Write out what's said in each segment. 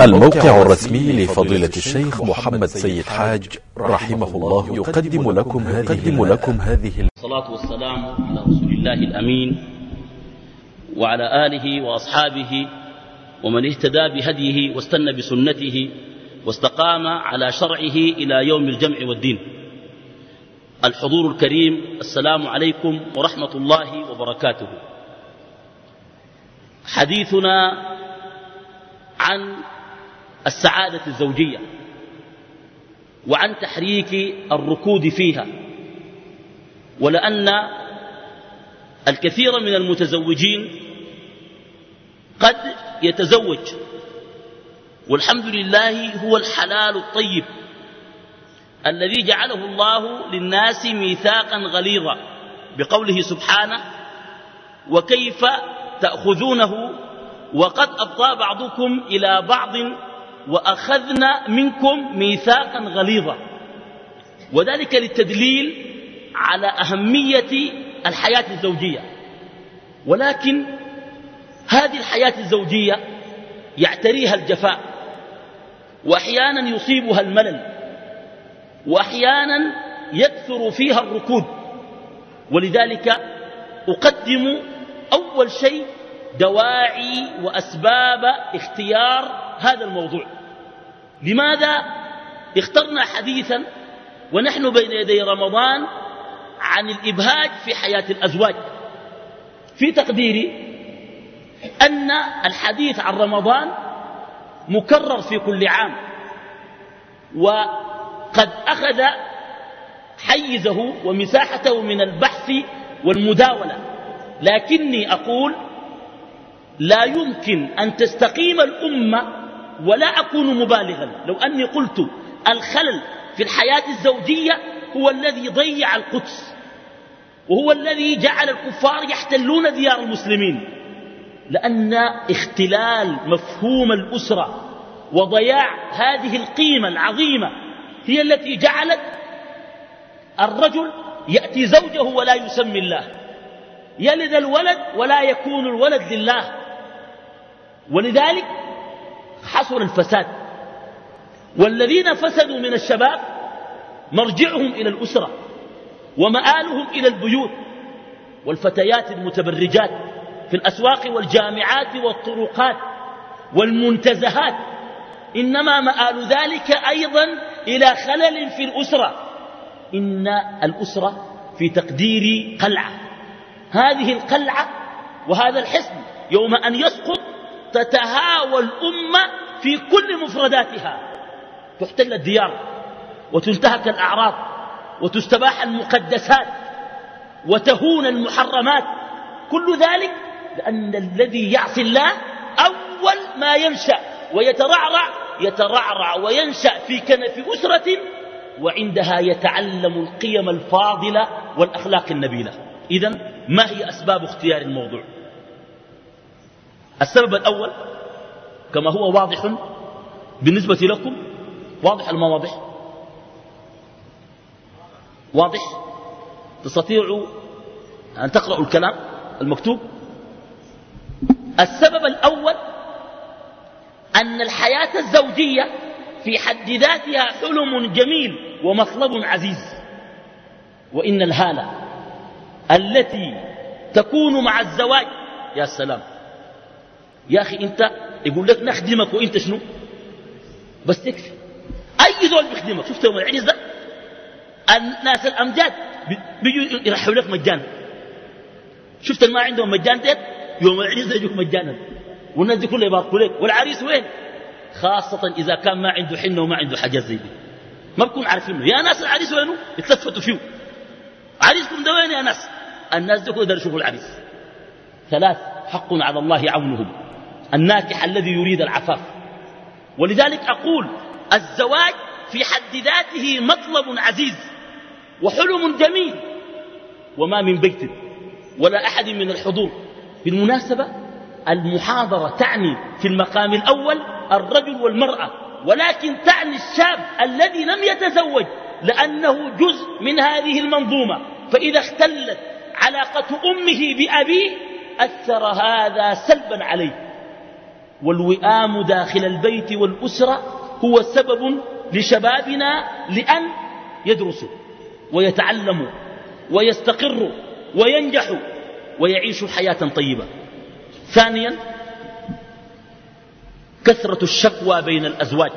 الموقع الرسمي لفضيلة الشيخ محمد سيد حاج رحمه الله يقدم لكم يقدم لكم هذه الصلاة والسلام على رسول الله الأمين وعلى آله وأصحابه ومن اهتدى بهديه واستنى بسنته واستقام على شرعه إلى يوم الجمع والدين. الحضور الكريم السلام عليكم ورحمة الله وبركاته. حديثنا عن السعادة الزوجية وعن تحريك الركود فيها ولأن الكثير من المتزوجين قد يتزوج والحمد لله هو الحلال الطيب الذي جعله الله للناس ميثاقا غليظا بقوله سبحانه وكيف تأخذونه وقد أفضى بعضكم إلى بعض وأخذنا منكم ميثاقا غليظا. وذلك للتدليل على أهمية الحياة الزوجية. ولكن هذه الحياة الزوجية يعتريها الجفاء وأحيانا يصيبها الملل وأحيانا يكثر فيها الركود. ولذلك أقدم أول شيء دواعي وأسباب اختيار هذا الموضوع. لماذا اخترنا حديثا ونحن بين يدي رمضان عن الإبهاج في حياة الأزواج؟ في تقديري أن الحديث عن رمضان مكرر في كل عام وقد أخذ حيزه ومساحته من البحث والمداولة. لكني أقول لا يمكن أن تستقيم الأمة ولا أكون مبالغا. لو أني قلت الخلل في الحياة الزوجية هو الذي ضيع القدس وهو الذي جعل الكفار يحتلون ديار المسلمين. لأن اختلال مفهوم الأسرة وضياع هذه القيمة العظيمة هي التي جعلت الرجل يأتي زوجه ولا يسمي الله. يلد الولد ولا يكون الولد لله. ولذلك حصل الفساد. والذين فسدوا من الشباب مرجعهم إلى الأسرة ومآلهم إلى البيوت والفتيات المتبرجات في الأسواق والجامعات والطرقات والمنتزهات. إنما مآل ذلك أيضا إلى خلل في الأسرة. إن الأسرة في تقدير قلعة. هذه القلعة وهذا الحصن يوم أن يسقط تتهاوى الأمة في كل مفرداتها. تحتل الديار وتنتهك الأعراض وتستباح المقدسات وتهون المحرمات. كل ذلك لأن الذي يعصي الله أول ما ينشأ ويترعرع يترعرع وينشأ في كنف أسرة وعندها يتعلم القيم الفاضلة والأخلاق النبيلة. إذا ما هي أسباب اختيار الموضوع؟ السبب الأول كما هو واضح بالنسبة لكم واضح الما واضح؟ واضح؟ تستطيعوا أن تقرأوا الكلام المكتوب؟ السبب الأول أن الحياة الزوجية في حد ذاتها حلم جميل ومطلب عزيز وإن الهالة التي تكون مع الزواج يا سلام! يا أخي أنت يقول لك نخدمك وأنت شنو؟ بس تكفي. أي زول بيخدمك شفت يوم العريس ده؟ الناس الأمجاد بيجوا يرحبوا لك مجانا. شفت ما عندهم مجان يوم العريس ده يجوك مجانا. والناس دي كلها يباركوا لك. والعريس وين؟ خاصة إذا كان ما عنده حنة وما عنده حاجات زي دي. ما بكون عارفينه يا ناس العريس وينه؟ يتلفتوا فيه. عريسكم ده وين يا ناس؟ الناس دي كلها يشوفوا العريس. ثلاث حق على الله عونهم. الناكح الذي يريد العفاف. ولذلك أقول الزواج في حد ذاته مطلب عزيز وحلم جميل وما من بيت ولا أحد من الحضور. بالمناسبة المحاضرة تعني في المقام الأول الرجل والمرأة ولكن تعني الشاب الذي لم يتزوج لأنه جزء من هذه المنظومة. فإذا اختلت علاقة أمه بأبيه أثر هذا سلبا عليه. والوئام داخل البيت والأسرة هو سبب لشبابنا لأن يدرسوا ويتعلموا ويستقروا وينجحوا ويعيشوا حياة طيبة. ثانيا كثرة الشكوى بين الأزواج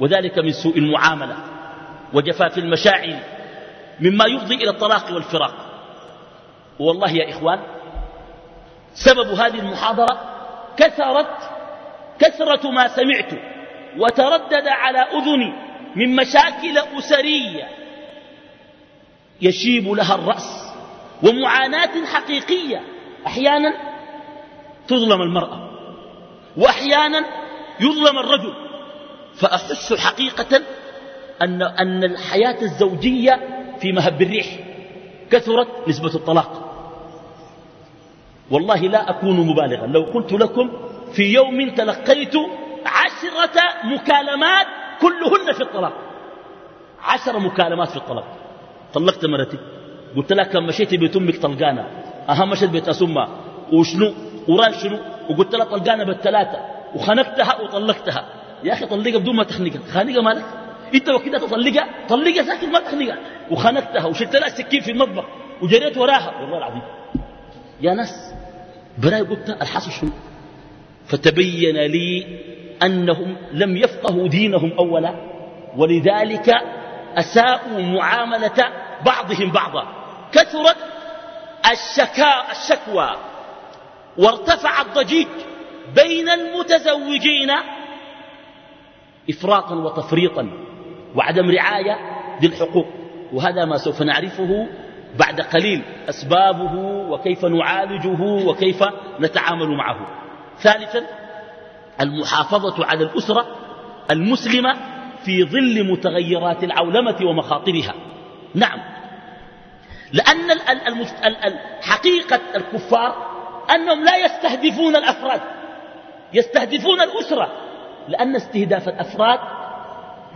وذلك من سوء المعاملة وجفاف المشاعر مما يفضي إلى الطلاق والفراق. والله يا إخوان سبب هذه المحاضرة كثرت كثرة ما سمعت وتردد على أذني من مشاكل أسرية. يشيب لها الرأس ومعاناة حقيقية. أحيانا تظلم المرأة وأحيانا يظلم الرجل. فأحس حقيقة أن, أن الحياة الزوجية في مهب الريح كثرت نسبة الطلاق. والله لا أكون مبالغا. لو قلت لكم في يوم تلقيت عشرة مكالمات كلهن في الطلاق. عشر مكالمات في الطلاق. طلقت مرتي. قلت لها كم مشيت بيت أمك طلقانا. أها مشيت بيت أسمها. وشنو؟ وران شنو؟ وقلت لها طلقانا بالثلاثة. وخنقتها وطلقتها. يا أخي طلقها بدون ما تخنقها. خانقها مالك؟ أنت وكده تطلقها؟ طلقها ساكن ما تخنقها. وخنقتها وشلت لها السكين في المطبخ. وجريت وراها. والله العظيم. يا ناس. براي قلت الحصل شنو؟ فتبين لي أنهم لم يفقهوا دينهم أولا ولذلك أساءوا معاملة بعضهم بعضا. كثرت الشكا الشكوى وارتفع الضجيج بين المتزوجين إفراطا وتفريطا وعدم رعاية للحقوق. وهذا ما سوف نعرفه بعد قليل أسبابه وكيف نعالجه وكيف نتعامل معه. ثالثا المحافظة على الأسرة المسلمة في ظل متغيرات العولمة ومخاطرها. نعم. لأن حقيقة الكفار أنهم لا يستهدفون الأفراد يستهدفون الأسرة لأن استهداف الأفراد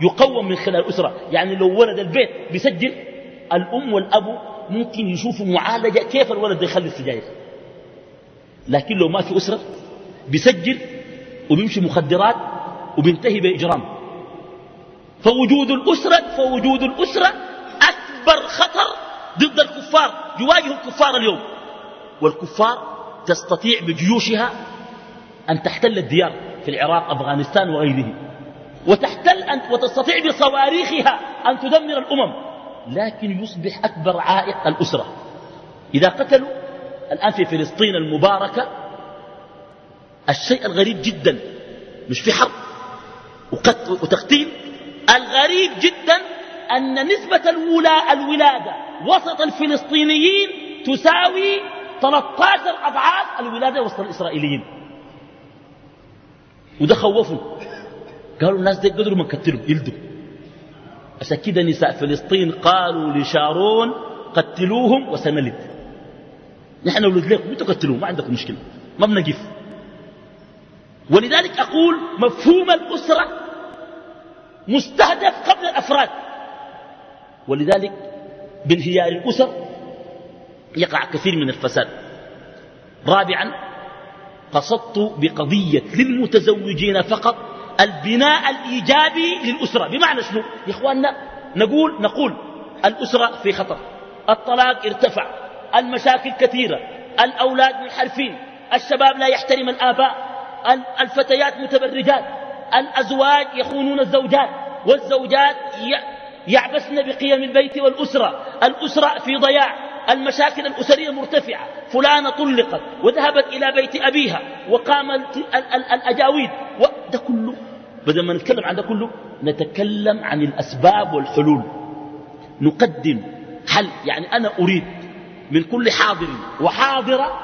يقوم من خلال الأسرة. يعني لو ولد البيت بيسجل الأم والأب ممكن يشوفوا معالجة كيف الولد يخلي السجاير لكن لو ما في أسرة بيسجل وبيمشي مخدرات وبينتهي بإجرام. فوجود الأسرة فوجود الأسرة أكبر خطر ضد الكفار. يواجه الكفار اليوم. والكفار تستطيع بجيوشها أن تحتل الديار في العراق أفغانستان وغيره وتحتل أن وتستطيع بصواريخها أن تدمر الأمم. لكن يصبح أكبر عائق الأسرة. إذا قتلوا الآن في فلسطين المباركة الشيء الغريب جدا مش في حرب وتقتيل الغريب جدا أن نسبة الولادة وسط الفلسطينيين تساوي 13 أضعاف الولادة وسط الإسرائيليين. وده خوفهم قالوا الناس دي قدروا ما نكتلهم يلدوا. عشان كده نساء فلسطين قالوا لشارون قتلوهم وسنلد. نحن ولد لكم أنتوا قتلوهم ما عندكم مشكلة ما بنقف. ولذلك أقول مفهوم الأسرة مستهدف قبل الأفراد. ولذلك بانهيار الأسر يقع كثير من الفساد. رابعا قصدت بقضية للمتزوجين فقط البناء الإيجابي للأسرة. بمعنى شنو؟ يا إخواننا نقول نقول الأسرة في خطر. الطلاق ارتفع المشاكل كثيرة الأولاد منحرفين الشباب لا يحترم الآباء الفتيات متبرجات الأزواج يخونون الزوجات والزوجات يعبسن بقيم البيت والأسرة. الأسرة في ضياع. المشاكل الأسرية مرتفعة. فلانة طلقت وذهبت إلى بيت أبيها وقام الأجاويد. وده كله بدل ما نتكلم عن ده كله نتكلم عن الأسباب والحلول. نقدم حل يعني أنا أريد من كل حاضر وحاضرة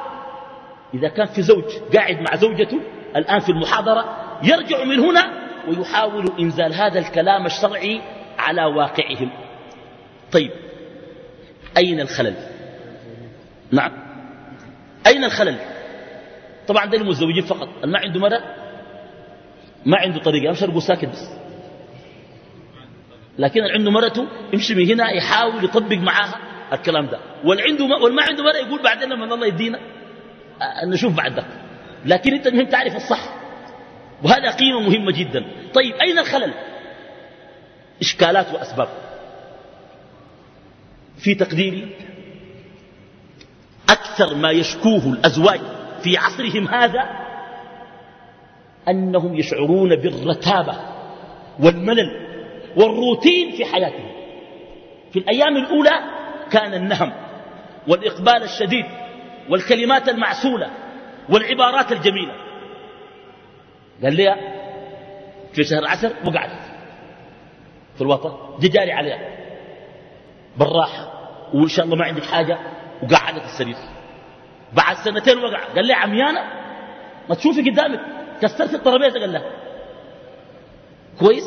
إذا كان في زوج قاعد مع زوجته الآن في المحاضرة يرجع من هنا ويحاول إنزال هذا الكلام الشرعي على واقعهم. طيب أين الخلل؟ نعم. أين الخلل؟ طبعا ده المتزوجين فقط. ما عنده مرة ما عنده طريقة. يمشي ساكت بس. لكن اللي عنده مرته يمشي من هنا يحاول يطبق معاها الكلام ده. واللي عنده والما عنده مرة يقول بعدين لما الله يدينا نشوف بعد ذلك لكن أنت المهم تعرف الصح. وهذا قيمة مهمة جدا. طيب أين الخلل؟ إشكالات وأسباب. في تقديري. أكثر ما يشكوه الأزواج في عصرهم هذا أنهم يشعرون بالرتابة والملل والروتين في حياتهم. في الأيام الأولى كان النهم والإقبال الشديد والكلمات المعسولة والعبارات الجميلة. قال لي في شهر عسر وقعت في الوطن جاري عليها. بالراحة. وإن شاء الله ما عندك حاجة وقعدت السرير. بعد سنتين وقع. قال لي عميانة ما تشوفي قدامك. كسرت الترابيزة قال لها كويس؟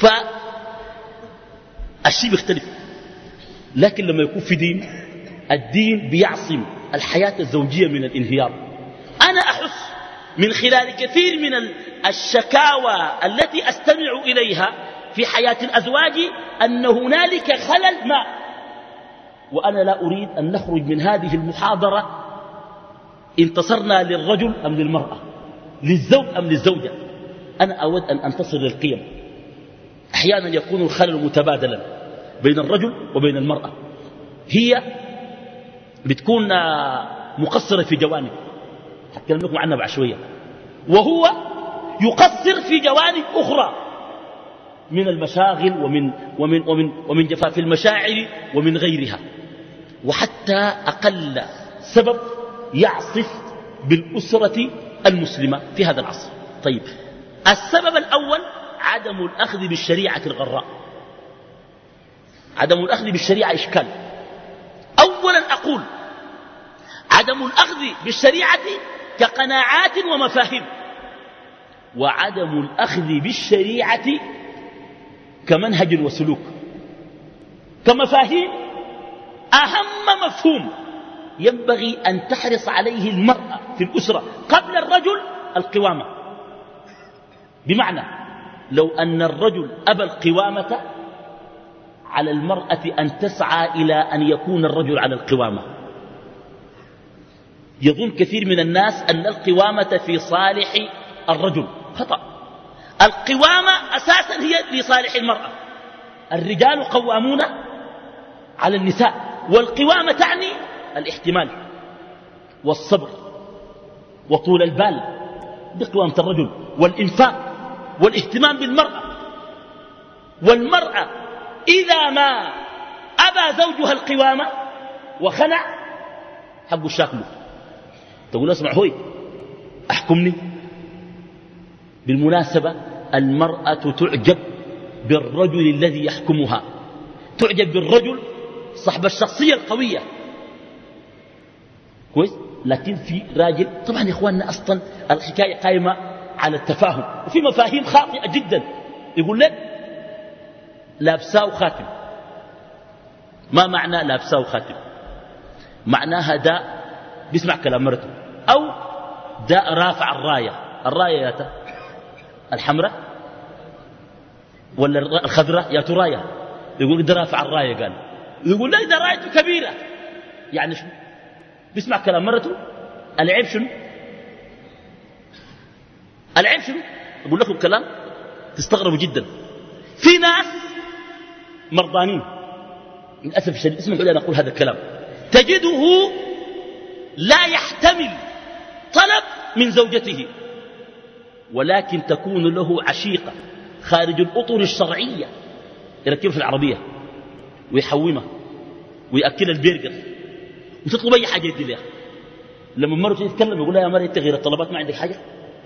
ف الشيء بيختلف. لكن لما يكون في دين الدين بيعصم الحياة الزوجية من الانهيار. أنا أحس من خلال كثير من الشكاوى التي أستمع إليها في حياة الأزواج أن هنالك خلل ما. وأنا لا أريد أن نخرج من هذه المحاضرة انتصرنا للرجل أم للمرأة للزوج أم للزوجة. أنا أود أن أنتصر للقيم. أحيانا يكون الخلل متبادلا بين الرجل وبين المرأة. هي بتكون مقصرة في جوانب. أتكلم لكم عنها بعد شوية. وهو يقصر في جوانب أخرى. من المشاغل ومن, ومن, ومن, ومن جفاف المشاعر ومن غيرها. وحتى أقل سبب يعصف بالأسرة المسلمة في هذا العصر. طيب السبب الأول عدم الأخذ بالشريعة الغراء. عدم الأخذ بالشريعة إشكال. أولا أقول عدم الأخذ بالشريعة كقناعات ومفاهيم. وعدم الأخذ بالشريعة كمنهج وسلوك كمفاهيم. أهم مفهوم ينبغي أن تحرص عليه المرأة في الأسرة قبل الرجل القوامة. بمعنى لو أن الرجل أبى القوامة على المرأة أن تسعى إلى أن يكون الرجل على القوامة. يظن كثير من الناس أن القوامة في صالح الرجل. خطأ. القوامة أساسا هي لصالح المرأة. الرجال قوامون على النساء والقوامة تعني الاحتمال والصبر وطول البال بقوامة الرجل والإنفاق والاهتمام بالمرأة. والمرأة إذا ما أبى زوجها القوامة وخلع حق الشاكله تقول اسمع هوي أحكمني. بالمناسبة المرأة تعجب بالرجل الذي يحكمها. تعجب بالرجل صاحب الشخصية القوية. كويس؟ لكن في راجل طبعا يا إخواننا أصلا الحكاية قائمة على التفاهم وفي مفاهيم خاطئة جدا. يقول لك لابساه خاتم. ما معنى لابساه خاتم؟ معناها داء بيسمع كلام مرته. أو داء رافع الراية. الراية يا الحمراء ولا الخضراء؟ يا ترايه يقول ده رافع الراية قال. يقول لا إذا رأيته كبيرة. يعني شو بيسمع كلام مرته العيب شنو؟ العيب شنو؟ أقول لكم كلام تستغربوا جدا. في ناس مرضانين. للأسف الشديد اسمحوا لي أن أقول هذا الكلام. تجده لا يحتمل طلب من زوجته. ولكن تكون له عشيقة خارج الأطر الشرعية يركبها في العربية ويحومها وياكل البرجر وتطلب أي حاجة يدي لها. لما مرته تتكلم يقول لها يا مرة انت غير الطلبات ما عندك حاجة؟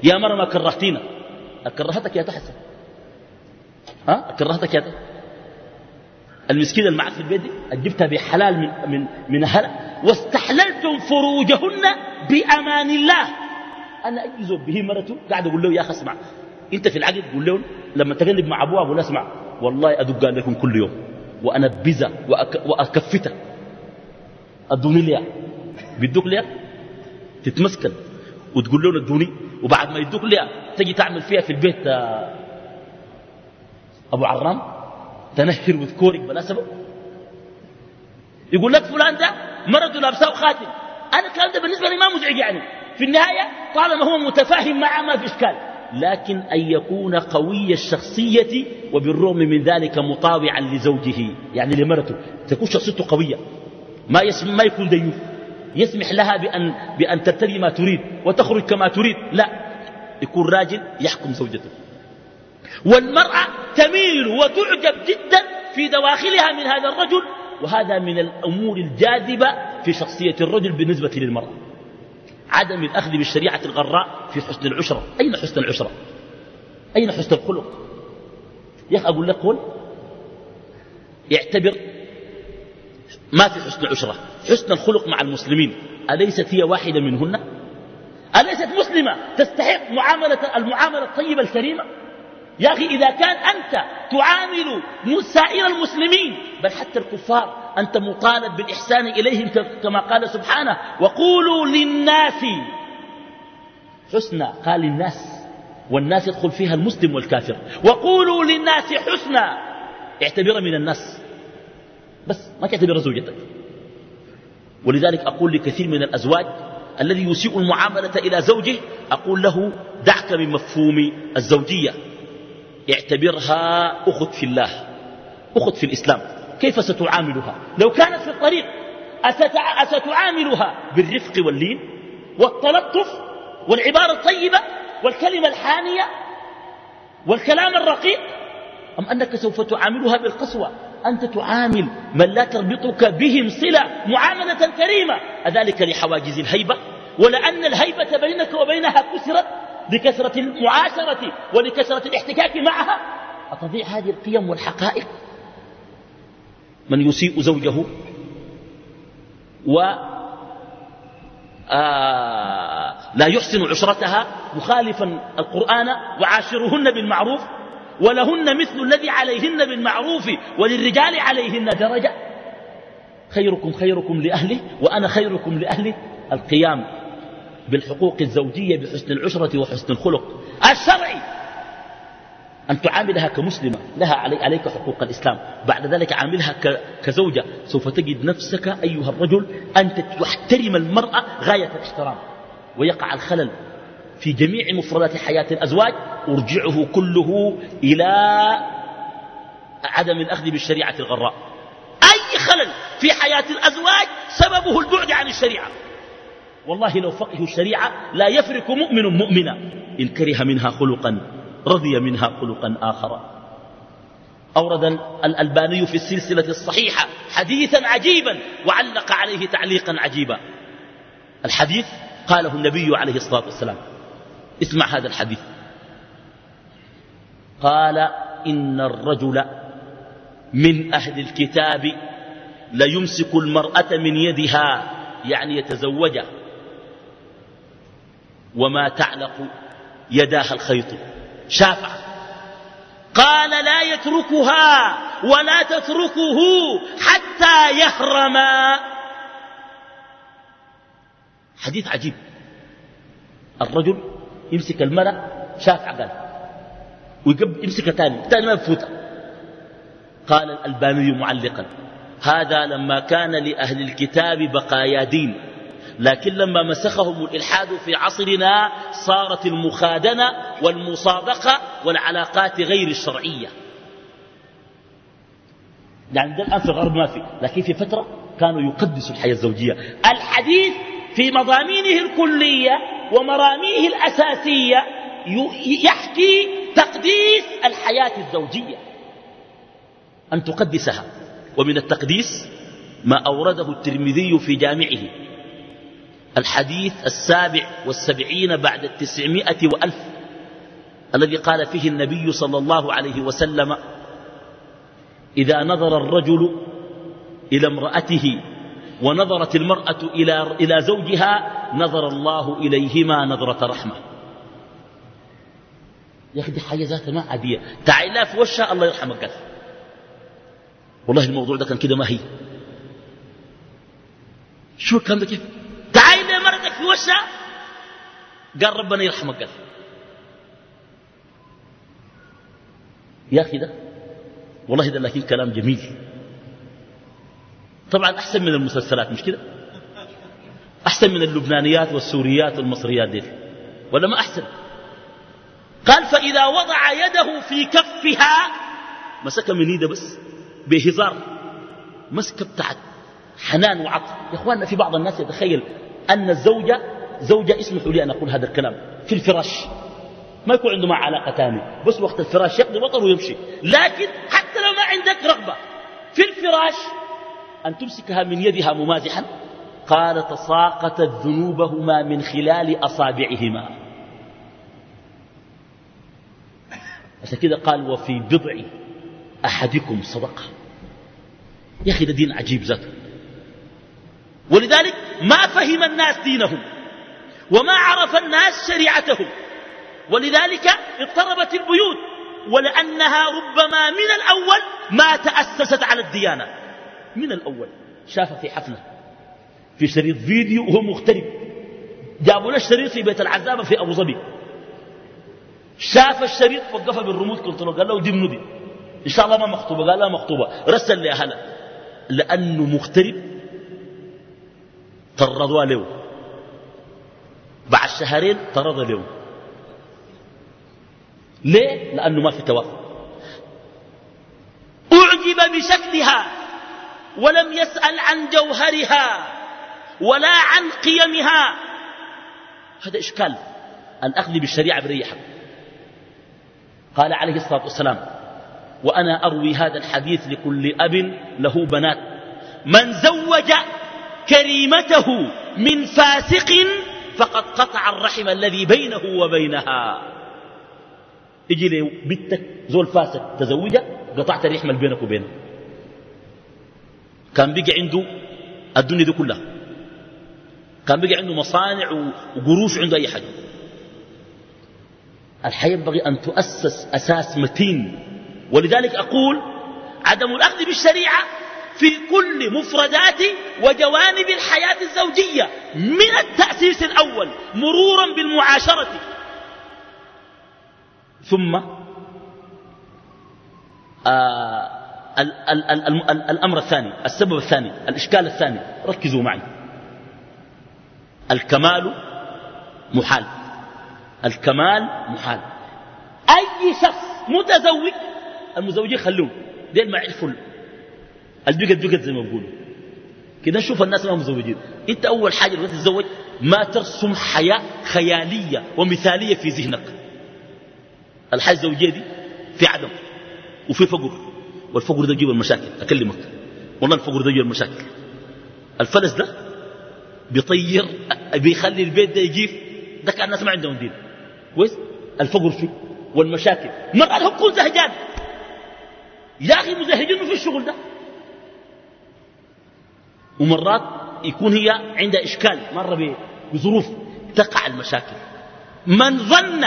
يا مرة ما كرهتينا. كرهتك يا تحسن ها؟ كرهتك يا تحسن المسكين اللي معك في البيت جبتها بحلال من من من هلا واستحللتم فروجهن بأمان الله. أنا اجلس به مرته قاعد أقول له يا أخي اسمع أنت في العقد قول له لما تقلب مع ابوها أقول اسمع والله أدق لكم كل يوم وانبذها وأك واكفتها أدوني ليه بيدوك ليه تتمسكن. وتقول لهم أدوني وبعد ما يدوك ليه تجي تعمل فيها في البيت آه، أبو عرام تنهر وذكورك بلا سبب. يقول لك فلان ده مرته لابسه خاتم. أنا الكلام ده بالنسبة لي ما مزعج يعني. في النهاية طالما هو متفاهم معه ما في إشكال. لكن أن يكون قوي الشخصية وبالرغم من ذلك مطاوعا لزوجه يعني لمرته. تكون شخصيته قوية. ما, يسمح ما يكون ديوث يسمح لها بأن, بأن ترتدي ما تريد وتخرج كما تريد. لا. يكون راجل يحكم زوجته. والمرأة تميل وتعجب جدا في دواخلها من هذا الرجل وهذا من الأمور الجاذبة في شخصية الرجل بالنسبة للمرأة. عدم الأخذ بالشريعة الغراء في حسن العشرة. أين حسن العشرة؟ أين حسن الخلق؟ يا أخي أقول لك قول. يعتبر ما في حسن عشرة حسن الخلق مع المسلمين. أليست هي واحدة منهن؟ أليست مسلمة تستحق معاملة المعاملة الطيبة الكريمة؟ يا أخي إذا كان أنت تعامل سائر المسلمين بل حتى الكفار أنت مطالب بالإحسان إليهم كما قال سبحانه وقولوا للناس حسنا قال للناس والناس يدخل فيها المسلم والكافر. وقولوا للناس حسنا اعتبر من الناس. بس ما تعتبر زوجتك. ولذلك أقول لكثير من الأزواج الذي يسيء المعاملة إلى زوجه أقول له دعك من مفهوم الزوجية. اعتبرها أخت في الله أخت في الإسلام. كيف ستعاملها؟ لو كانت في الطريق أستعاملها بالرفق واللين والتلطف والعبارة الطيبة والكلمة الحانية والكلام الرقيق؟ أم أنك سوف تعاملها بالقسوة؟ أنت تعامل من لا تربطك بهم صلة معاملة كريمة. أذلك لحواجز الهيبة؟ ولأن الهيبة بينك وبينها كسرت بكثرة المعاشرة ولكثرة الاحتكاك معها. أتضيع هذه القيم والحقائق؟ من يسيء زوجه و آه لا يحسن عشرتها مخالفا القرآن وعاشرهن بالمعروف ولهن مثل الذي عليهن بالمعروف وللرجال عليهن درجة. خيركم خيركم لأهله وأنا خيركم لأهله القيام بالحقوق الزوجية بحسن العشرة وحسن الخلق. الشرعي أن تعاملها كمسلمة لها عليك حقوق الإسلام. بعد ذلك عاملها كزوجة. سوف تجد نفسك أيها الرجل أنت تحترم المرأة غاية الاحترام ويقع الخلل في جميع مفردات حياة الأزواج. أرجعه كله إلى عدم الأخذ بالشريعة الغراء. أي خلل في حياة الأزواج سببه البعد عن الشريعة. والله لو فقهوا الشريعة لا يفرق مؤمن مؤمنا. إن كره منها خلقا رضي منها خلقا آخر. أورد الألباني في السلسلة الصحيحة حديثا عجيبا وعلق عليه تعليقا عجيبا. الحديث قاله النبي عليه الصلاة والسلام. اسمع هذا الحديث. قال إن الرجل من أهل الكتاب ليمسك المرأة من يدها يعني يتزوجها. وما تعلق يداها الخيط. شافع. قال لا يتركها ولا تتركه حتى يهرما حديث عجيب. الرجل يمسك المرأة شافع قال ويمسك ثاني ثاني ما بفوتها قال الألباني معلقا هذا لما كان لأهل الكتاب بقايا دين. لكن لما مسخهم الإلحاد في عصرنا صارت المخادنة والمصادقة والعلاقات غير الشرعية. يعني ده الآن في الغرب ما في لكن في فترة كانوا يقدسوا الحياة الزوجية. الحديث في مضامينه الكلية ومراميه الأساسية يحكي تقديس الحياة الزوجية. أن تقدسها. ومن التقديس ما أورده الترمذي في جامعه. الحديث السابع والسبعين بعد التسعمائة وألف الذي قال فيه النبي صلى الله عليه وسلم إذا نظر الرجل إلى امرأته ونظرت المرأة إلى, إلى زوجها نظر الله إليهما نظرة رحمة. يا أخي دي حاجة ذاتها ما عادية. تعال لا في وشها الله يرحمك قال. والله الموضوع ده كان كده ما هي. شو الكلام ده كيف؟ في قال ربنا يرحمك قال. يا أخي ده والله ده لكن كلام جميل. طبعا أحسن من المسلسلات مش كده؟ أحسن من اللبنانيات والسوريات والمصريات دي ولا ما أحسن؟ قال فإذا وضع يده في كفها مسك من يده بس بهزار مسكة بتاعت حنان وعطف. يا إخواننا في بعض الناس يتخيل أن الزوجة زوجة اسمحوا لي أن أقول هذا الكلام في الفراش. ما يكون عنده مع علاقة ثانية بس وقت الفراش يقضي وطر ويمشي. لكن حتى لو ما عندك رغبة في الفراش أن تمسكها من يدها ممازحا. قال تساقطت ذنوبهما من خلال أصابعهما. عشان كده قال وفي بضع أحدكم صدقة. يا أخي ده دين عجيب ذاته. ولذلك ما فهم الناس دينهم وما عرف الناس شريعتهم. ولذلك اضطربت البيوت ولأنها ربما من الأول ما تأسست على الديانة. من الأول. شاف في حفلة في شريط فيديو وهو مغترب. جابوا له الشريط في بيت العزابة في أبو ظبي. شاف الشريط وقفها بالرموز كنترول قال له دي منو دي؟ إن شاء الله ما مخطوبة. قال لا مخطوبة. رسل لأهلها لأنه مغترب طردوا له بعد شهرين طرد له ليه؟ لأنه ما في توافق. أعجب بشكلها ولم يسأل عن جوهرها ولا عن قيمها. هذا إشكال. الأخذ بالشريعة بريحة. قال عليه الصلاة والسلام وأنا أروي هذا الحديث لكل أب له بنات. من زوج كريمته من فاسق فقد قطع الرحم الذي بينه وبينها. يجي لي بنتك زول فاسق تزوجها قطعت الرحم اللي بينك وبينه كان بقى عنده الدنيا دي كلها. كان بقى عنده مصانع وقروش عنده أي حاجة. الحياة ينبغي أن تؤسس أساس متين. ولذلك أقول عدم الأخذ بالشريعة في كل مفردات وجوانب الحياة الزوجية من التأسيس الأول مرورا بالمعاشرة. ثم آه ال ال ال ال ال الأمر الثاني السبب الثاني الإشكال الثاني. ركزوا معي. الكمال محال. الكمال محال. أي شخص متزوج المزوجين خلوهم ديل ما يعرفوا البقت بقت زي ما بيقولوا. كده نشوف الناس ما مزوجين. انت أول حاجة لما تتزوج ما ترسم حياة خيالية ومثالية في ذهنك. الحياة الزوجية دي في عدم وفي فقر. والفقر ده يجيب المشاكل أكلمك. والله الفقر ده يجيب المشاكل. الفلس ده بيطير بيخلي البيت ده يجيف ده كان الناس ما عندهم دين. كويس؟ الفقر فيه والمشاكل. مرات هو بكون زهجان. يا أخي مزهجين في الشغل ده. ومرات يكون هي عندها إشكال مرة بظروف تقع المشاكل. من ظن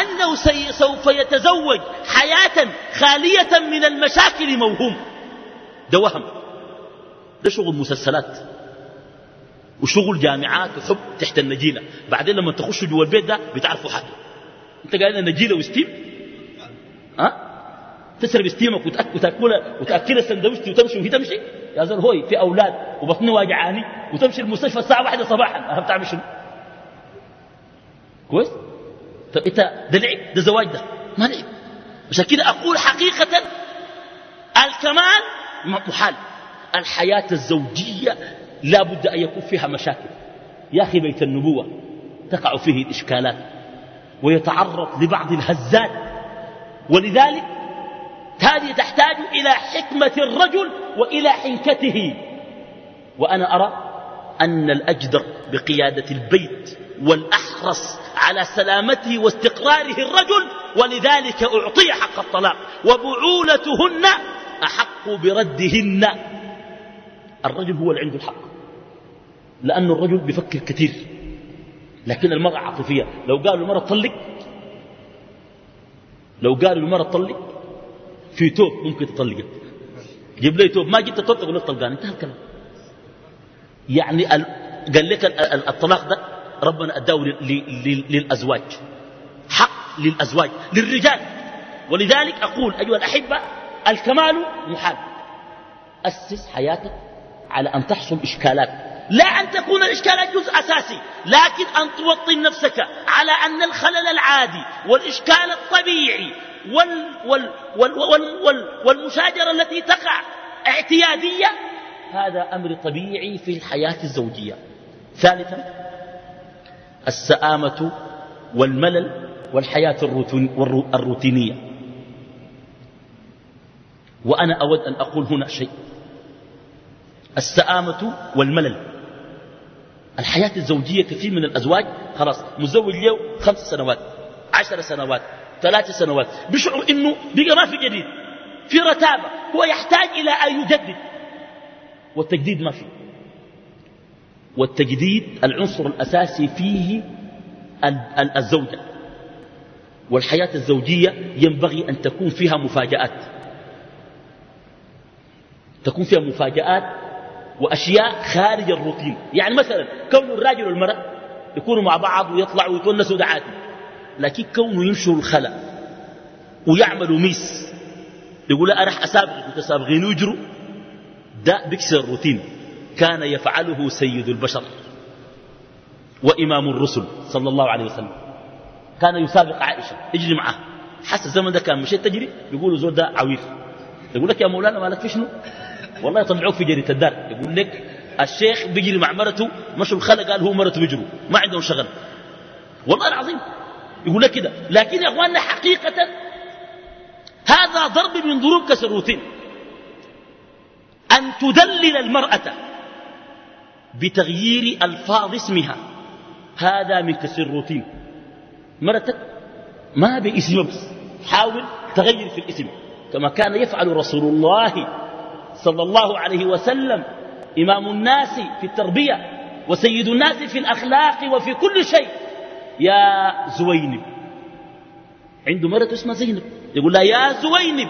أنه سوف يتزوج حياة خالية من المشاكل موهوم ده وهم ده شغل مسلسلات وشغل جامعات وحب تحت النجيلة. بعدين لما تخشوا جوا البيت ده بتعرفوا حاجة. انت قاعد نجيلة وستيم؟ ها؟ تشرب ستيمك وتاكلها وتأكلها السندويشتي وتمشي وهي تمشي؟ يا زول هوي في أولاد وبطني واجعاني وتمشي المستشفى الساعة واحدة صباحا. بتعمل شنو؟ كويس؟ طب إنت ده لعب ده زواج ده؟ ما لعب. عشان كده أقول حقيقة الكمال محال. الحياة الزوجية لا بد أن يكون فيها مشاكل. يا أخي بيت النبوة تقع فيه الإشكالات ويتعرض لبعض الهزات. ولذلك هذه تحتاج إلى حكمة الرجل وإلى حنكته. وأنا أرى أن الأجدر بقيادة البيت والأحرص على سلامته واستقراره الرجل ولذلك أعطي حق الطلاق وبعولتهن أحق بردهن. الرجل هو اللي عنده الحق لأن الرجل بيفكر كثير. لكن المرأة عاطفية. لو قالوا المرأة طلق لو قالوا المرأة طلق في توب ممكن تطلقك جيب لي توب. ما جبت توب تقول لك طلقان. انتهى الكلام. يعني قال لك الطلاق ده ربنا أداه للأزواج. حق للأزواج. للرجال. ولذلك أقول أيها الأحبة الكمال محال. أسس حياتك على أن تحصل إشكالات. لا أن تكون الإشكالات جزء أساسي لكن أن توطن نفسك على أن الخلل العادي والإشكال الطبيعي وال وال وال وال وال والمشاجرة التي تقع اعتيادية هذا أمر طبيعي في الحياة الزوجية. ثالثا السآمة والملل والحياة الروتينية. وأنا أود أن أقول هنا شيء. السآمة والملل. الحياة الزوجية كثير من الأزواج خلاص مزوج له خمس سنوات عشر سنوات ثلاث سنوات. بيشعر إنه بقى ما في جديد في رتابة هو يحتاج إلى أن يجدد. والتجديد ما فيه والتجديد العنصر الأساسي فيه الزوجة. والحياة الزوجية ينبغي أن تكون فيها مفاجآت. تكون فيها مفاجآت وأشياء خارج الروتين. يعني مثلا كون الراجل والمرأة يكونوا مع بعض ويطلعوا ويتونسوا ده عادي لكن كونه يمشوا الخلا ويعملوا ميس يقول أرح أسابق وتسابقين ويجروا ده بيكسر الروتين. كان يفعله سيد البشر وإمام الرسل صلى الله عليه وسلم. كان يسابق عائشة اجري معه حس الزمن ده كان مشيت تجري؟ يقولوا زول ده عويل يقول لك يا مولانا مالك في شنو؟ والله يطلعوك في جريدة الدار. يقول لك الشيخ بيجري مع مرته مشوا الخلق؟ قال هو مرته بيجروا. ما عندهم شغل. والله العظيم. يقول لك كده. لكن يا إخواننا حقيقة هذا ضرب من ضروب كسر الروتين أن تدلل المرأة بتغيير ألفاظ اسمها. هذا من كسر الروتين مرتك ما باسم بس. حاول تغير في الاسم. كما كان يفعل رسول الله صلى الله عليه وسلم إمام الناس في التربية وسيد الناس في الأخلاق وفي كل شيء. يا زوينب. عنده مرة اسمها زينب. يقول لها يا زوينب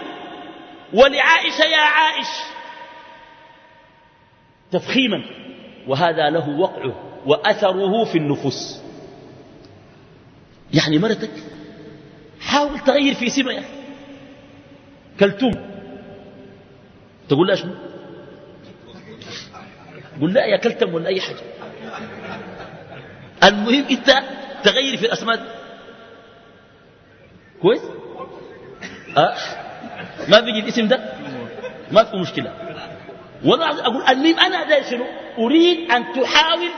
ولعائشة يا عائش. تفخيما. وهذا له وقعه وأثره في النفوس. يعني مرتك حاول تغير في أخي كلتوم تقول لها شنو؟ قول لا يا كلتم ولا أي حاجة. المهم أنت تغير في الأسماء كويس؟ أه؟ ما بيجي الاسم ده؟ ما في مشكلة. والله أقول المهم أنا ده شنو؟ أريد أن تحاول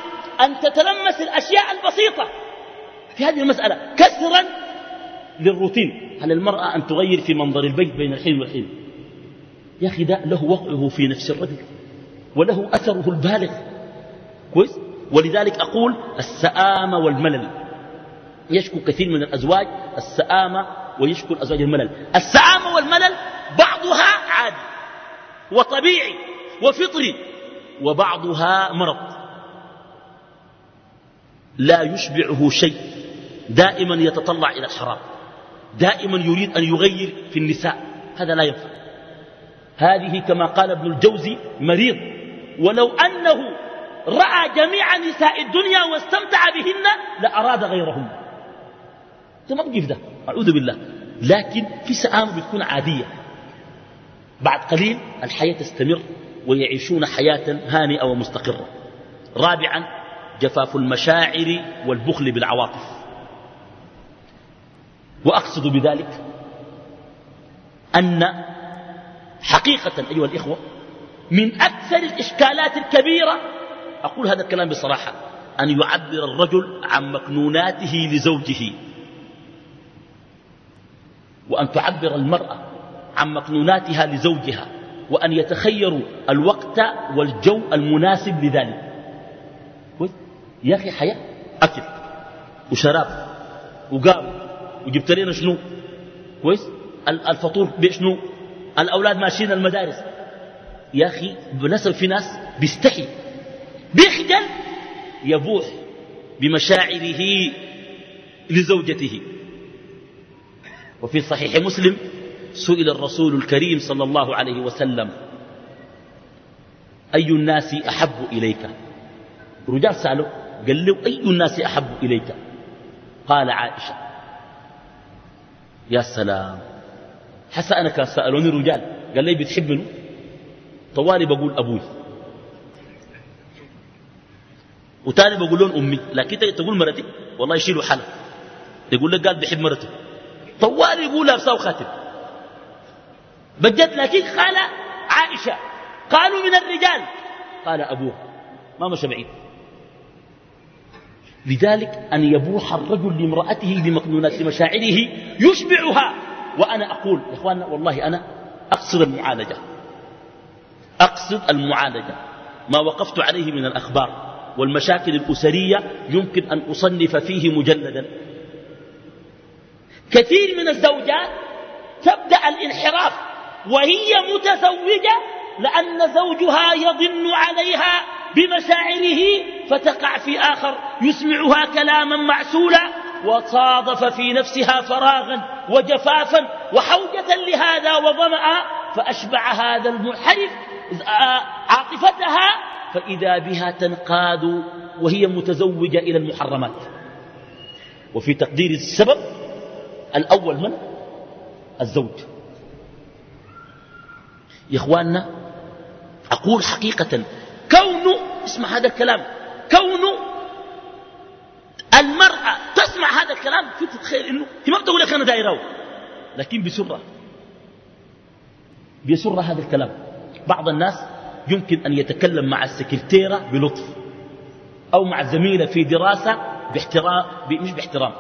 أن تتلمس الأشياء البسيطة في هذه المسألة كسرا للروتين. على المرأة أن تغير في منظر البيت بين الحين والحين؟ يا أخي ده له وقعه في نفس الرجل وله أثره البالغ. كويس؟ ولذلك أقول السآمة والملل. يشكو كثير من الأزواج السآمة ويشكو الأزواج الملل. السآمة والملل بعضها عادي وطبيعي وفطري وبعضها مرض. لا يشبعه شيء. دائما يتطلع إلى الحرام. دائما يريد أن يغير في النساء. هذا لا ينفع. هذه كما قال ابن الجوزي مريض. ولو أنه رأى جميع نساء الدنيا واستمتع بهن لأراد غيرهن. ما بقي ده؟ أعوذ بالله. لكن في سآمة بتكون عادية. بعد قليل الحياة تستمر ويعيشون حياة هانئة ومستقرة. رابعا جفاف المشاعر والبخل بالعواطف. وأقصد بذلك أن حقيقة أيها الإخوة من أكثر الإشكالات الكبيرة أقول هذا الكلام بصراحة أن يعبر الرجل عن مكنوناته لزوجه. وأن تعبر المرأة عن مكنوناتها لزوجها وأن يتخيروا الوقت والجو المناسب لذلك. يا أخي حياة أكل وشراب وقام وجبت لنا شنو؟ كويس؟ الفطور بشنو؟ الأولاد ماشيين المدارس. يا أخي بنسب في ناس بيستحي. بيخجل يبوح بمشاعره لزوجته. وفي صحيح مسلم سئل الرسول الكريم صلى الله عليه وسلم أي الناس أحب إليك؟ رجال سألوا قال له أي الناس أحب إليك؟ قال عائشة يا سلام. حتى أنا كان سألوني رجال قال لي بتحب منه طوالي بقول أبوي. وتاني بقول لهم أمي لكن تقول مرتي؟ والله يشيلوا حلا يقول لك قال بيحب مرته طوال يقول لابسه وخاتم. بجد لكن قال عائشة قالوا من الرجال. قال أبوها ما مشى بعيد. لذلك أن يبوح الرجل لامرأته لمكنونات مشاعره يشبعها. وأنا أقول يا إخواننا والله أنا أقصد المعالجة. أقصد المعالجة. ما وقفت عليه من الأخبار والمشاكل الأسرية يمكن أن أصنف فيه مجلدا. كثير من الزوجات تبدأ الانحراف وهي متزوجة لأن زوجها يضن عليها بمشاعره فتقع في آخر يسمعها كلاما معسولا وصادف في نفسها فراغا وجفافا وحوجة لهذا وظمأ فأشبع هذا المنحرف عاطفتها فإذا بها تنقاد وهي متزوجة إلى المحرمات. وفي تقدير السبب الأول من؟ الزوج. يا إخواننا أقول حقيقة كون اسمع هذا الكلام كون المرأة تسمع هذا الكلام تتخيل إنه هي ما بتقول لك أنا دايره لكن بسرة بسرة هذا الكلام. بعض الناس يمكن أن يتكلم مع السكرتيرة بلطف أو مع زميلة في دراسة باحترام مش باحترام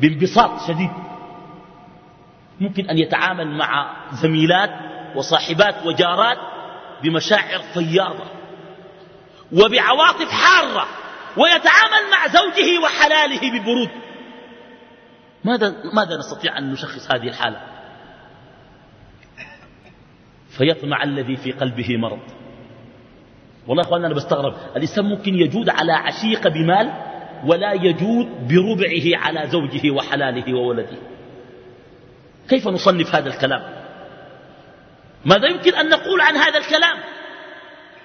بانبساط شديد. ممكن أن يتعامل مع زميلات وصاحبات وجارات بمشاعر فياضة وبعواطف حارة. ويتعامل مع زوجه وحلاله ببرود. ماذا, ماذا نستطيع أن نشخص هذه الحالة؟ فيطمع الذي في قلبه مرض. والله أخواننا أنا بستغرب. الإنسان ممكن يجود على عشيق بمال ولا يجود بربعه على زوجه وحلاله وولده. كيف نصنف هذا الكلام؟ ماذا يمكن أن نقول عن هذا الكلام؟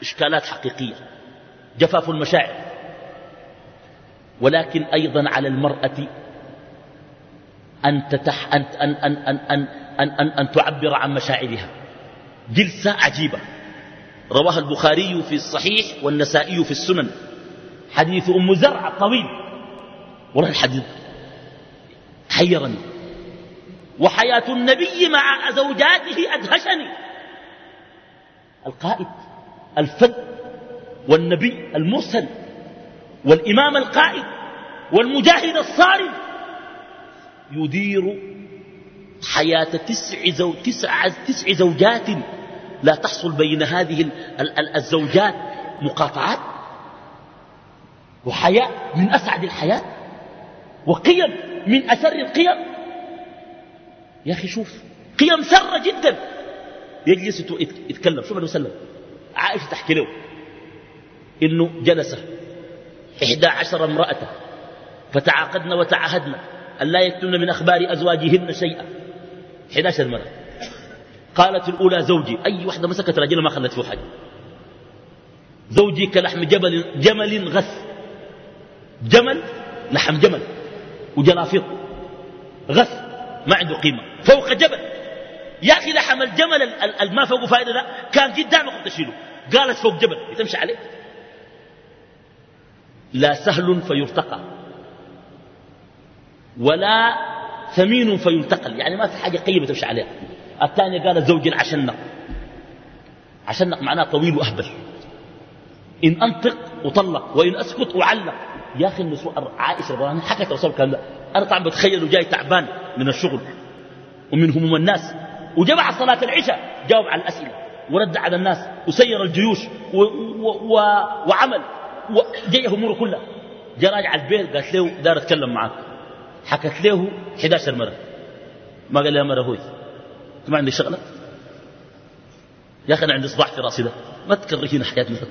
إشكالات حقيقية. جفاف المشاعر. ولكن أيضا على المرأة أن, تتح أن, أن, أن, أن, أن, أن, أن, أن تعبر عن مشاعرها. جلسة عجيبة. رواها البخاري في الصحيح والنسائي في السنن. حديث أم زرع الطويل والله الحديث. حيرني. وحياة النبي مع زوجاته أدهشني. القائد الفذ والنبي المرسل. والإمام القائد والمجاهد الصارم يدير حياة تسع, زو تسع, تسع زوجات لا تحصل بين هذه الزوجات مقاطعات؟ وحياة من أسعد الحياة؟ وقيم من أسر القيم؟ يا أخي شوف قيم سرة جدا. يجلس يتكلم. شوف عليه وسلم عائشة تحكي له إنه جلس إحدى عشر امرأة فتعاقدن وتعهدن أن لا يكتمن من أخبار أزواجهن شيئا. 11 مرة. قالت الأولى زوجي أي واحدة مسكت راجلها ما خلت فيه حاجة. زوجي كلحم جبل جمل غث. جمل؟ لحم جمل. وجلافيط غث. ما عنده قيمة. فوق جبل. يا أخي لحم الجمل الما فوق فائدة ده كان قدامك تشيله. قالت فوق جبل. تمشي عليه. لا سهل فيرتقى. ولا ثمين فينتقل. يعني ما في حاجة قيمة تمشي عليها. الثانية قالت زوجي العشنق عشنق معناه طويل وأهبل. إن أنطق وطلق وإن أسكت وعلق. يا أخي النسوة عائشة عنها حكت رسول الله أنا طبعا بتخيل جاي تعبان من الشغل ومن هموم الناس. وجمع صلاة العشاء جاوب على الأسئلة ورد على الناس وسير الجيوش و و و وعمل. وجاي هموره كلها جاء راجع البيت قالت له دار أتكلم معك حكت له 11 مرة. ما قال لها مرة هوي. ما عندي شغلة. يا أخي أنا عندي صداع في رأسي ده. ما تكرهينا مثل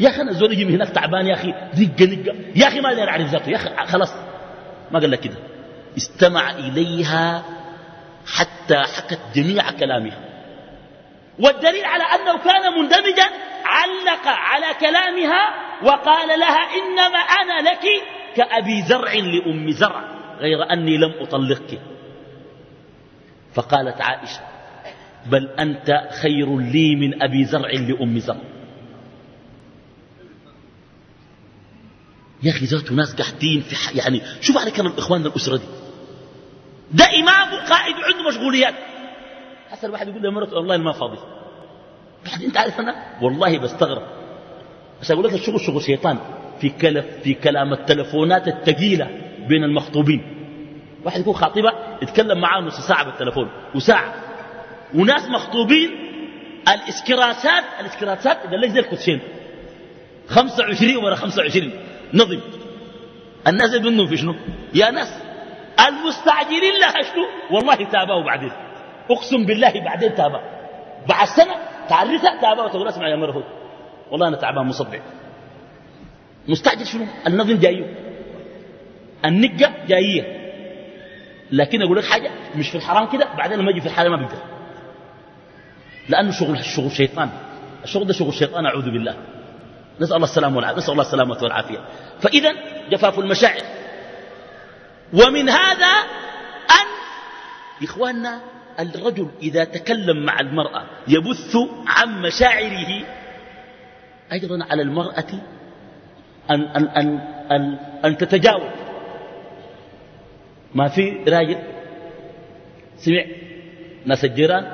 يا أخي أنا زول من هناك تعبان يا أخي. دقة دقة. يا أخي ما لي أعرف ذاته. يا أخي خلاص. ما قال لك كده. استمع إليها حتى حكت جميع كلامها. والدليل على أنه كان مندمجا علق على كلامها وقال لها إنما أنا لك كأبي زرع لأم زرع غير أني لم أطلقك. فقالت عائشة بل أنت خير لي من أبي زرع لأم زرع. يا أخي ذاته ناس قاعدين في. يعني شوف على كلام إخواننا الأسرة دي. ده إمام وقائد عنده مشغوليات. حتى الواحد يقول لمرته والله ما فاضي. بعد أنت عارف أنا؟ والله بستغرب. بس أقول لك الشغل شغل شيطان. في كلف في كلام التلفونات الثقيلة بين المخطوبين. واحد يكون خاطبة يتكلم معاه نص ساعة بالتلفون. وساعة. وناس مخطوبين الإسكراسات الإسكراسات قال لك زي الكوتشين. 25 ورا 25 نظم. الناس منهم في شنو؟ يا ناس المستعجلين لها شنو؟ والله تابعوا بعدين. اقسم بالله بعدين تابع. بعد سنة تعرفها تابع وتقول اسمع يا مرفوض والله أنا تعبان مصدع مستعجل شنو؟ النظم جاية النقة جاية. لكن أقول لك حاجة مش في الحرام كده بعدين لما يجي في الحلال ما بيقدر. لأنه شغل شغل شيطان. الشغل ده شغل شيطان أعوذ بالله. نسأل الله السلامة والعافيه نسأل الله السلامة والعافية. فإذا جفاف المشاعر. ومن هذا أن إخواننا الرجل إذا تكلم مع المرأة يبث عن مشاعره أيضا على المرأة أن, أن, أن, أن, أن تتجاوب ما في راجل سمع. ناس الجيران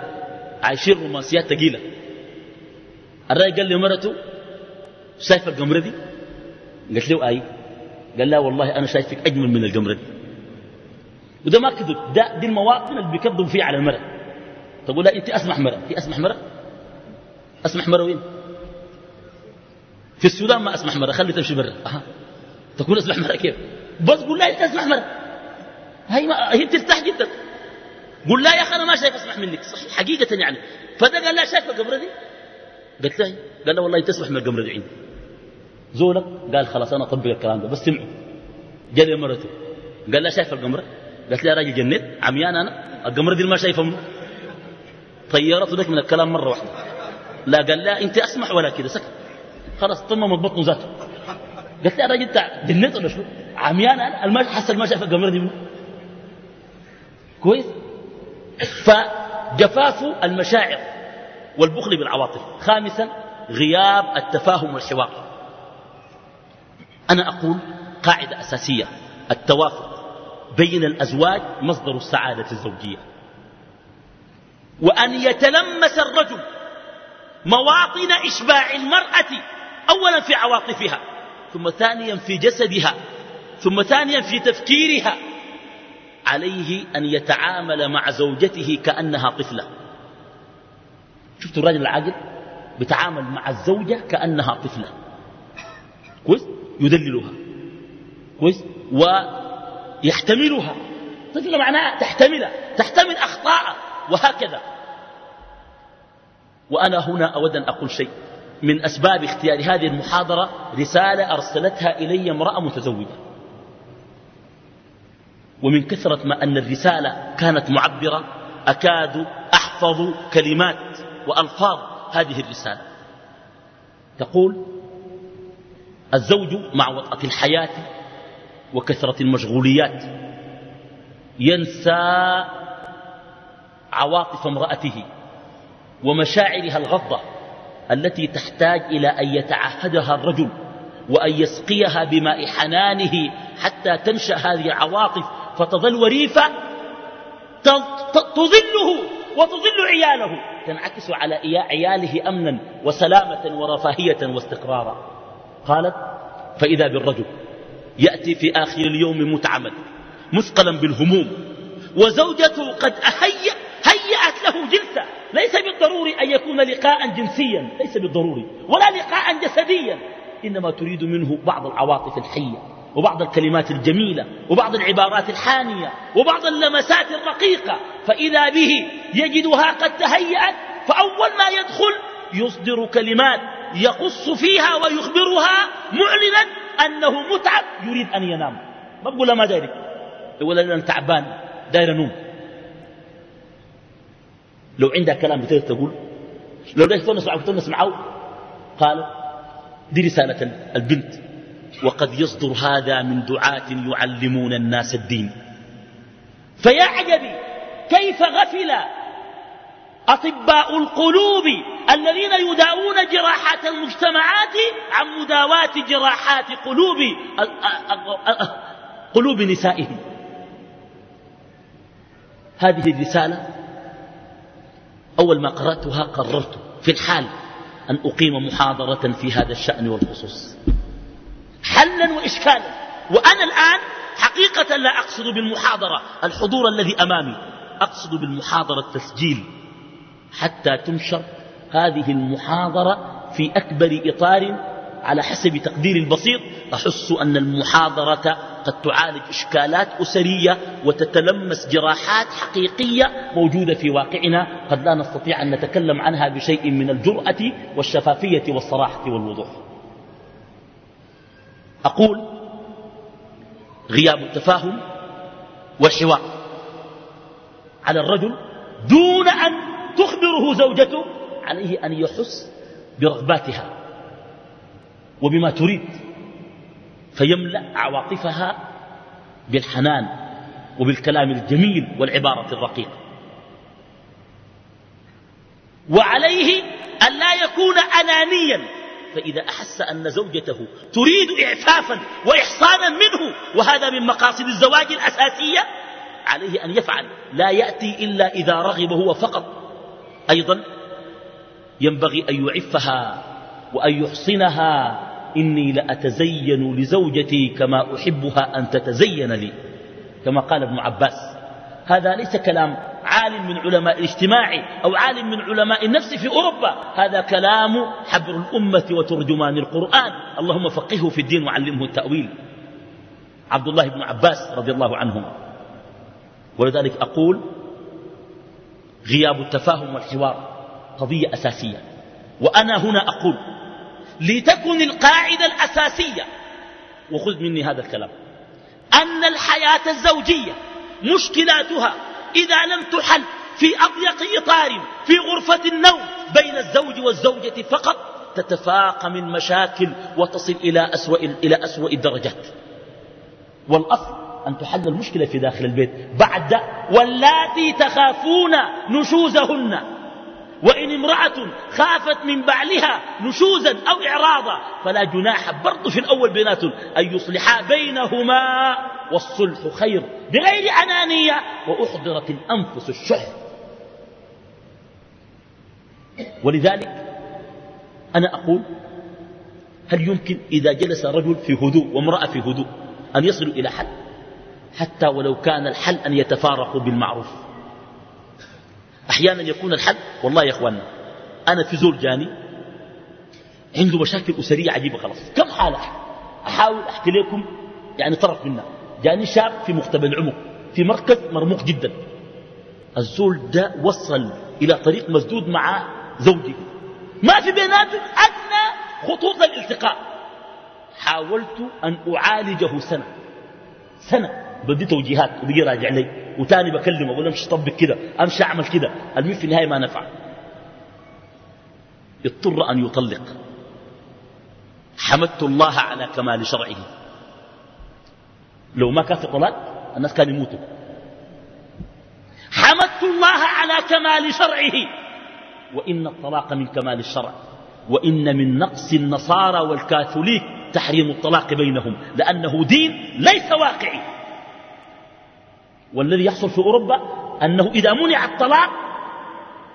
عايشين رومانسيات ثقيلة. الراجل قال لمرته شايف القمرة دي؟ قالت له أي. قال لا والله أنا شايفك أجمل من القمرة دي. وده ما كذب. ده دي المواطن اللي بيكذبوا فيها على المرأة. تقول لا انت أسمح مرأة. في أسمح مرأة. أسمح مرأة وين؟ في السودان ما أسمح مرأة. خلي تمشي برا. أها. تقول أسمح مرأة كيف؟ بس قول لا انت أسمح مرأة. هي, ما... هي ترتاح جدا. قول لا يا أخي أنا ما شايف أسمح منك. صحيح حقيقة يعني. فده قال لا شايف القمرة دي؟ قلت له قال له والله تسمح من القمرة دي عندي. زولك قال خلاص أنا أطبق الكلام ده. بس سمعوا جاء مرته قال لا شايف القمرة؟ قالت لي يا راجل جنيت عميان أنا. القمر دي ما شايفه منه طيرته لك من الكلام مرة واحدة. لا قال لا أنت أسمح ولا كده سكت. خلاص طممت بطنه ذاته قالت لي يا راجل أنت جنيت ولا شنو؟ عميان أنا الماء حسن ما شايف القمر دي منه كويس؟ فجفاف المشاعر والبخل بالعواطف. خامسا غياب التفاهم والحوار أنا أقول قاعدة أساسية التوافق. بين الأزواج مصدر السعادة الزوجية. وأن يتلمس الرجل مواطن إشباع المرأة أولا في عواطفها ثم ثانيا في جسدها ثم ثانيا في تفكيرها عليه أن يتعامل مع زوجته كأنها طفلة. شفت الرجل العاقل؟ بيتعامل مع الزوجة كأنها طفلة. كويس؟ يدللها. كويس؟ يحتملها. طفلة معناها تحتملها. تحتمل أخطاء. وهكذا. وأنا هنا أود أن أقول شيء. من أسباب اختيار هذه المحاضرة رسالة أرسلتها إلي امرأة متزوجة. ومن كثرة ما أن الرسالة كانت معبرة أكاد أحفظ كلمات وألفاظ هذه الرسالة. تقول الزوج مع وطأة الحياة وكثرة المشغوليات. ينسى عواطف امرأته ومشاعرها الغضة التي تحتاج إلى أن يتعهدها الرجل وأن يسقيها بماء حنانه حتى تنشأ هذه العواطف فتظل وريفة تظله وتظل عياله تنعكس على عياله أمنا وسلامة ورفاهية واستقرارا. قالت فإذا بالرجل يأتي في آخر اليوم متعمد مثقلا بالهموم. وزوجته قد أهيأ هيأت له جلسة. ليس بالضروري أن يكون لقاء جنسيا ليس بالضروري ولا لقاء جسديا. إنما تريد منه بعض العواطف الحية وبعض الكلمات الجميلة وبعض العبارات الحانية وبعض اللمسات الرقيقة. فإذا به يجدها قد تهيأت فأول ما يدخل يصدر كلمات يقص فيها ويخبرها معلنا أنه متعب يريد أن ينام. ما بقول ما دايرك يقول أنا تعبان داير نوم لو عندك كلام بتقدر تقول؟ لو ليش تنسمع تنسمعه قال دي رسالة البنت. وقد يصدر هذا من دعاة يعلمون الناس الدين. فيا عجبي كيف غفل أطباء القلوب الذين يداوون جراحات المجتمعات عن مداواة جراحات قلوب قلوب نسائهم. هذه الرسالة أول ما قرأتها قررت في الحال أن أقيم محاضرة في هذا الشأن والخصوص. حلا وإشكالا. وأنا الآن حقيقة لا أقصد بالمحاضرة الحضور الذي أمامي. أقصد بالمحاضرة التسجيل. حتى تنشر هذه المحاضرة في أكبر إطار على حسب تقديري البسيط. أحس أن المحاضرة قد تعالج إشكالات أسرية وتتلمس جراحات حقيقية موجودة في واقعنا. قد لا نستطيع أن نتكلم عنها بشيء من الجرأة والشفافية والصراحة والوضوح. أقول غياب التفاهم والحوار على الرجل دون أن تخبره زوجته عليه أن يحس برغباتها وبما تريد فيملأ عواطفها بالحنان وبالكلام الجميل والعبارة الرقيقة. وعليه أن لا يكون أنانيا فإذا أحس أن زوجته تريد إعفافا وإحصانا منه وهذا من مقاصد الزواج الأساسية عليه أن يفعل. لا يأتي إلا إذا رغب هو فقط. أيضا ينبغي أن يعفها وأن يحصنها. إني لأتزين لزوجتي كما أحبها أن تتزين لي كما قال ابن عباس. هذا ليس كلام عالم من علماء الاجتماع أو عالم من علماء النفس في أوروبا. هذا كلام حبر الأمة وترجمان القرآن. اللهم فقهه في الدين وعلمه التأويل. عبد الله بن عباس رضي الله عنهما. ولذلك أقول غياب التفاهم والحوار قضية أساسية. وأنا هنا أقول لتكن القاعدة الأساسية وخذ مني هذا الكلام أن الحياة الزوجية مشكلاتها إذا لم تحل في أضيق إطار في غرفة النوم بين الزوج والزوجة فقط تتفاقم من مشاكل وتصل إلى أسوأ, إلى أسوأ الدرجات. والأصل أن تحل المشكلة في داخل البيت. بعد واللاتي تخافون نشوزهن. وإن امرأة خافت من بعلها نشوزا أو إعراضا فلا جناح برضو في الأول بينات أن يصلحا بينهما والصلح خير. بغير أنانية وأحضرت الأنفس الشح. ولذلك أنا أقول هل يمكن إذا جلس رجل في هدوء وامرأة في هدوء أن يصلوا إلى حل حتى ولو كان الحل أن يتفارقوا بالمعروف. أحيانا يكون الحل والله يا إخواننا أنا في زول جاني عنده مشاكل أسرية عجيبة خلاص. كم حالة؟ أحاول أحكي لكم يعني طرف منها. جاني شاب في مقتبل العمر في مركز مرموق جدا. الزول ده وصل إلى طريق مسدود مع زوجه ما في بيناتهم أدنى خطوط الالتقاء حاولت أن أعالجه سنة. سنة. بدي توجيهات وبيجي راجع لي. وتاني بكلمه أقول امشي طبق كده امشي اعمل كده. المهم في النهاية ما نفع. اضطر أن يطلق. حمدت الله على كمال شرعه. لو ما كان في طلاق الناس كانوا يموتوا. حمدت الله على كمال شرعه. وإن الطلاق من كمال الشرع. وإن من نقص النصارى والكاثوليك تحريم الطلاق بينهم. لأنه دين ليس واقعي. والذي يحصل في أوروبا أنه إذا منع الطلاق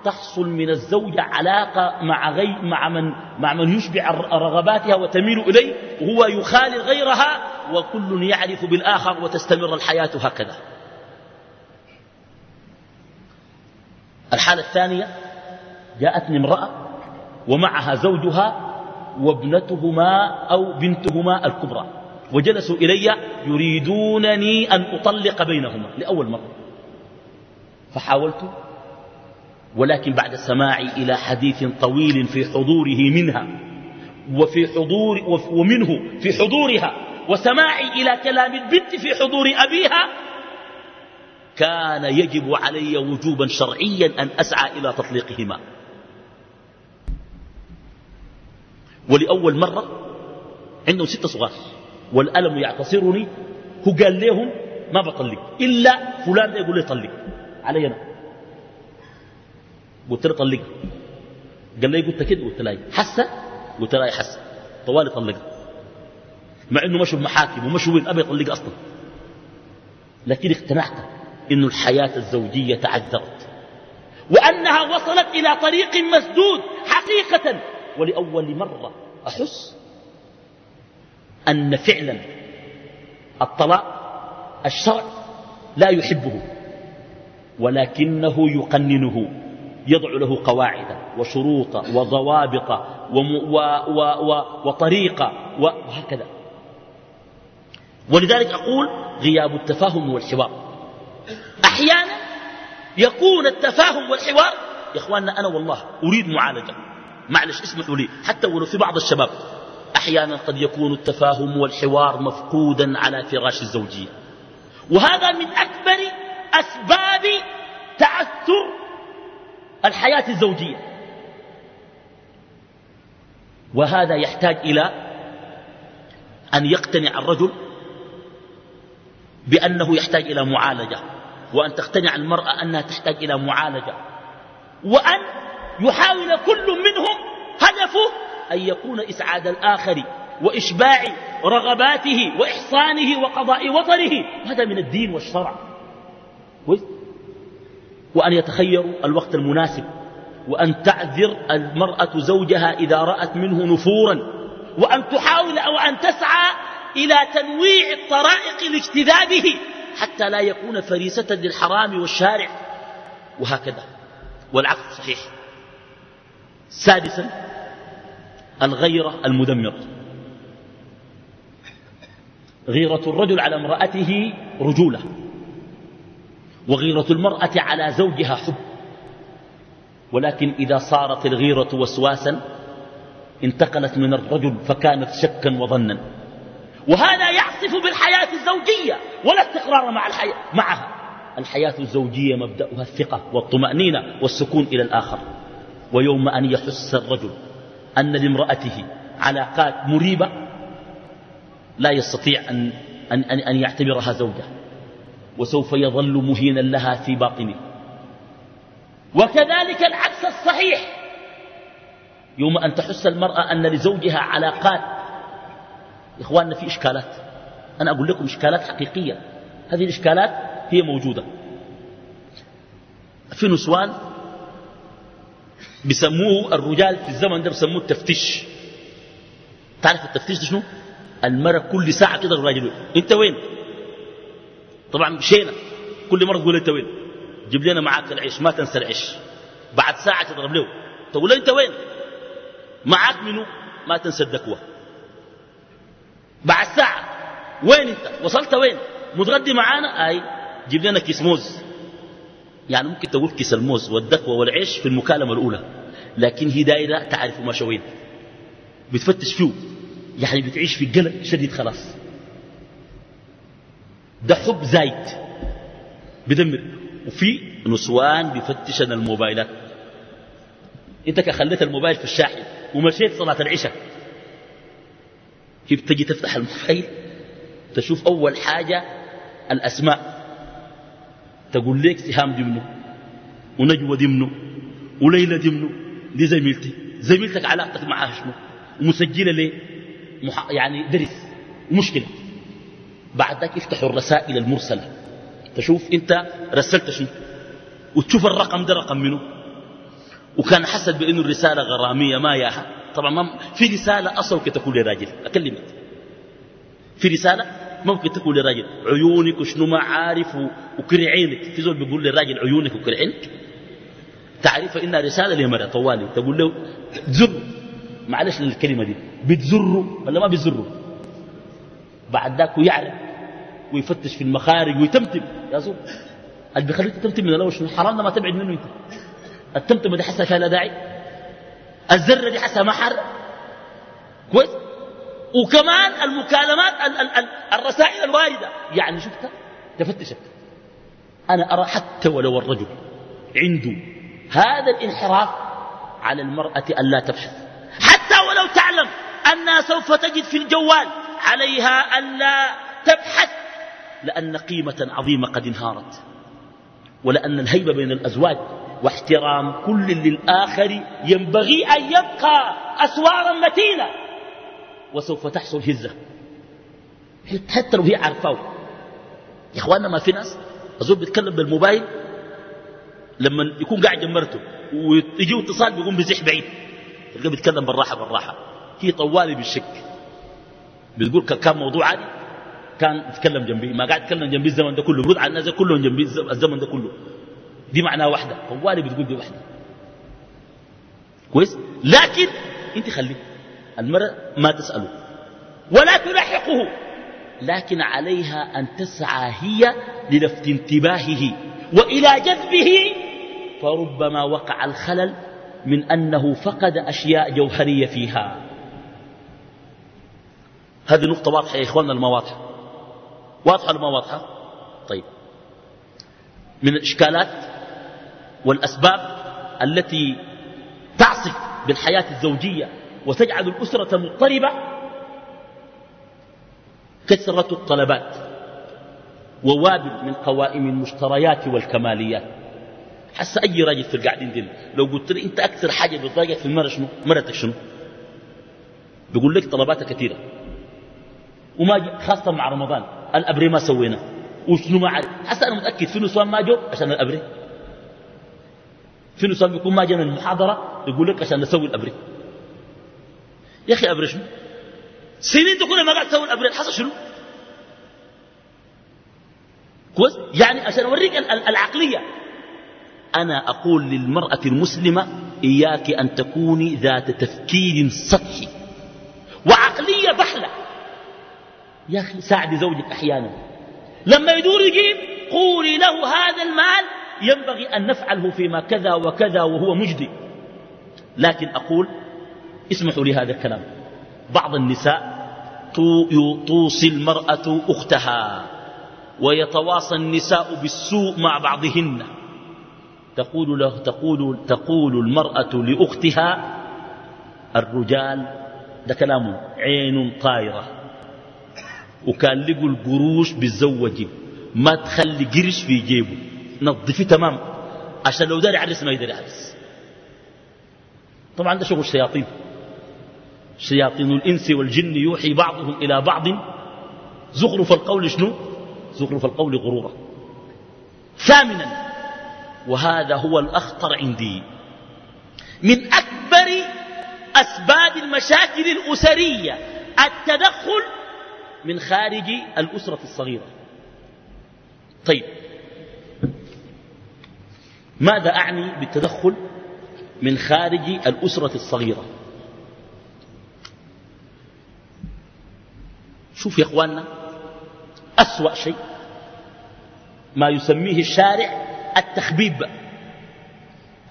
تحصل من الزوجة علاقة مع, غي مع, من, مع من يشبع رغباتها وتميل إليه وهو يخالي غيرها وكل يعرف بالآخر وتستمر الحياة هكذا. الحالة الثانية جاءتني امرأة ومعها زوجها وابنتهما أو بنتهما الكبرى. وجلسوا إلي يريدونني أن أطلق بينهما لأول مرة. فحاولت ولكن بعد سماعي إلى حديث طويل في حضوره منها وفي حضور ومنه في حضورها وسماعي إلى كلام البنت في حضور أبيها كان يجب علي وجوبا شرعيا أن أسعى إلى تطليقهما. ولأول مرة عندهم ستة صغار. والألم يعتصرني. هو قال لهم ما بطلق. إلا فلان يقول لي طلق. علي أنا. قلت له طلقها قال لي قلت كده قلت له حسة؟ قلت له حسة. طوالي طلقها مع إنه مشوا بمحاكم ومشوا وين أبي يطلقها أصلا. لكن اقتنعت إنه الحياة الزوجية تعذرت. وأنها وصلت إلى طريق مسدود حقيقة. ولأول مرة أحس أن فعلا الطلاق الشرع لا يحبه ولكنه يقننه يضع له قواعد وشروط وضوابط و و و وطريقة وهكذا. ولذلك أقول غياب التفاهم والحوار. أحيانا يكون التفاهم والحوار يا إخواننا أنا والله أريد معالجة. معلش اسمحوا لي حتى ولو في بعض الشباب. أحيانا قد يكون التفاهم والحوار مفقودا على فراش الزوجية وهذا من أكبر أسباب تعثر الحياة الزوجية. وهذا يحتاج إلى أن يقتنع الرجل بأنه يحتاج إلى معالجة وأن تقتنع المرأة أنها تحتاج إلى معالجة وأن يحاول كل منهم هدفه أن يكون إسعاد الآخر وإشباع رغباته وإحصانه وقضاء وطنه. هذا من الدين والشرع. وأن يتخيروا الوقت المناسب وأن تعذر المرأة زوجها إذا رأت منه نفورا وأن تحاول أو أن تسعى إلى تنويع الطرائق لاجتذابه حتى لا يكون فريسة للحرام والشارع. وهكذا. والعكس صحيح. سادسا الغيرة المدمرة غيرة الرجل على امرأته رجولة وغيرة المرأة على زوجها حب. ولكن إذا صارت الغيرة وسواسا انتقلت من الرجل فكانت شكا وظنا. وهذا يعصف بالحياة الزوجية ولا استقرار مع الحياة معها. الحياة الزوجية مبدأها الثقة والطمأنينة والسكون إلى الآخر. ويوم أن يحس الرجل أن لامرأته علاقات مريبة لا يستطيع أن, أن, أن, أن يعتبرها زوجة وسوف يظل مهينا لها في باطنه. وكذلك العكس الصحيح. يوم أن تحس المرأة أن لزوجها علاقات إخواننا في إشكالات. أنا أقول لكم إشكالات حقيقية. هذه الإشكالات هي موجودة. في نسوان بيسموه الرجال في الزمن ده بيسموه التفتيش. تعرف التفتيش ده شنو؟ المرة كل ساعة كده الراجل أنت وين؟ طبعا مشينا. كل مرة تقول أنت وين؟ جيب لنا معاك العيش ما تنسى العيش. بعد ساعة تضرب له. تقول أنت وين؟ معاك منه ما تنسى الدكوة بعد ساعة وين أنت؟ وصلت وين؟ متغدي معانا؟ أي جيب لنا كيس موز. يعني ممكن تقول كيس الموز والدكوة والعيش في المكالمة الأولى لكن هي دائرة تعرف ما شوين بتفتش فيه يعني بتعيش في قلق شديد خلاص. ده حب زايد بدمر وفي نسوان بيفتشن الموبايلات. انت كخليت الموبايل في الشاحن ومشيت صلاة العشاء. كيف تجي تفتح الموبايل؟ تشوف أول حاجة الأسماء. تقول لك سهام دي منه ونجوى دي منه وليلى دي منه دي زميلتي. زميلتك علاقتك معها شنو؟ ومسجلة ليه؟ مح... يعني درس. مشكلة. بعد ذاك يفتحوا الرسائل المرسلة. تشوف انت رسلت شنو؟ وتشوف الرقم ده رقم منه وكان حسد بإنه الرسالة غرامية ما ياها. طبعا ما في رسالة أصلا تكون لراجل أكلمك. في رسالة ممكن تكون لراجل عيونك وشنو ما عارف وكرع عينك في زول بيقول للراجل عيونك وكرع عينك تعرف انها رسالة لمرأة طوالي. تقول له زر. معلش الكلمة دي. بتزره ولا ما بتزره بعد ذاك يعرف ويفتش في المخارج ويتمتم. يا زول اللي بيخليك تتمتم من الأول شنو؟ حرام ما تبعد منه أنت. التمتم دي حسها فيها لا داعي. الزره دي حسها محر كويس؟ وكمان المكالمات ال ال ال الرسائل الواردة. يعني شفتها تفتشك أنا أرى حتى ولو الرجل عنده هذا الانحراف على المرأة أن لا تبحث حتى ولو تعلم أنها سوف تجد في الجوال عليها الا تبحث لأن قيمة عظيمة قد انهارت. ولأن الهيبة بين الأزواج واحترام كل للآخر ينبغي أن يبقى أسوارا متينة. وسوف تحصل هزة. حتى لو هي عارفاه يا اخوانا ما في ناس؟ الزول بيتكلم بالموبايل لما يكون قاعد جنب ويجي اتصال بيقوم بزح بعيد. تلقاه بيتكلم بالراحة بالراحة. هي طوالي بالشك. بتقول كان موضوع عادي؟ كان يتكلم جنبي. ما قاعد يتكلم جنبي الزمن ده كله. برد على الناس كلهم جنبي الزمن ده كله. دي معناها واحدة. طوالي بتقول دي واحدة. كويس؟ لكن انت خليه المرأة ما تسأله. ولا تلحقه لكن عليها أن تسعى هي للفت انتباهه. وإلى جذبه. فربما وقع الخلل من أنه فقد أشياء جوهرية فيها. هذه نقطة واضحة يا إخواننا المواضحة واضحة ولا ما واضحة؟ طيب. من الإشكالات والأسباب التي تعصف بالحياة الزوجية وتجعل الأسرة مضطربة كثرة الطلبات ووابل من قوائم المشتريات والكماليات. حس أي راجل في القاعدين دي لو قلت لي أنت أكثر حاجة بتضايقك في المرة شنو؟ مرتك شنو؟ بيقول لك طلباتها كثيرة. وما خاصة مع رمضان. الأبري ما سوينا. وشنو ما عارف حتى أنا متأكد في نسوان ما جو؟ عشان الأبري. في نسوان بيكون ما جانا المحاضرة؟ يقول لك عشان نسوي الأبري. يا أخي أبري شنو سنين تقول ما قاعد تسوي الأبري حصل شنو؟ كويس؟ يعني عشان أوريك العقلية. أنا أقول للمرأة المسلمة إياك أن تكوني ذات تفكير سطحي. وعقلية بحلة. يا أخي ساعدي زوجك أحيانا. لما يدور يجيب قولي له هذا المال. ينبغي أن نفعله فيما كذا وكذا وهو مجدي. لكن أقول اسمحوا لي هذا الكلام. بعض النساء توصي المرأة أختها ويتواصى النساء بالسوء مع بعضهن. تقول له تقول تقول المرأة لأختها الرجال ده كلام عين طايرة. وكان لقوا القروش بالزوج. ما تخلي قرش في جيبه. نظفيه تمام. عشان لو داري يعرس ما يدري يعرس طبعا ده شغل الشياطين. شياطين الإنس والجن يوحي بعضهم إلى بعض. زخرف القول شنو؟ زخرف القول غرورا. ثامنا وهذا هو الأخطر عندي. من أكبر أسباب المشاكل الأسرية التدخل من خارج الأسرة الصغيرة. طيب ماذا أعني بالتدخل من خارج الأسرة الصغيرة؟ شوف يا إخواننا أسوأ شيء ما يسميه الشارع التخبيب.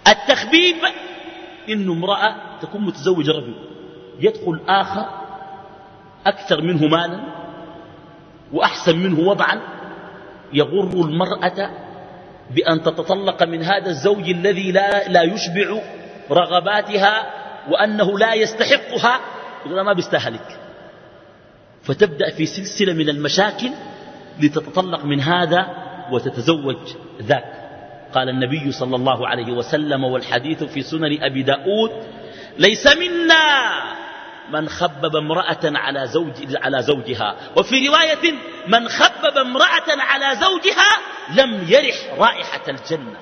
التخبيب إنه امرأة تكون متزوجة رجل يدخل آخر أكثر منه مالا وأحسن منه وضعا يغر المرأة بأن تتطلق من هذا الزوج الذي لا, لا يشبع رغباتها وأنه لا يستحقها يقول ما بيستهلك فتبدأ في سلسلة من المشاكل لتتطلق من هذا وتتزوج ذاك. قال النبي صلى الله عليه وسلم والحديث في سنن أبي داود ليس منا من خبب امرأة على, زوج على زوجها. وفي رواية من خبب امرأة على زوجها لم يرح رائحة الجنة.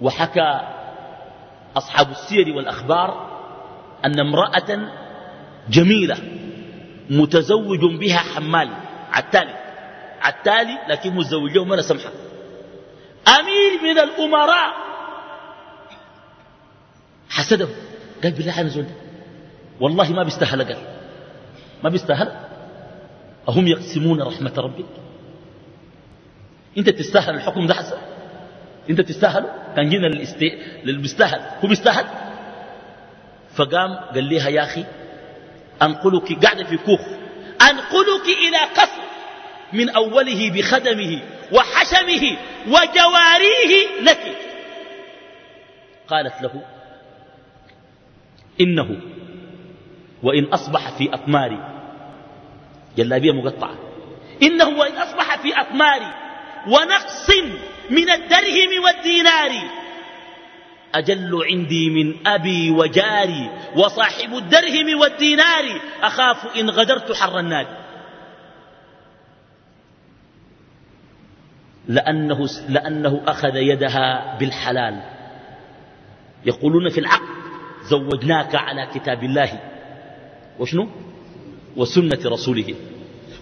وحكى أصحاب السير والأخبار أن امرأة جميلة متزوج بها حمال عالتالي عالتالي لكن متزوج له مرة سمحة. أمير من الأمراء. حسده. قال بالله أنا زول والله ما بيستاهل قال. ما بيستاهل. أهم يقسمون رحمة ربك. أنت تستاهل الحكم ده حسن. أنت تستاهل كان جينا. للبيستاهل هو بيستاهل؟ فقام قال لها يا أخي أنقلك قاعدة في كوخ. أنقلك إلى قصر من أوله بخدمه وحشمه وجواريه لك. قالت له إنه وإن أصبح في أطماري جلابية مقطعة. إنه وإن أصبح في أطمار ونقص من الدرهم والدينار. أجل عندي من أبي وجاري وصاحب الدرهم والدينار. أخاف إن غدرت حر النار. لأنه, لأنه أخذ يدها بالحلال. يقولون في العقد زوجناك على كتاب الله. وشنو؟ وسنة رسوله.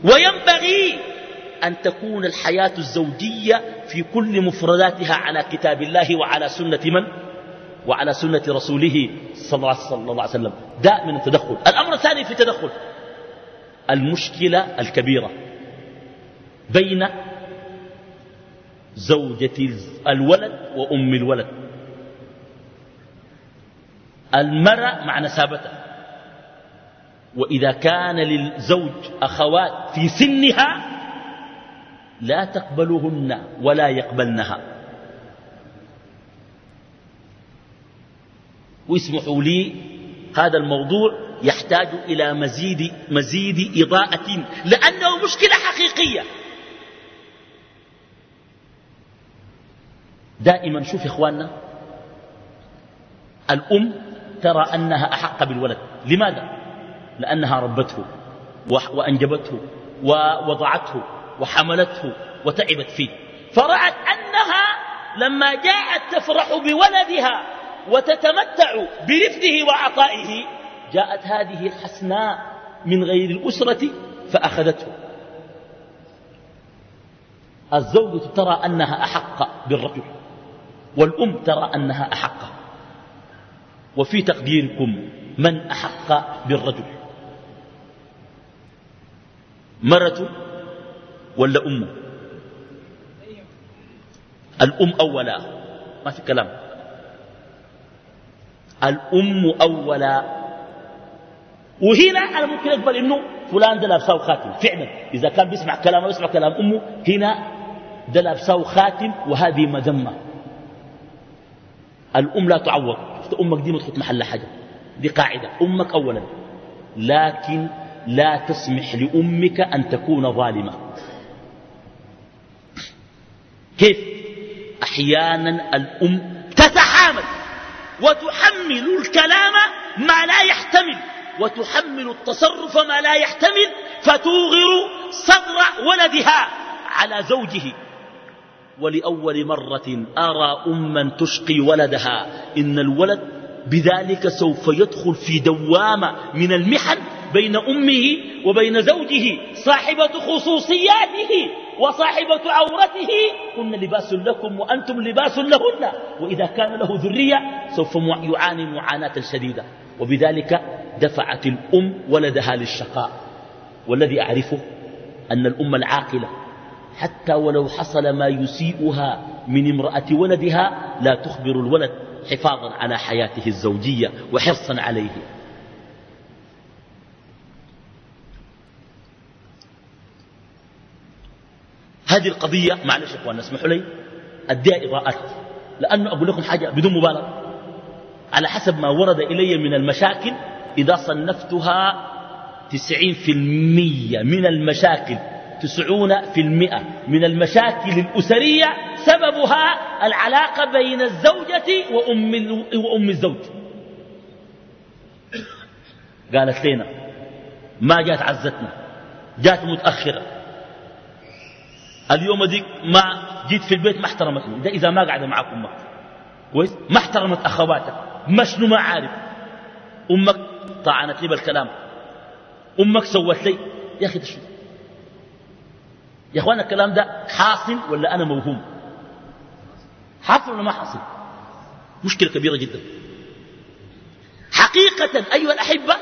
وينبغي أن تكون الحياة الزوجية في كل مفرداتها على كتاب الله وعلى سنة من؟ وعلى سنة رسوله صلى الله عليه وسلم داء من التدخل. الأمر الثاني في التدخل المشكلة الكبيرة بين زوجة الولد وأم الولد. المرأة مع نسابته وإذا كان للزوج أخوات في سنها لا تقبلهن ولا يقبلنها. واسمحوا لي هذا الموضوع يحتاج إلى مزيد, مزيد إضاءة لأنه مشكلة حقيقية. دائما شوف يا إخواننا الأم ترى أنها أحق بالولد. لماذا؟ لأنها ربته وأنجبته ووضعته وحملته وتعبت فيه. فرأت أنها لما جاءت تفرح بولدها وتتمتع برفده وعطائه جاءت هذه الحسناء من غير الأسرة فأخذته. الزوجة ترى أنها أحق بالرجل والأم ترى أنها أحق. وفي تقديركم من أحق بالرجل؟ مرته ولا أمه؟ الأم أولا. ما في كلام. الأم أولا. وهنا أنا ممكن أقبل إنه فلان ده لابسه خاتم. فعلا. إذا كان بيسمع كلام أو يسمع كلام أمه هنا ده لابسه خاتم وهذه مذمة. الأم لا تعوض. شفت أمك دي ما تخط محل حاجة. دي قاعدة. أمك أولا. لكن لا تسمح لأمك أن تكون ظالمة. كيف؟ أحيانا الأم تتحامل وتحمل الكلام ما لا يحتمل وتحمل التصرف ما لا يحتمل فتوغر صدر ولدها على زوجه. ولأول مرة أرى أما تشقي ولدها. إن الولد بذلك سوف يدخل في دوامة من المحن بين أمه وبين زوجه صاحبة خصوصياته. وصاحبة عورته هن لباس لكم وأنتم لباس لهن. وإذا كان له ذرية سوف يعاني معاناة شديدة. وبذلك دفعت الأم ولدها للشقاء. والذي أعرفه أن الأم العاقلة حتى ولو حصل ما يسيئها من امرأة ولدها لا تخبر الولد حفاظا على حياته الزوجية وحرصا عليه. هذه القضية معلش يا إخوان اسمحوا لي اديها اضاءات لأنه أقول لكم حاجة بدون مبالغة. على حسب ما ورد إلي من المشاكل إذا صنفتها تسعين في المية من المشاكل تسعون في المئة من المشاكل الأسرية سببها العلاقة بين الزوجة وأم, وأم الزوج. قالت لنا ما جات عزتنا جات متأخرة. اليوم دي ما جيت في البيت ما احترمتني ده إذا ما قاعد معك أمك. كويس؟ ما احترمت أخواتك. ما شنو ما عارف. أمك طعنت لي بالكلام. أمك سوت لي. يا أخي تشوف. يا أخوانا الكلام ده حاصل ولا أنا موهوم؟ حاصل ولا ما حاصل؟ مشكلة كبيرة جدا. حقيقة أيها الأحبة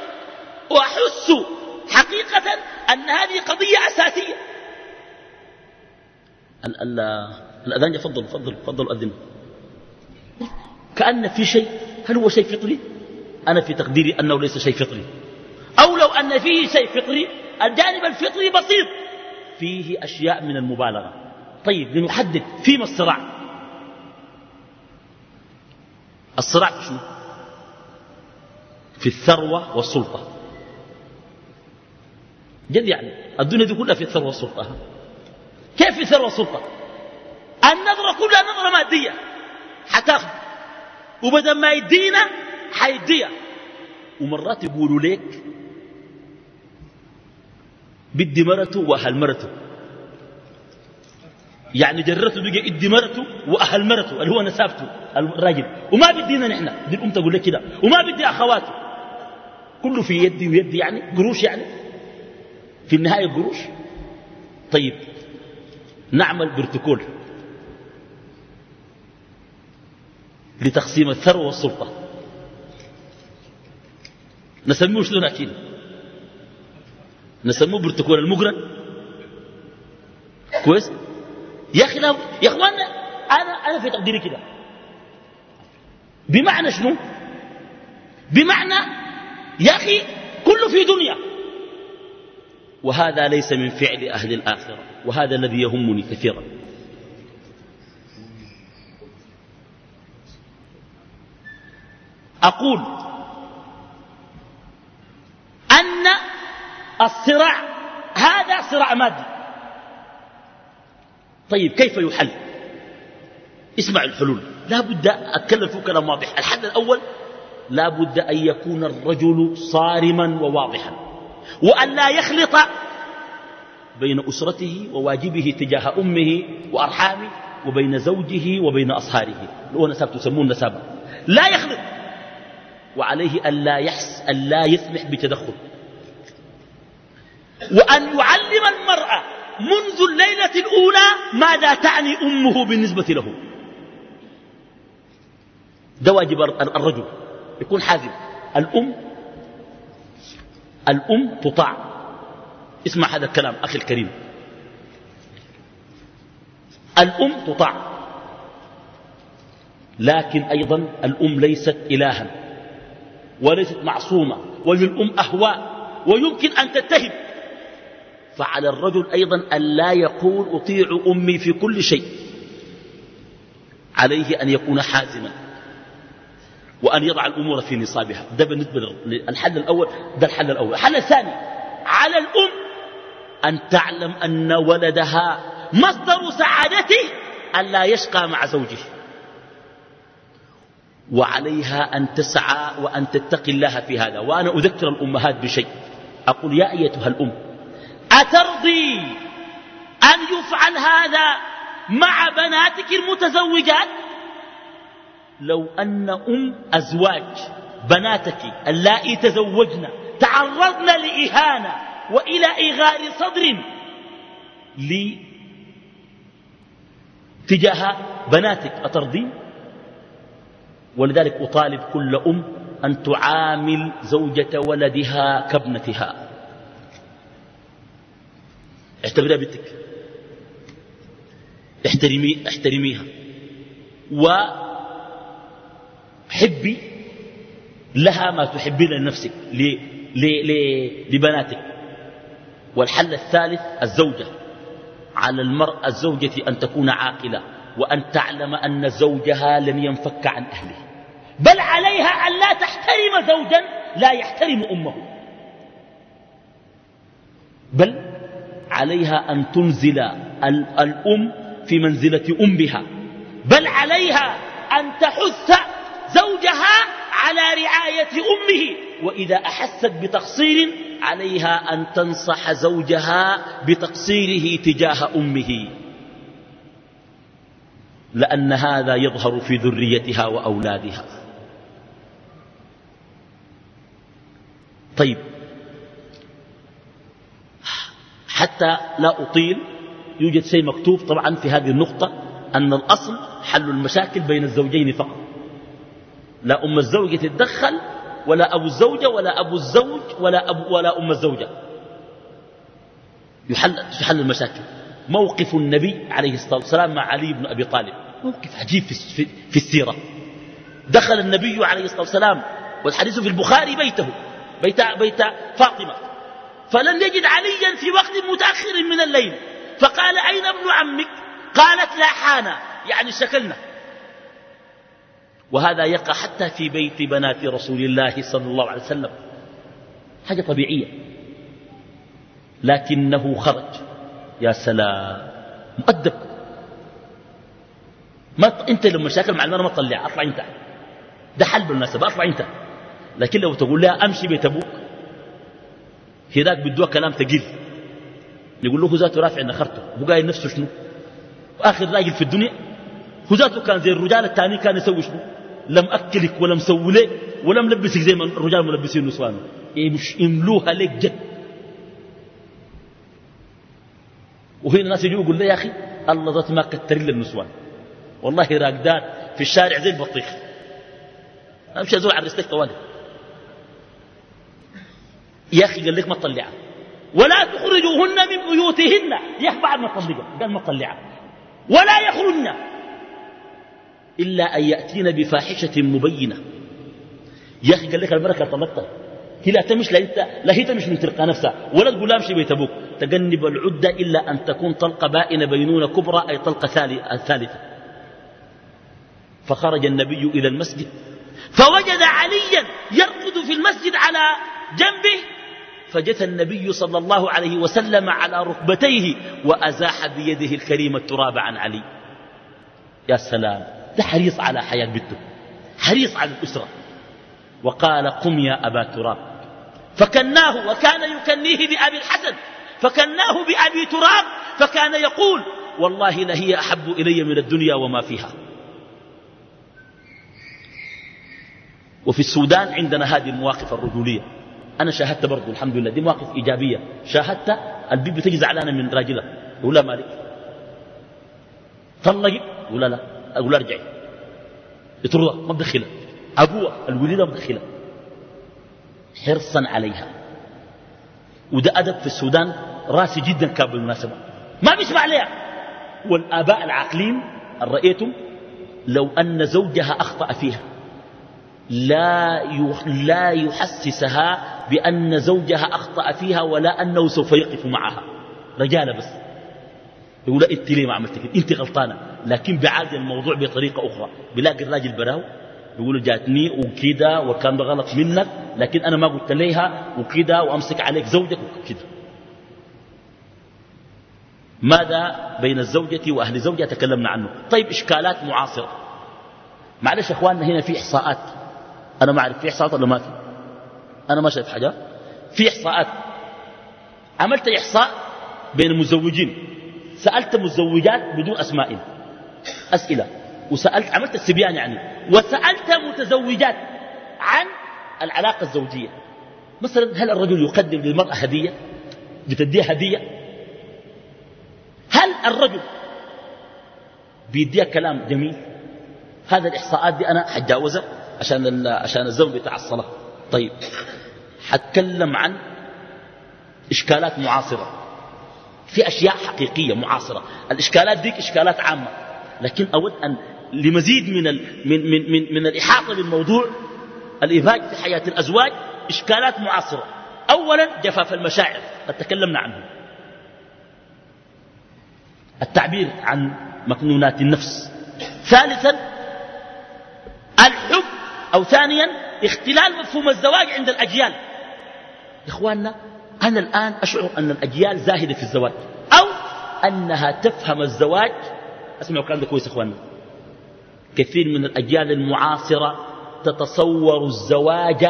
وأحس حقيقة أن هذه قضية أساسية. الأذان يفضل فضل فضل أذن. كأن في شيء هل هو شيء فطري؟ أنا في تقديري أنه ليس شيء فطري. أو لو أن فيه شيء فطري الجانب الفطري بسيط. فيه أشياء من المبالغة. طيب لنحدد فيما الصراع؟ الصراع في شنو؟ في الثروة والسلطة. جد يعني الدنيا دي كلها في الثروة والسلطة كيف في ثروة والسلطة النظرة كلها نظرة مادية. حتاخذ. وبدل ما يدينا حيديها. ومرات يقولوا لك بدي مرته وأهل مرته. يعني جرته بقى ادي مرته وأهل مرته اللي هو نسابته الراجل. وما بدينا نحن. دي الأم تقول لك كده. وما بدي أخواته. كله في يدي ويدي يعني قروش يعني. في النهاية قروش. طيب. نعمل بروتوكول لتقسيم الثروة والسلطة. نسميه شنو لكن نسموه بروتوكول المقرن كويس؟ يا أخي يا اخوانا أنا أنا في تقديري كده. بمعنى شنو؟ بمعنى يا أخي كله في دنيا. وهذا ليس من فعل أهل الآخرة وهذا الذي يهمني كثيرا. أقول أن الصراع هذا صراع مادي. طيب كيف يحل؟ اسمع الحلول. لا بد أتكلم فيه كلام واضح. الحل الأول لا بد أن يكون الرجل صارما وواضحا. وأن لا يخلط بين أسرته وواجبه تجاه أمه وأرحامه وبين زوجه وبين أصهاره. هو نساب تسمون نسابة لا يخلط. وعليه أن لا, يحس أن لا يسمح بتدخل. وأن يعلم المرأة منذ الليلة الأولى ماذا تعني أمه بالنسبة له. ده واجب الرجل. يكون حازم. الأم الأم تطاع. اسمع هذا الكلام أخي الكريم. الأم تطاع. لكن أيضا الأم ليست إلها وليست معصومة وللأم أهواء ويمكن أن تتهم. فعلى الرجل أيضا أن لا يقول أطيع أمي في كل شيء. عليه أن يكون حازما. وأن يضع الأمور في نصابها. ده بالنسبة للحل الأول ده الحل الأول. الحل الثاني على الأم أن تعلم أن ولدها مصدر سعادته أن لا يشقى مع زوجه. وعليها أن تسعى وأن تتقي الله في هذا. وأنا أذكر الأمهات بشيء. أقول يا أيتها الأم أترضي أن يفعل هذا مع بناتك المتزوجات؟ لو أن أم أزواج بناتك اللائي تزوجن تعرضن لإهانة وإلى إغار صدر لي تجاه بناتك أترضين ولذلك أطالب كل أم أن تعامل زوجة ولدها كابنتها. اعتبرها بنتك. احترمي احترميها. وحبي لها ما تحبين لنفسك لبناتك. والحل الثالث الزوجة. على المرأة الزوجة أن تكون عاقلة وأن تعلم أن زوجها لن ينفك عن أهله. بل عليها أن لا تحترم زوجا لا يحترم أمه. بل عليها أن تنزل الأم في منزلة أمها. بل عليها أن تحث زوجها على رعاية أمه وإذا أحست بتقصير عليها أن تنصح زوجها بتقصيره تجاه أمه. لأن هذا يظهر في ذريتها وأولادها. طيب. حتى لا أطيل يوجد شيء مكتوب طبعا في هذه النقطة أن الأصل حل المشاكل بين الزوجين فقط. لا أم الزوجة تتدخل ولا أبو الزوجة ولا أبو الزوج ولا, أبو ولا أم الزوجة يحل, يحل المشاكل. موقف النبي عليه الصلاة والسلام مع علي بن أبي طالب. موقف عجيب في, في السيرة. دخل النبي عليه الصلاة والسلام والحديث في البخاري بيته بيت, بيت فاطمة. فلم يجد عليا في وقت متأخر من الليل. فقال أين ابن عمك؟ قالت لا حانا يعني شكلنا. وهذا يقع حتى في بيت بنات رسول الله صلى الله عليه وسلم. حاجة طبيعية. لكنه خرج. يا سلام. مؤدب. ما ت... انت لما مشاكل مع المرأة ما تطلع. أطلع أنت. ده حل بالمناسبة. أطلع أنت. لكن لو تقول لها أمشي بيت أبوك. هناك بدوها كلام ثقيل. يقول له ذاته رافع نخرته. هو قايل نفسه شنو؟ اخر راجل في الدنيا هو ذاته كان زي الرجال الثاني كان يسوي شنو؟ لم أكلك ولم سوي لك ولم لبسك زي ما الرجال ملبسين نسوانه يملوها لك جد. وهنا الناس يجوا يقول لي يا أخي الله ذات ما كتر النسوان. والله راقدات في الشارع زي البطيخ. امشي ازول على الرستيك طوالي يا أخي قال لك ما تطلعها ولا تخرجوهن من بيوتهن. يا أخي بعد ما تطلقها قال ما تطلعها ولا يخرجن. إلا أن ياتين بفاحشة مبينة. يا أخي قال لك المرأة طلقتها هي لا تمش لا انت لا هي تمش من تلقى نفسها. ولا تقول لا امشي بيت أبوك. تجنب العدة إلا أن تكون طلقة بائنة بينونه كبرى أي طلقة ثالثة فخرج النبي إلى المسجد. فوجد عليا يرقد في المسجد على جنبه. فجثى النبي صلى الله عليه وسلم على ركبتيه وأزاح بيده الكريمة التراب عن علي. يا سلام. ده حريص على حياة بنته. حريص على الأسرة. وقال قم يا أبا تراب. فكناه وكان يكنيه بأبي الحسن. فكناه بأبي تراب. فكان يقول والله لهي أحب إلي من الدنيا وما فيها. وفي السودان عندنا هذه المواقف الرجولية. أنا شاهدت برضو الحمد لله. دي مواقف إيجابية. شاهدت البيبي تجي زعلانة من راجلها يقول لا مالك. طلقي يقول لا. أقول ارجعي يطردها ما بدخلها أبوها الوليدة مدخلة حرصا عليها. وده أدب في السودان راسي جدا كان بالمناسبة. ما بيسمع عليها والآباء العاقلين رأيتم لو أن زوجها أخطأ فيها. لا لا يحسسها بأن زوجها أخطأ فيها ولا أنه سوف يقف معها. رجالة بس. يقول أنت ليه ما عملت كده أنت غلطانة. لكن بعاد الموضوع بطريقة أخرى. بلاقي الراجل براو يقول جاتني وكده وكان غلط منك. لكن أنا ما قلت ليها وكده وأمسك عليك زوجك وكده ماذا بين الزوجة وأهل زوجها تكلمنا عنه. طيب إشكالات معاصرة. معلش أخواننا هنا في إحصاءات. أنا ما أعرف في إحصاءات ولا ما في؟ أنا ما شايف حاجة. في إحصاءات. عملت إحصاء بين المزوجين. سألت مزوجات بدون أسماء. أسئلة. وسألت عملت السبيان يعني. وسألت متزوجات عن العلاقة الزوجية. مثلا هل الرجل يقدم للمرأة هدية؟ بتديها هدية؟ هل الرجل بيديها كلام جميل؟ هذا الإحصاءات دي أنا حتجاوزها عشان عشان الزمن بتاع الصلاة. طيب. حتكلم عن إشكالات معاصرة. في أشياء حقيقية معاصرة. الإشكالات ديك إشكالات عامة. لكن أود أن لمزيد من, ال من, من, من, من الإحاطة بالموضوع الإبهاج في حياة الأزواج إشكالات معاصرة. أولا جفاف المشاعر قد تكلمنا عنه. التعبير عن مكنونات النفس. ثالثا الحب. أو ثانيا اختلال مفهوم الزواج عند الأجيال. يا إخواننا أنا الآن أشعر أن الأجيال زاهدة في الزواج أو أنها تفهم الزواج. أسمعوا الكلام ده كويس يا إخواننا. كثير من الأجيال المعاصرة تتصور الزواج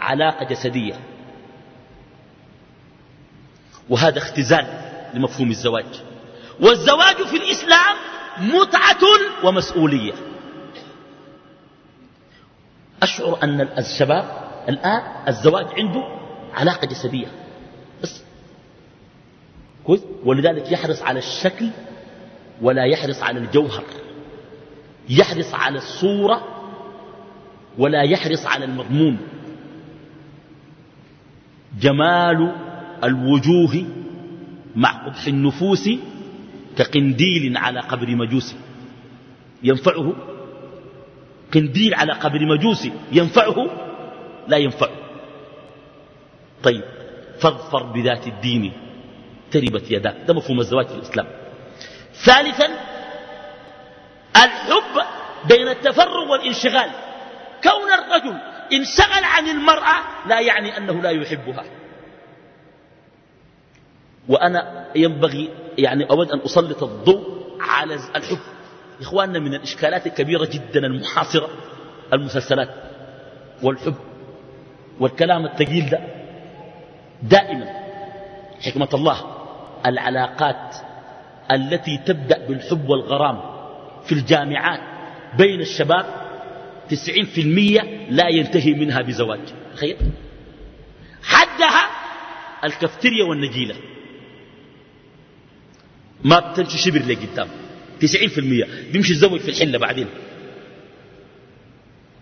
علاقة جسدية. وهذا اختزال لمفهوم الزواج. والزواج في الإسلام متعة ومسؤولية. أشعر أن الشباب الآن الزواج عنده علاقة جسدية. بس. كويس. ولذلك يحرص على الشكل ولا يحرص على الجوهر. يحرص على الصورة ولا يحرص على المضمون. جمال الوجوه مع قبح النفوس كقنديل على قبر مجوس. ينفعه؟ قنديل على قبر مجوس. ينفعه؟ لا ينفعه. طيب فاظفر بذات الدين تربت يداك ده مفهوم الزواج في الإسلام. ثالثا الحب بين التفرغ والانشغال. كون الرجل انشغل عن المرأة لا يعني أنه لا يحبها. وأنا ينبغي يعني أود أن أسلط الضوء على الحب. إخواننا من الإشكالات الكبيرة جدا المحاصرة المسلسلات والحب والكلام الثقيل ده. دائما حكمة الله العلاقات التي تبدأ بالحب والغرام في الجامعات بين الشباب تسعين في المية لا ينتهي منها بزواج. تخيل. حدها الكفتريا والنجيلة. ما بتمشي شبر لقدام تسعين في المية. بيمشي الزوج في الحلة بعدين.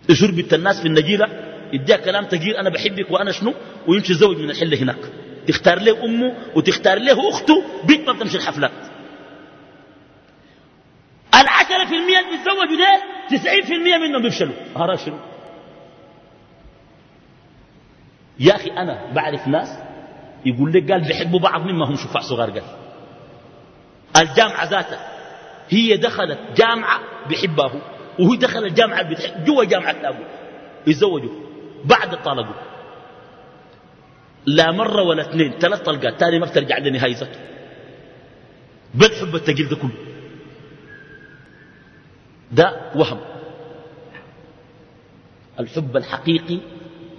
بنت الناس في النجيلة. يديها كلام تقيل أنا بحبك وأنا شنو؟ ويمشي الزوج من الحلة هناك. تختار له أمه وتختار له أخته بيت ما بتمشي الحفلات. العشرة في المية اللي بيتزوجوا ده تسعين في منهم بيفشلوا. هذا شنو؟ يا أخي أنا بعرف ناس يقول لك قال بيحبوا بعض مما هم شفاع صغار قال. الجامعة ذاتها هي دخلت جامعة بحبه وهو دخل الجامعة بتحب جوا جامعة أبوه. يتزوجوا. بعد الطلقوا لا مرة ولا اثنين ثلاث طلقات تاني ما بترجع لنهاية ذاته. بتحب التقيل ده كله. ده وهم. الحب الحقيقي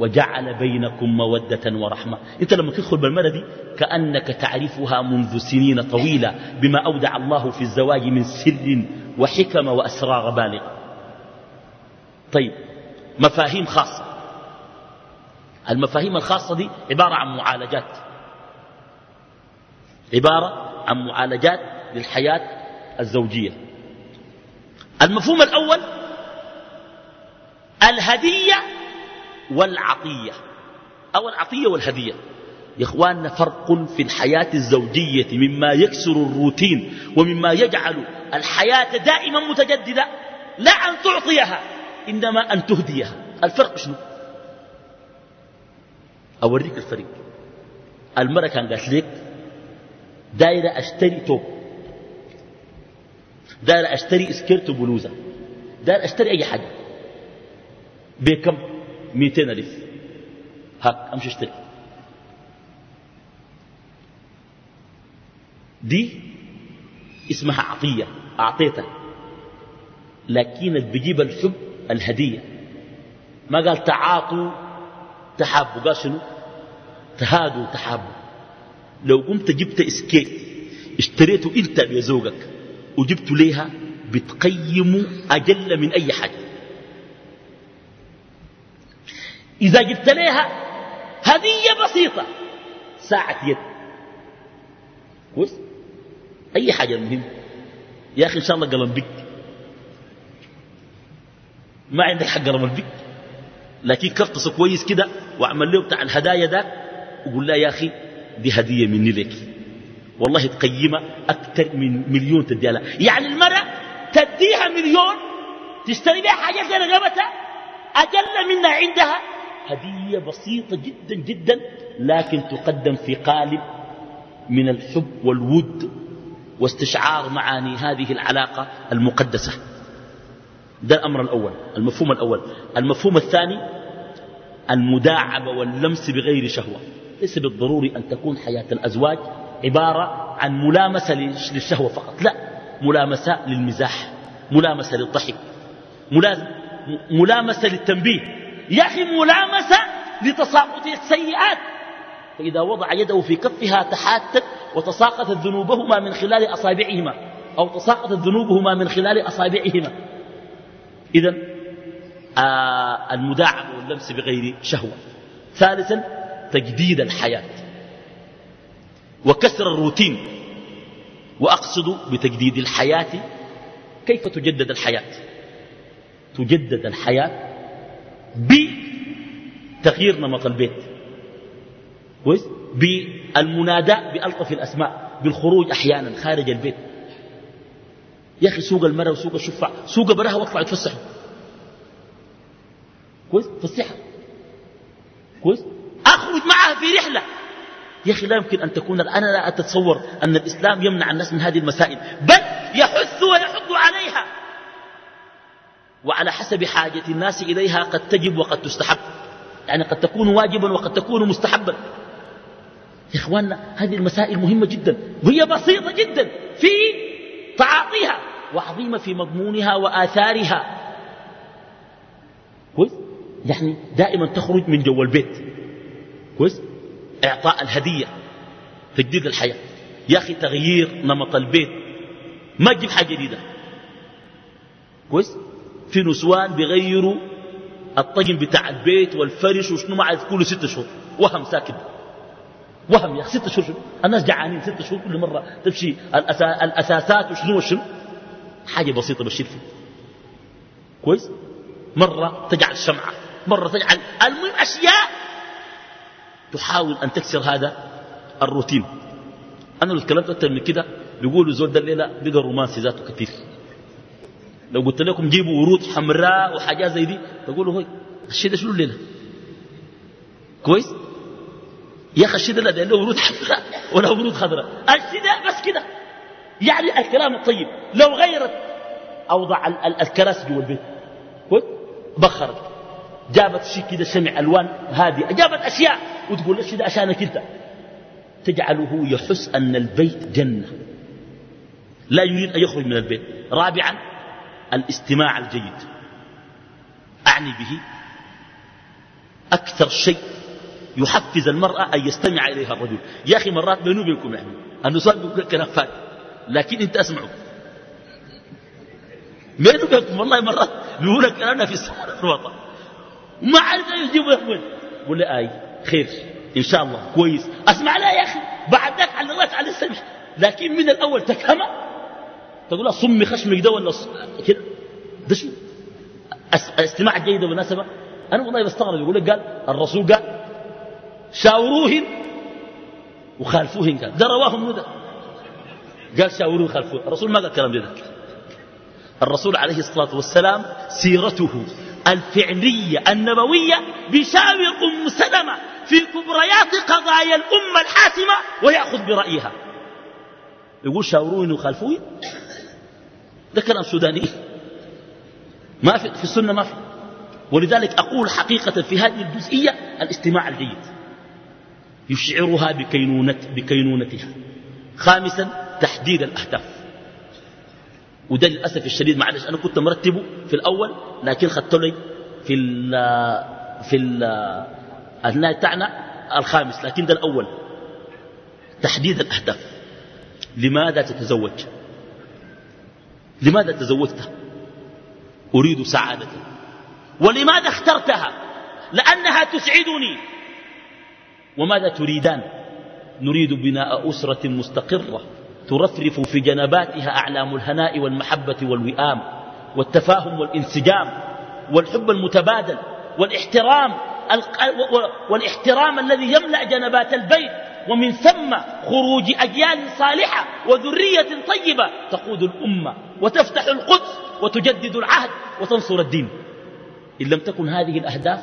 وجعل بينكم مودة ورحمة. انت لما تدخل بالمرة دي كأنك تعرفها منذ سنين طويلة بما أودع الله في الزواج من سر وحكم وأسرار بالغة. طيب مفاهيم خاصة. المفاهيم الخاصة دي عبارة عن معالجات. عبارة عن معالجات للحياة الزوجية. المفهوم الأول الهدية والعطية. أو العطية والهدية. يا إخواننا فرق في الحياة الزوجية مما يكسر الروتين ومما يجعل الحياة دائما متجددة لا أن تعطيها إنما أن تهديها. الفرق شنو؟ أوريك الفرق المرأة كان قالت لك دايرة أشتري توب. دايرة أشتري اسكيرت وبلوزة. دايرة أشتري أي حاجة. بكم؟ ميتين ألف. هاك أمشي اشتري. دي اسمها عطية أعطيتها. لكن بجيب الحب الهدية. ما قال تعاطوا تحابوا قال شنو؟ تهادوا تحابوا لو قمت جبت اسكيت اشتريته انت لزوجك وجبت ليها بتقيم أجل من أي حاجة. إذا جبت ليها هدية بسيطة ساعة يد. كويس؟ أي حاجة مهم يا أخي إن شاء الله قلم بك. ما عندك حق قلم البك. لكن كفتصه كويس كده واعمل له بتاع الهدايا ده وقول له يا أخي دي هدية مني لك. والله تقيمها أكثر من مليون تديها لها يعني المرأة تديها مليون تشتري بها حاجات زي رقبتها أجل منها عندها؟ هدية بسيطة جدا جدا لكن تقدم في قالب من الحب والود واستشعار معاني هذه العلاقة المقدسة. ده الأمر الأول المفهوم الأول. المفهوم الثاني المداعبة واللمس بغير شهوة. ليس بالضروري أن تكون حياة الأزواج عبارة عن ملامسة للشهوة فقط. لا ملامسة للمزاح ملامسة للضحك ملامسة للتنبيه. يا أخي ملامسة لتساقط السيئات. فإذا وضع يده في كفها تحاتت وتساقطت ذنوبهما من خلال أصابعهما أو تساقطت ذنوبهما من خلال أصابعهما إذا آه المداعبة واللمس بغير شهوة. ثالثا تجديد الحياة. وكسر الروتين. وأقصد بتجديد الحياة. كيف تجدد الحياة؟ تجدد الحياة بتغيير نمط البيت. كويس؟ بالمناداة بألطف الأسماء. بالخروج أحيانا خارج البيت. يا أخي سوق المرأة وسوق الشفع سوق براها واطلع يتفسحوا كويس؟ فسحها. كويس؟ أخرج معها في رحلة. يا أخي لا يمكن أن تكون أنا لا أتصور أن الإسلام يمنع الناس من هذه المسائل بل يحث ويحض عليها. وعلى حسب حاجة الناس إليها قد تجب وقد تستحب. يعني قد تكون واجبا وقد تكون مستحبا. يا إخواننا هذه المسائل مهمة جدا وهي بسيطة جدا في تعاطيها. وعظيمة في مضمونها وآثارها. كويس؟ يعني دائما تخرج من جو البيت. كويس؟ إعطاء الهدية تجديد الحياة. يا أخي تغيير نمط البيت. ما تجيب حاجة جديدة. كويس؟ في نسوان بيغيروا الطجن بتاع البيت والفرش وشنو ما عارف كل ستة شهور. وهم ساكن. وهم يا أخي ستة شهور الناس جعانين ستة شهور كل مرة. تمشي الأسا... الأساسات وشنو وشنو؟ حاجة بسيطة بشير فيه كويس؟ مرة تجعل شمعة مرة تجعل المهم أشياء تحاول أن تكسر هذا الروتين. أنا لو تكلمت أكثر من كده بيقولوا زول ده الليلة بقى رومانسي ذاته كثير. لو قلت لكم جيبوا ورود حمراء وحاجات زي دي تقولوا هوي الشيء ده شنو الليلة؟ كويس؟ يا أخي الشيء ده لا ده ورود حمراء ولا ورود خضراء. الشيء ده بس كده. يعني الكلام الطيب. لو غيرت أوضع الكراسي جوا البيت. بخرت. جابت شيء كده سمع ألوان هذه جابت أشياء. وتقول الشيء ده؟ عشانك أنت تجعله يحس أن البيت جنة. لا يريد أن يخرج من البيت. رابعا الاستماع الجيد. أعني به أكثر شيء يحفز المرأة أن يستمع إليها الرجل. يا أخي مرات بيني وبينكم يعني. النسوان بيقول كلام فات لكن أنت أسمعه. بيني وبينكم والله مرات بيقول كلامنا في السفر الوطن. ما عارف يجيبوا يا وين قول لي آي خير إن شاء الله كويس. أسمع لا يا أخي بعد ذاك على الراس على السمع لكن من الأول تكهمة تقول لها صمي خشمك ده ولا كده. ده شو؟ استماع جيدة بالمناسبة أنا والله بستغرب يقول لك قال الرسول قال شاوروهن وخالفوهن قال. ده رواه منو ده قال شاوروه وخالفوه الرسول ما قال كلام ده الرسول عليه الصلاة والسلام سيرته الفعلية النبوية بيشاور أم سلمة في كبريات قضايا الأمة الحاسمة ويأخذ برأيها. يقول شاوروني وخالفوني ده كلام سوداني. ما في, في السنة ما في. ولذلك أقول حقيقة في هذه الجزئية الاستماع الجيد. يشعرها بكينونة بكينونتها. خامسا تحديد الأهداف. وده للأسف الشديد معلش أنا كنت مرتبه في الأول لكن خدت لي في ال في ال النهاية بتاعنا الخامس لكن ده الأول. تحديد الأهداف. لماذا تتزوج؟ لماذا تزوجت أريد سعادة ولماذا اخترتها؟ لأنها تسعدني. وماذا تريدان؟ نريد بناء أسرة مستقرة. ترفرف في جنباتها أعلام الهناء والمحبة والوئام والتفاهم والانسجام والحب المتبادل والاحترام والاحترام الذي يملأ جنبات البيت ومن ثم خروج أجيال صالحة وذرية طيبة تقود الأمة وتفتح القدس وتجدد العهد وتنصر الدين. إن لم تكن هذه الأهداف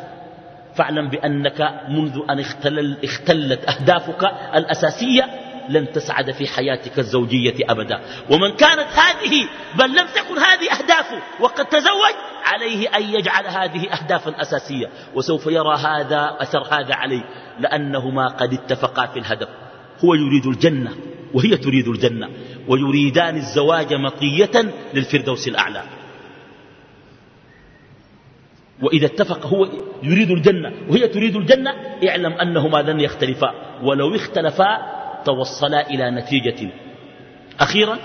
فاعلم بأنك منذ أن اختلل اختلت أهدافك الأساسية لن تسعد في حياتك الزوجية أبدا. ومن كانت هذه بل لم تكن هذه أهدافه وقد تزوج عليه أن يجعل هذه أهدافا أساسية. وسوف يرى هذا أثر هذا عليه لأنهما قد اتفقا في الهدف. هو يريد الجنة وهي تريد الجنة. ويريدان الزواج مطية للفردوس الأعلى. وإذا اتفق هو يريد الجنة وهي تريد الجنة اعلم أنهما لن يختلفا. ولو اختلفا توصلا إلى نتيجة. أخيرا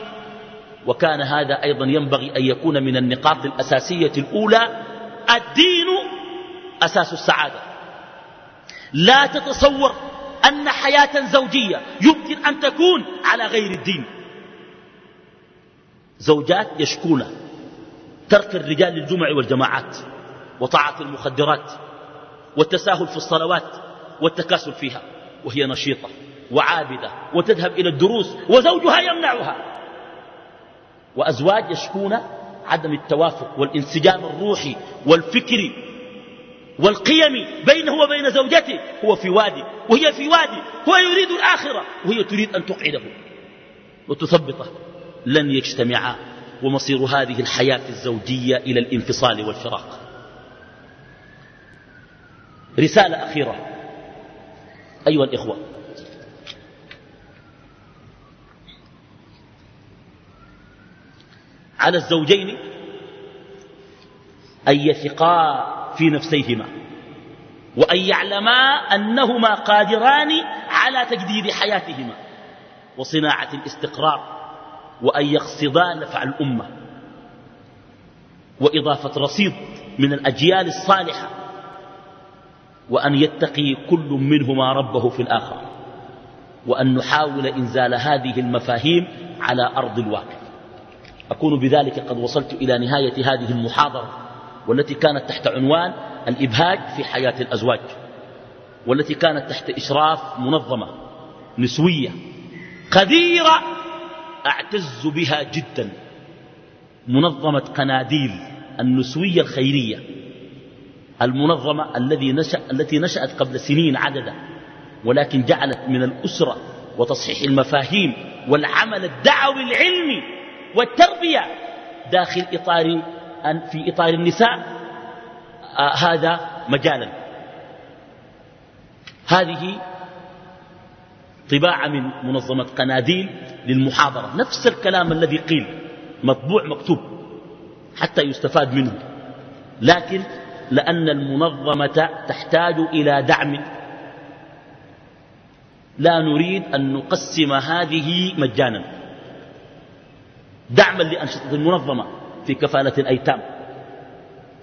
وكان هذا أيضا ينبغي أن يكون من النقاط الأساسية الأولى الدين أساس السعادة. لا تتصور أن حياة زوجية يمكن أن تكون على غير الدين. زوجات يشكون ترك الرجال للجمع والجماعات وطاعة المخدرات والتساهل في الصلوات والتكاسل فيها وهي نشيطة. وعابدة وتذهب إلى الدروس وزوجها يمنعها. وأزواج يشكون عدم التوافق والانسجام الروحي والفكري والقيمي بينه وبين زوجته. هو في وادي وهي في وادي هو يريد الآخرة وهي تريد أن تقعده. وتثبطه لن يجتمعا ومصير هذه الحياة الزوجية إلى الانفصال والفراق. رسالة أخيرة. أيها الإخوة على الزوجين أن يثقا في نفسيهما وأن يعلما أنهما قادران على تجديد حياتهما وصناعة الاستقرار وأن يقصدا نفع الأمة وإضافة رصيد من الأجيال الصالحة وأن يتقي كل منهما ربه في الآخر وأن نحاول إنزال هذه المفاهيم على أرض الواقع. أكون بذلك قد وصلت إلى نهاية هذه المحاضرة والتي كانت تحت عنوان الإبهاج في حياة الأزواج والتي كانت تحت إشراف منظمة نسوية قديرة أعتز بها جدا منظمة قناديل النسوية الخيرية المنظمة الذي نشأ التي نشأت قبل سنين عددا ولكن جعلت من الأسرة وتصحيح المفاهيم والعمل الدعوي العلمي والتربية داخل إطار في إطار النساء آه هذا مجالا. هذه طباعة من منظمة قناديل للمحاضرة. نفس الكلام الذي قيل مطبوع مكتوب حتى يستفاد منه. لكن لأن المنظمة تحتاج إلى دعم لا نريد أن نقسم هذه مجانا. دعما لأنشطة المنظمة في كفالة الأيتام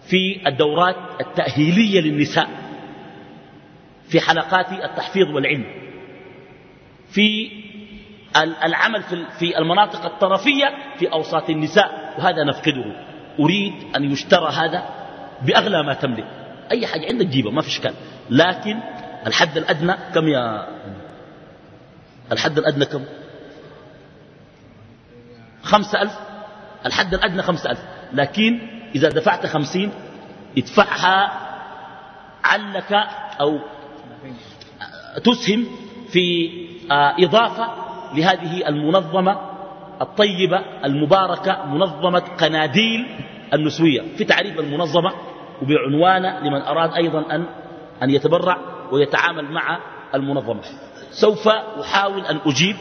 في الدورات التأهيلية للنساء في حلقات التحفيظ والعلم في العمل في المناطق الطرفية في أوساط النساء وهذا نفقده. أريد أن يشترى هذا بأغلى ما تملك. أي حاجة عندك جيبه ما في إشكال. لكن الحد الأدنى كم يا الحد الأدنى كم؟ خمسة ألف الحد الأدنى خمسة ألف. لكن إذا دفعت خمسين ادفعها علك أو تسهم في آه، إضافة لهذه المنظمة الطيبة المباركة منظمة قناديل النسوية. في تعريف المنظمة وبعنوان لمن أراد أيضا أن, أن يتبرع ويتعامل مع المنظمة. سوف أحاول أن أجيب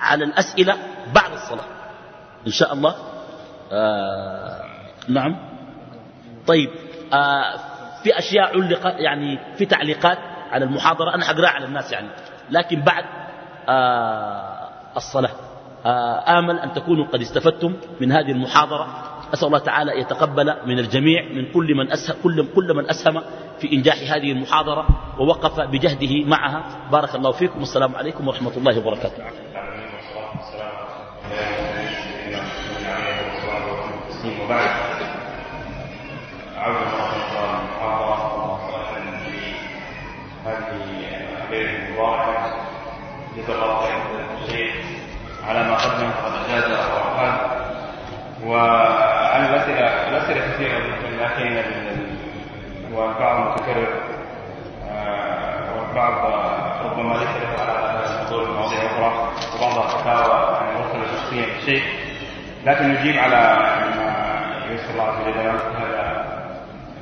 على الأسئلة بعد الصلاة. إن شاء الله. آه نعم. طيب آه في أشياء علق يعني في تعليقات على المحاضرة أنا حقرأ على الناس يعني. لكن بعد آه الصلاة. آه آمل أن تكونوا قد استفدتم من هذه المحاضرة. أسأل الله تعالى يتقبل من الجميع من كل من أسهم, كل, كل من أسهم في إنجاح هذه المحاضرة ووقف بجهده معها. بارك الله فيكم. والسلام عليكم ورحمة الله وبركاته. وبعد عودة مرة المحاضرة هذه الليلة المباركة الله خير الشيخ على ما قدم فقد أجاز وأفاد وعن الأسئلة الأسئلة كثيرة لكن والبعض متكرر. آه، والبعض ربما له على حضور مواضيع أخرى. وبعضها فتاوى يعني مرسلة شخصيا للشيخ لكن نجيب على يسر الله عز وجل هذا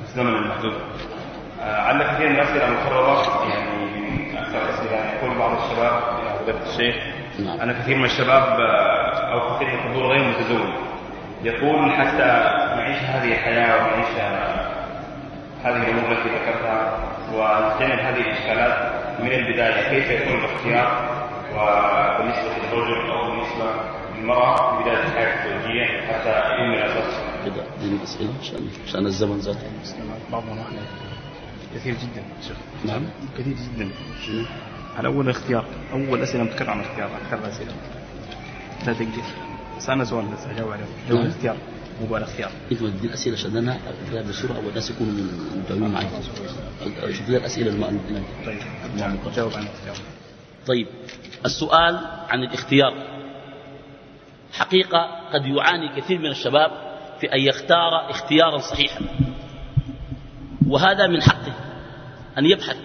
الزمن المحدود. آه، عندنا كثير من الأسئلة مكررة يعني من الأسئلة يعني يقول بعض الشباب يا فضيلة الشيخ. نعم. أنا كثير من الشباب آه، أو كثير من الحضور غير متزوج. يقول حتى نعيش هذه الحياة ونعيش هذه الأمور التي ذكرتها ونجتنب هذه الإشكالات من البداية كيف يكون الاختيار؟ وبالنسبة للرجل أو بالنسبة للمرأة في بداية الحياة الزوجية حتى يوم الأساس. كده. دي الأسئلة عشان عشان الزمن ذاته. بعضنا كثير جدا. شيخ نعم. كثير جدا. على أول اختيار أول أسئلة متكررة عن الاختيار. أكثر الأسئلة لا تقدر. بس أنا سؤال بس أجاوب عليه. جو نعم. الاختيار مو بالاختيار انت ودي الاسئله عشان أنا اقراها بسرعة والناس يكونوا متابعين معي. شوف لي الأسئلة الم... طيب. نعم. جاوب عن الاختيار. طيب. السؤال عن الاختيار. حقيقة قد يعاني كثير من الشباب في أن يختار اختيارا صحيحا. وهذا من حقه أن يبحث.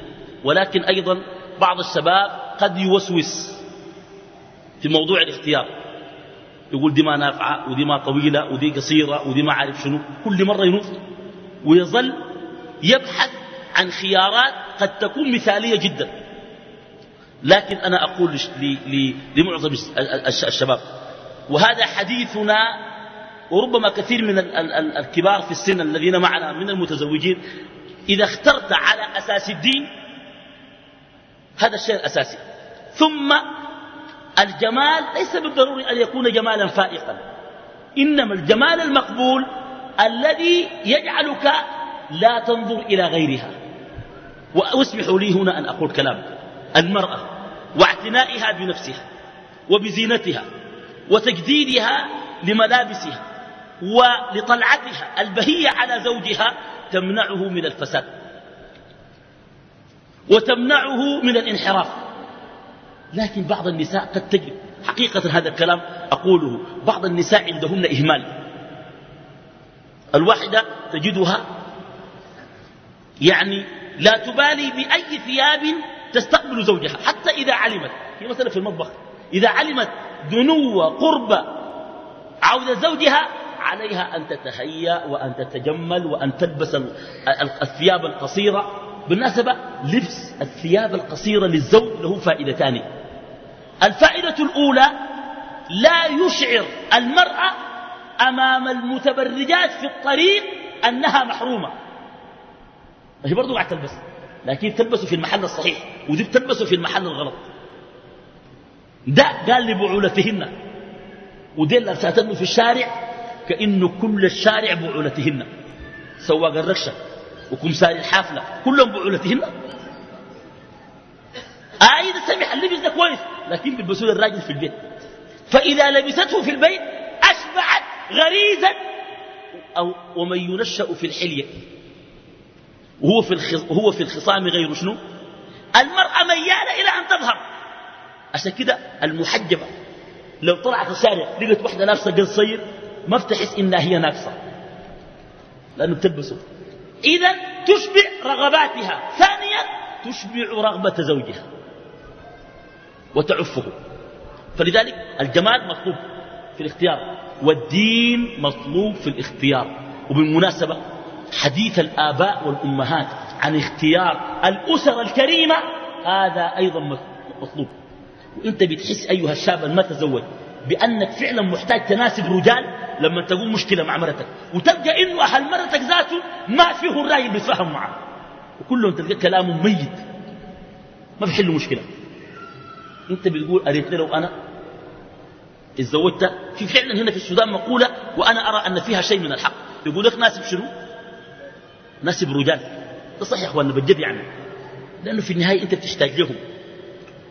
ولكن أيضا بعض الشباب قد يوسوس في موضوع الاختيار. يقول دي ما نافعة ودي ما طويلة ودي قصيرة ودي ما عارف شنو. كل مرة ينوف ويظل يبحث عن خيارات قد تكون مثالية جدا. لكن أنا أقول لمعظم الشباب وهذا حديثنا وربما كثير من الكبار في السن الذين معنا من المتزوجين إذا اخترت على أساس الدين هذا الشيء الأساسي. ثم الجمال ليس بالضروري أن يكون جمالا فائقا. إنما الجمال المقبول الذي يجعلك لا تنظر إلى غيرها. واسمحوا لي هنا أن أقول كلام. المرأة واعتنائها بنفسها وبزينتها وتجديدها لملابسها. ولطلعتها البهية على زوجها تمنعه من الفساد وتمنعه من الانحراف. لكن بعض النساء قد تجد حقيقة هذا الكلام أقوله بعض النساء عندهن إهمال. الواحدة تجدها يعني لا تبالي بأي ثياب تستقبل زوجها حتى إذا علمت هي مثلا في المطبخ إذا علمت دنو قرب عودة زوجها عليها أن تتهيأ وأن تتجمل وأن تلبس الثياب القصيرة. بالنسبة لبس الثياب القصيرة للزوج له فائدتان. الفائدة الأولى لا يشعر المرأة أمام المتبرجات في الطريق أنها محرومة. هي برضو قاعد تلبس لكن تلبسه في المحل الصحيح ودي تلبسه في المحل الغلط. ده قال لبعولتهن. ودي لابساتنه في الشارع كأنه كل الشارع بعولتهن. سواق الركشة وكمسار الحافلة كلهم بعولتهن. آه إذا سمح اللبس ده كويس لكن بيلبسوه الراجل في البيت. فإذا لبسته في البيت أشبعت غريزا. أو ومن ينشأ في الحلية وهو في, وهو في الخصام غير شنو؟ المرأة ميالة إلى أن تظهر. عشان كده المحجبة لو طلعت الشارع لقت واحدة لابسة قصير ما بتحس إنها هي ناقصة. لأنه بتلبسه. إذا تشبع رغباتها. ثانيا تشبع رغبة زوجها. وتعفه. فلذلك الجمال مطلوب في الاختيار. والدين مطلوب في الاختيار. وبالمناسبة حديث الآباء والأمهات عن اختيار الأسر الكريمة هذا أيضا مطلوب. وانت بتحس أيها الشاب ما تزوج بأنك فعلا محتاج تناسب رجال لما تقول مشكلة مع مرتك. وتلقى إنه أهل مرتك ذاته ما فيه الراجل بيتفاهم معه. وكلهم تلقى كلامه ميت. ما بيحلوا مشكلة. أنت بتقول أريت لو أنا اتزوجت. في فعلا هنا في السودان مقولة وأنا أرى أن فيها شيء من الحق. يقول لك ناسب شنو؟ ناسب رجال. ده صحيح يا أخواننا بجد يعني؟ لأنه في النهاية أنت بتحتاج لهم.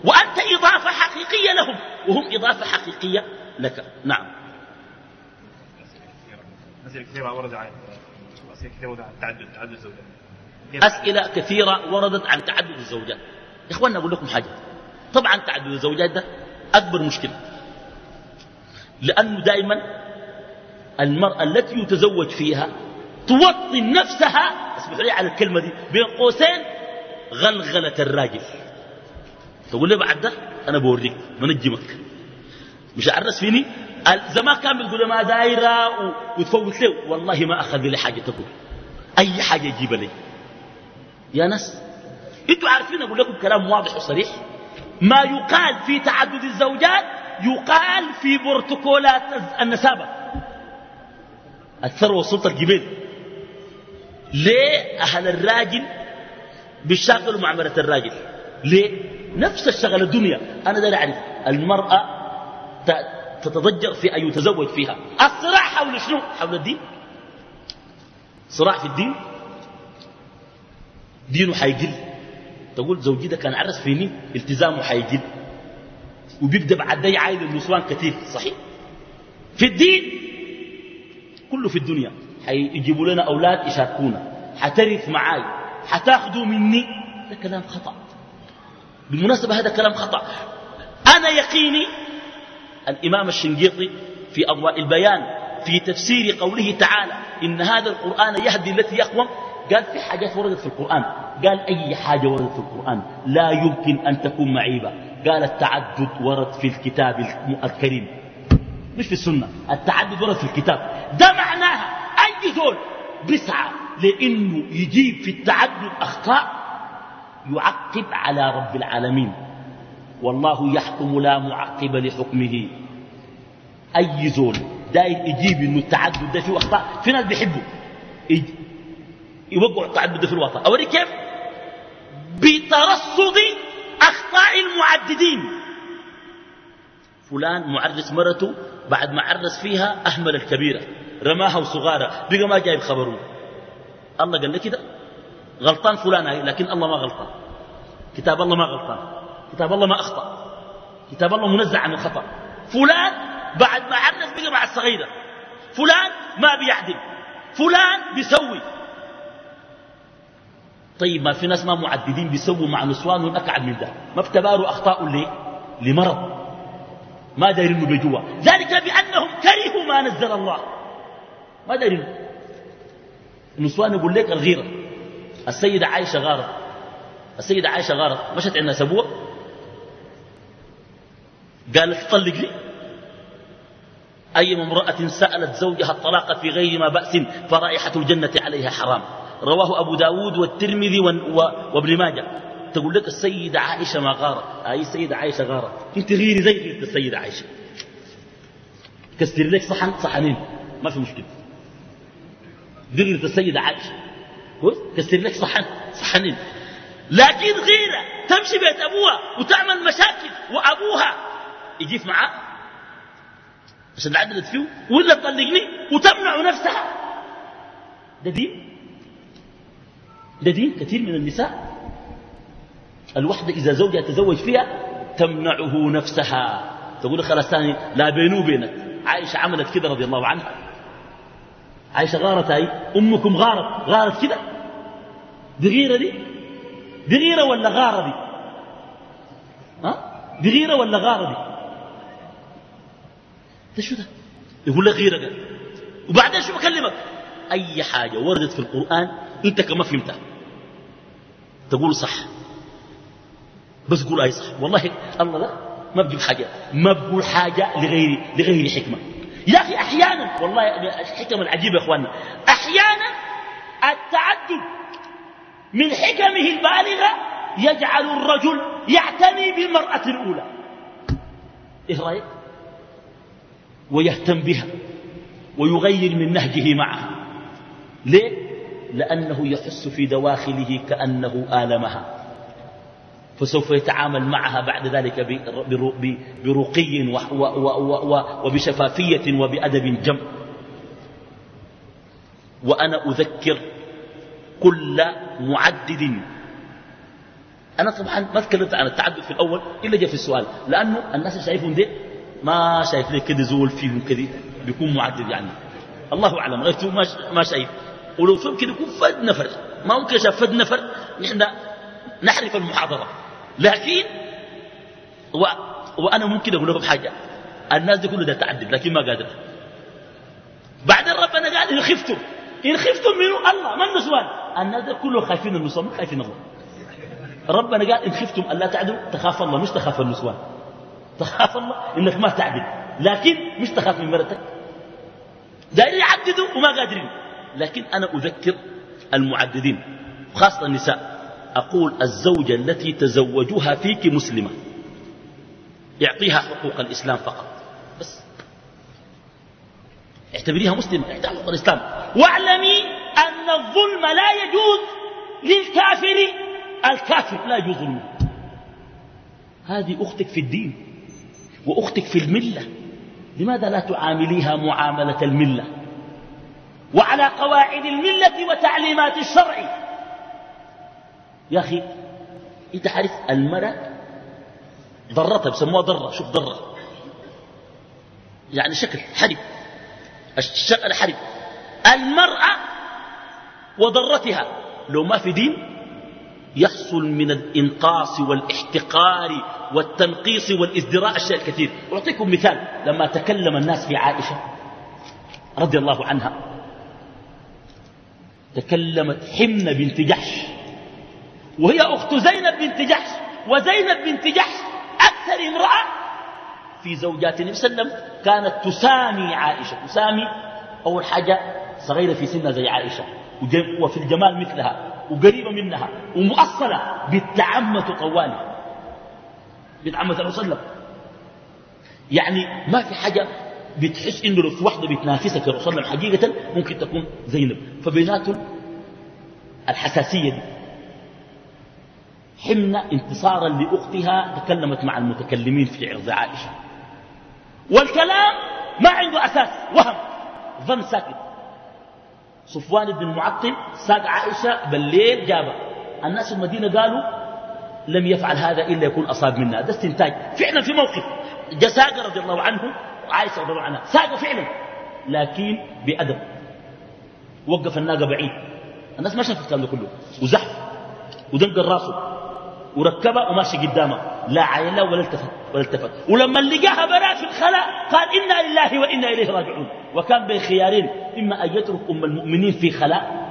وأنت إضافة حقيقية لهم وهم إضافة حقيقية لك. نعم. أسئلة كثيرة وردت عن أسئلة كثيرة وردت عن تعدد تعدد الزوجات. أسئلة كثيرة وردت عن تعدد الزوجات. يا إخواننا أقول لكم حاجة. طبعا تعدد الزوجات ده أكبر مشكلة. لأنه دائما المرأة التي يتزوج فيها توطن نفسها اسمحوا لي على الكلمة دي بين قوسين غلغلة الراجل. تقول لي بعد ده أنا بوريك منجمك مش عرس فيني؟ زمان كان بيقول ما دايرة وتفوت له والله ما أخذ لي حاجة تقول. أي حاجة يجيب لي. يا ناس أنتوا عارفين أقول لكم كلام واضح وصريح؟ ما يقال في تعدد الزوجات يقال في بروتوكولات النسابة. الثروة والسلطة الجبال. ليه أهل الراجل بيشتغلوا مع مرة الراجل؟ ليه؟ نفس الشغل الدنيا. أنا ده أعرف. المرأة تتضجر في أن يتزوج فيها. الصراع حول شنو؟ حول الدين. صراع في الدين. دينه حيقل تقول زوجي ده كان عرس فيني؟ التزامه حيقل وبيبدا بعد ده يعايد النسوان كثير. صحيح. في الدين. كله في الدنيا. حيجيبوا لنا أولاد يشاركونا. حترث معاي. حتاخذوا مني. ده كلام خطأ. بالمناسبة هذا كلام خطأ. أنا يقيني الإمام الشنقيطي في أضواء البيان في تفسير قوله تعالى إن هذا القرآن يهدي التي يقوم قال في حاجات وردت في القرآن. قال أي حاجة وردت في القرآن؟ لا يمكن أن تكون معيبة. قال التعدد ورد في الكتاب الكريم. مش في السنة. التعدد ورد في الكتاب. ده معناها أي زول بيسعى لأنه يجيب في التعدد أخطاء يعقب على رب العالمين. والله يحكم لا معقب لحكمه. أي زول داير يجيب إنه التعدد ده فيه اخطاء في ناس بيحبوا يوقعوا التعدد ده في الوطن. أوريك كيف؟ بترصد أخطاء المعددين. فلان معرس مرته بعد ما عرس فيها أهمل الكبيرة رماها وصغارة بقى ما جايب خبره. الله قال لي كده؟ غلطان فلان لكن الله ما غلطان. كتاب الله ما غلطان. كتاب الله ما أخطأ. كتاب الله منزع عن الخطأ. فلان بعد ما بقى مع الصغيرة فلان ما بيعدل. فلان بيسوي. طيب ما في ناس ما معددين بيسووا مع نسوان أكعد من ده ما بتباروا أخطاء ليه لمرض. ما دايرين بجوا ذلك بأنهم كرهوا ما نزل الله. ما دايرين. النسوان يقول لك الغيرة. السيدة عائشة غارت. السيدة عائشة غارت. مشت عندنا سبوع قالت طلق لي. أي امرأة سألت زوجها الطلاق في غير ما بأس فرائحة الجنة عليها حرام. رواه أبو داود والترمذي وابن ماجه. تقول لك السيدة عائشة ما غارت. أي السيدة عائشة غارت. أنت غيري زي غيرة السيدة عائشة. كسر لك صحن صحنين. ما في مشكلة. غيرة السيدة عائشة. كسر لك صحن صحنين. لكن غيرة تمشي بيت أبوها وتعمل مشاكل وأبوها. يجيف معاه؟ عشان عدلت فيه. ولا تطلقني وتمنع نفسها. ده دين. ده دين كثير من النساء. الوحدة إذا زوجها تزوج فيها تمنعه نفسها. تقول خلاص ثاني لا بينه وبينك. عائشة عملت كده رضي الله عنها. عائشة غارت هاي. أمكم غارت. غارت كده؟ دي غيرة دي؟ دي غيرة ولا غارة دي؟ ها؟ دي غيرة ولا غارة دي؟ ده شو ده؟ يقول لك غيرة قال. وبعدين شو بكلمك؟ أي حاجة وردت في القرآن أنت كما فهمتها تقول صح. بس قول أي صح. والله الله لا ما بجيب حاجة. ما بقول حاجة لغير لغير حكمة. يا أخي أحيانا والله الحكم العجيبة يا إخواننا. أحيانا التعدد من حكمه البالغة يجعل الرجل يعتني بالمرأة الأولى. إيه رأيك؟ ويهتم بها ويغير من نهجه معها. ليه؟ لأنه يحس في دواخله كأنه آلمها. فسوف يتعامل معها بعد ذلك برقي وبشفافية وبأدب جم. وأنا أذكر كل معدد. أنا طبعا ما تكلمت عن التعدد في الأول إلا جاء في السؤال لأنه الناس شايفون ده ما شايف لك كده زول فيهم كده بيكون معدد يعني. الله أعلم غيرته ما ما شايف. ولو فهم كده يكون فد نفر. ما ممكن شاف فد نفر نحن نحرف المحاضرة. لكن و... وأنا ممكن أقول لكم حاجة. الناس دي كله ده تعدد لكن ما قادر بعدين ربنا قال إن خفتم. إن خفتم منه الله ما النسوان الناس كله خايفين النسوان خايفين الله. ربنا قال إن خفتم ألا تعدلوا تخاف الله مش تخاف النسوان تخاف الله إنك ما تعدل. لكن مش تخاف من مرتك. دايرين يعددوا وما قادرين. لكن أنا أذكر المعددين خاصة النساء. أقول الزوجة التي تزوجوها فيك مسلمة. يعطيها حقوق الإسلام فقط. بس. اعتبريها مسلمة اعطيها حقوق الإسلام. واعلمي أن الظلم لا يجوز للكافر. الكافر لا يجوز ظلمه هذه أختك في الدين وأختك في الملة. لماذا لا تعامليها معاملة الملة؟ وعلى قواعد الملة وتعليمات الشرع. يا أخي أنت عارف المرأة ضرتها بسموها ضرة. شوف ضرة. يعني شكل حرب. الشكل حرب المرأة وضرتها. لو ما في دين يحصل من الإنقاص والإحتقار والتنقيص والإزدراء الشيء الكثير أعطيكم مثال. لما تكلم الناس في عائشة رضي الله عنها تكلمت حمنة بنت جحش وهي أخت زينب بنت جحش وزينب بنت جحش أكثر امرأة في زوجات النبي صلى الله عليه وسلم كانت تسامي عائشة. تسامي أول حاجة صغيرة في سنها زي عائشة. وفي الجمال مثلها وقريبة منها ومؤصلة طوالي. بنت عمة الرسول صلى الله عليه وسلم. يعني ما في حاجة بتحس إنه لو في واحدة بتنافسك يا رسول الله حقيقة ممكن تكون زينب. فبيناتهم الحساسية دي. حمنا انتصارا لأختها تكلمت مع المتكلمين في عرض عائشة. والكلام ما عنده أساس وهم ظن ساكت. صفوان بن المعطل ساق عائشة بالليل جابها الناس في المدينة قالوا لم يفعل هذا إلا يكون أصاب منا. ده استنتاج. فعلا في موقف. جاء ساق رضي الله عنه عائشه رضي الله عنها. ساق فعلا. لكن بأدب. وقف الناقة بعيد. الناس ما شافت الكلام ده كله. وزحف. ودنقل راسه وركبها وماشي قدامه لا عين ولا التفت ولا التفت. ولما لقاها برا في الخلاء قال إنا لله وإنا إليه راجعون. وكان بين خيارين إما أن يترك أم المؤمنين في خلاء.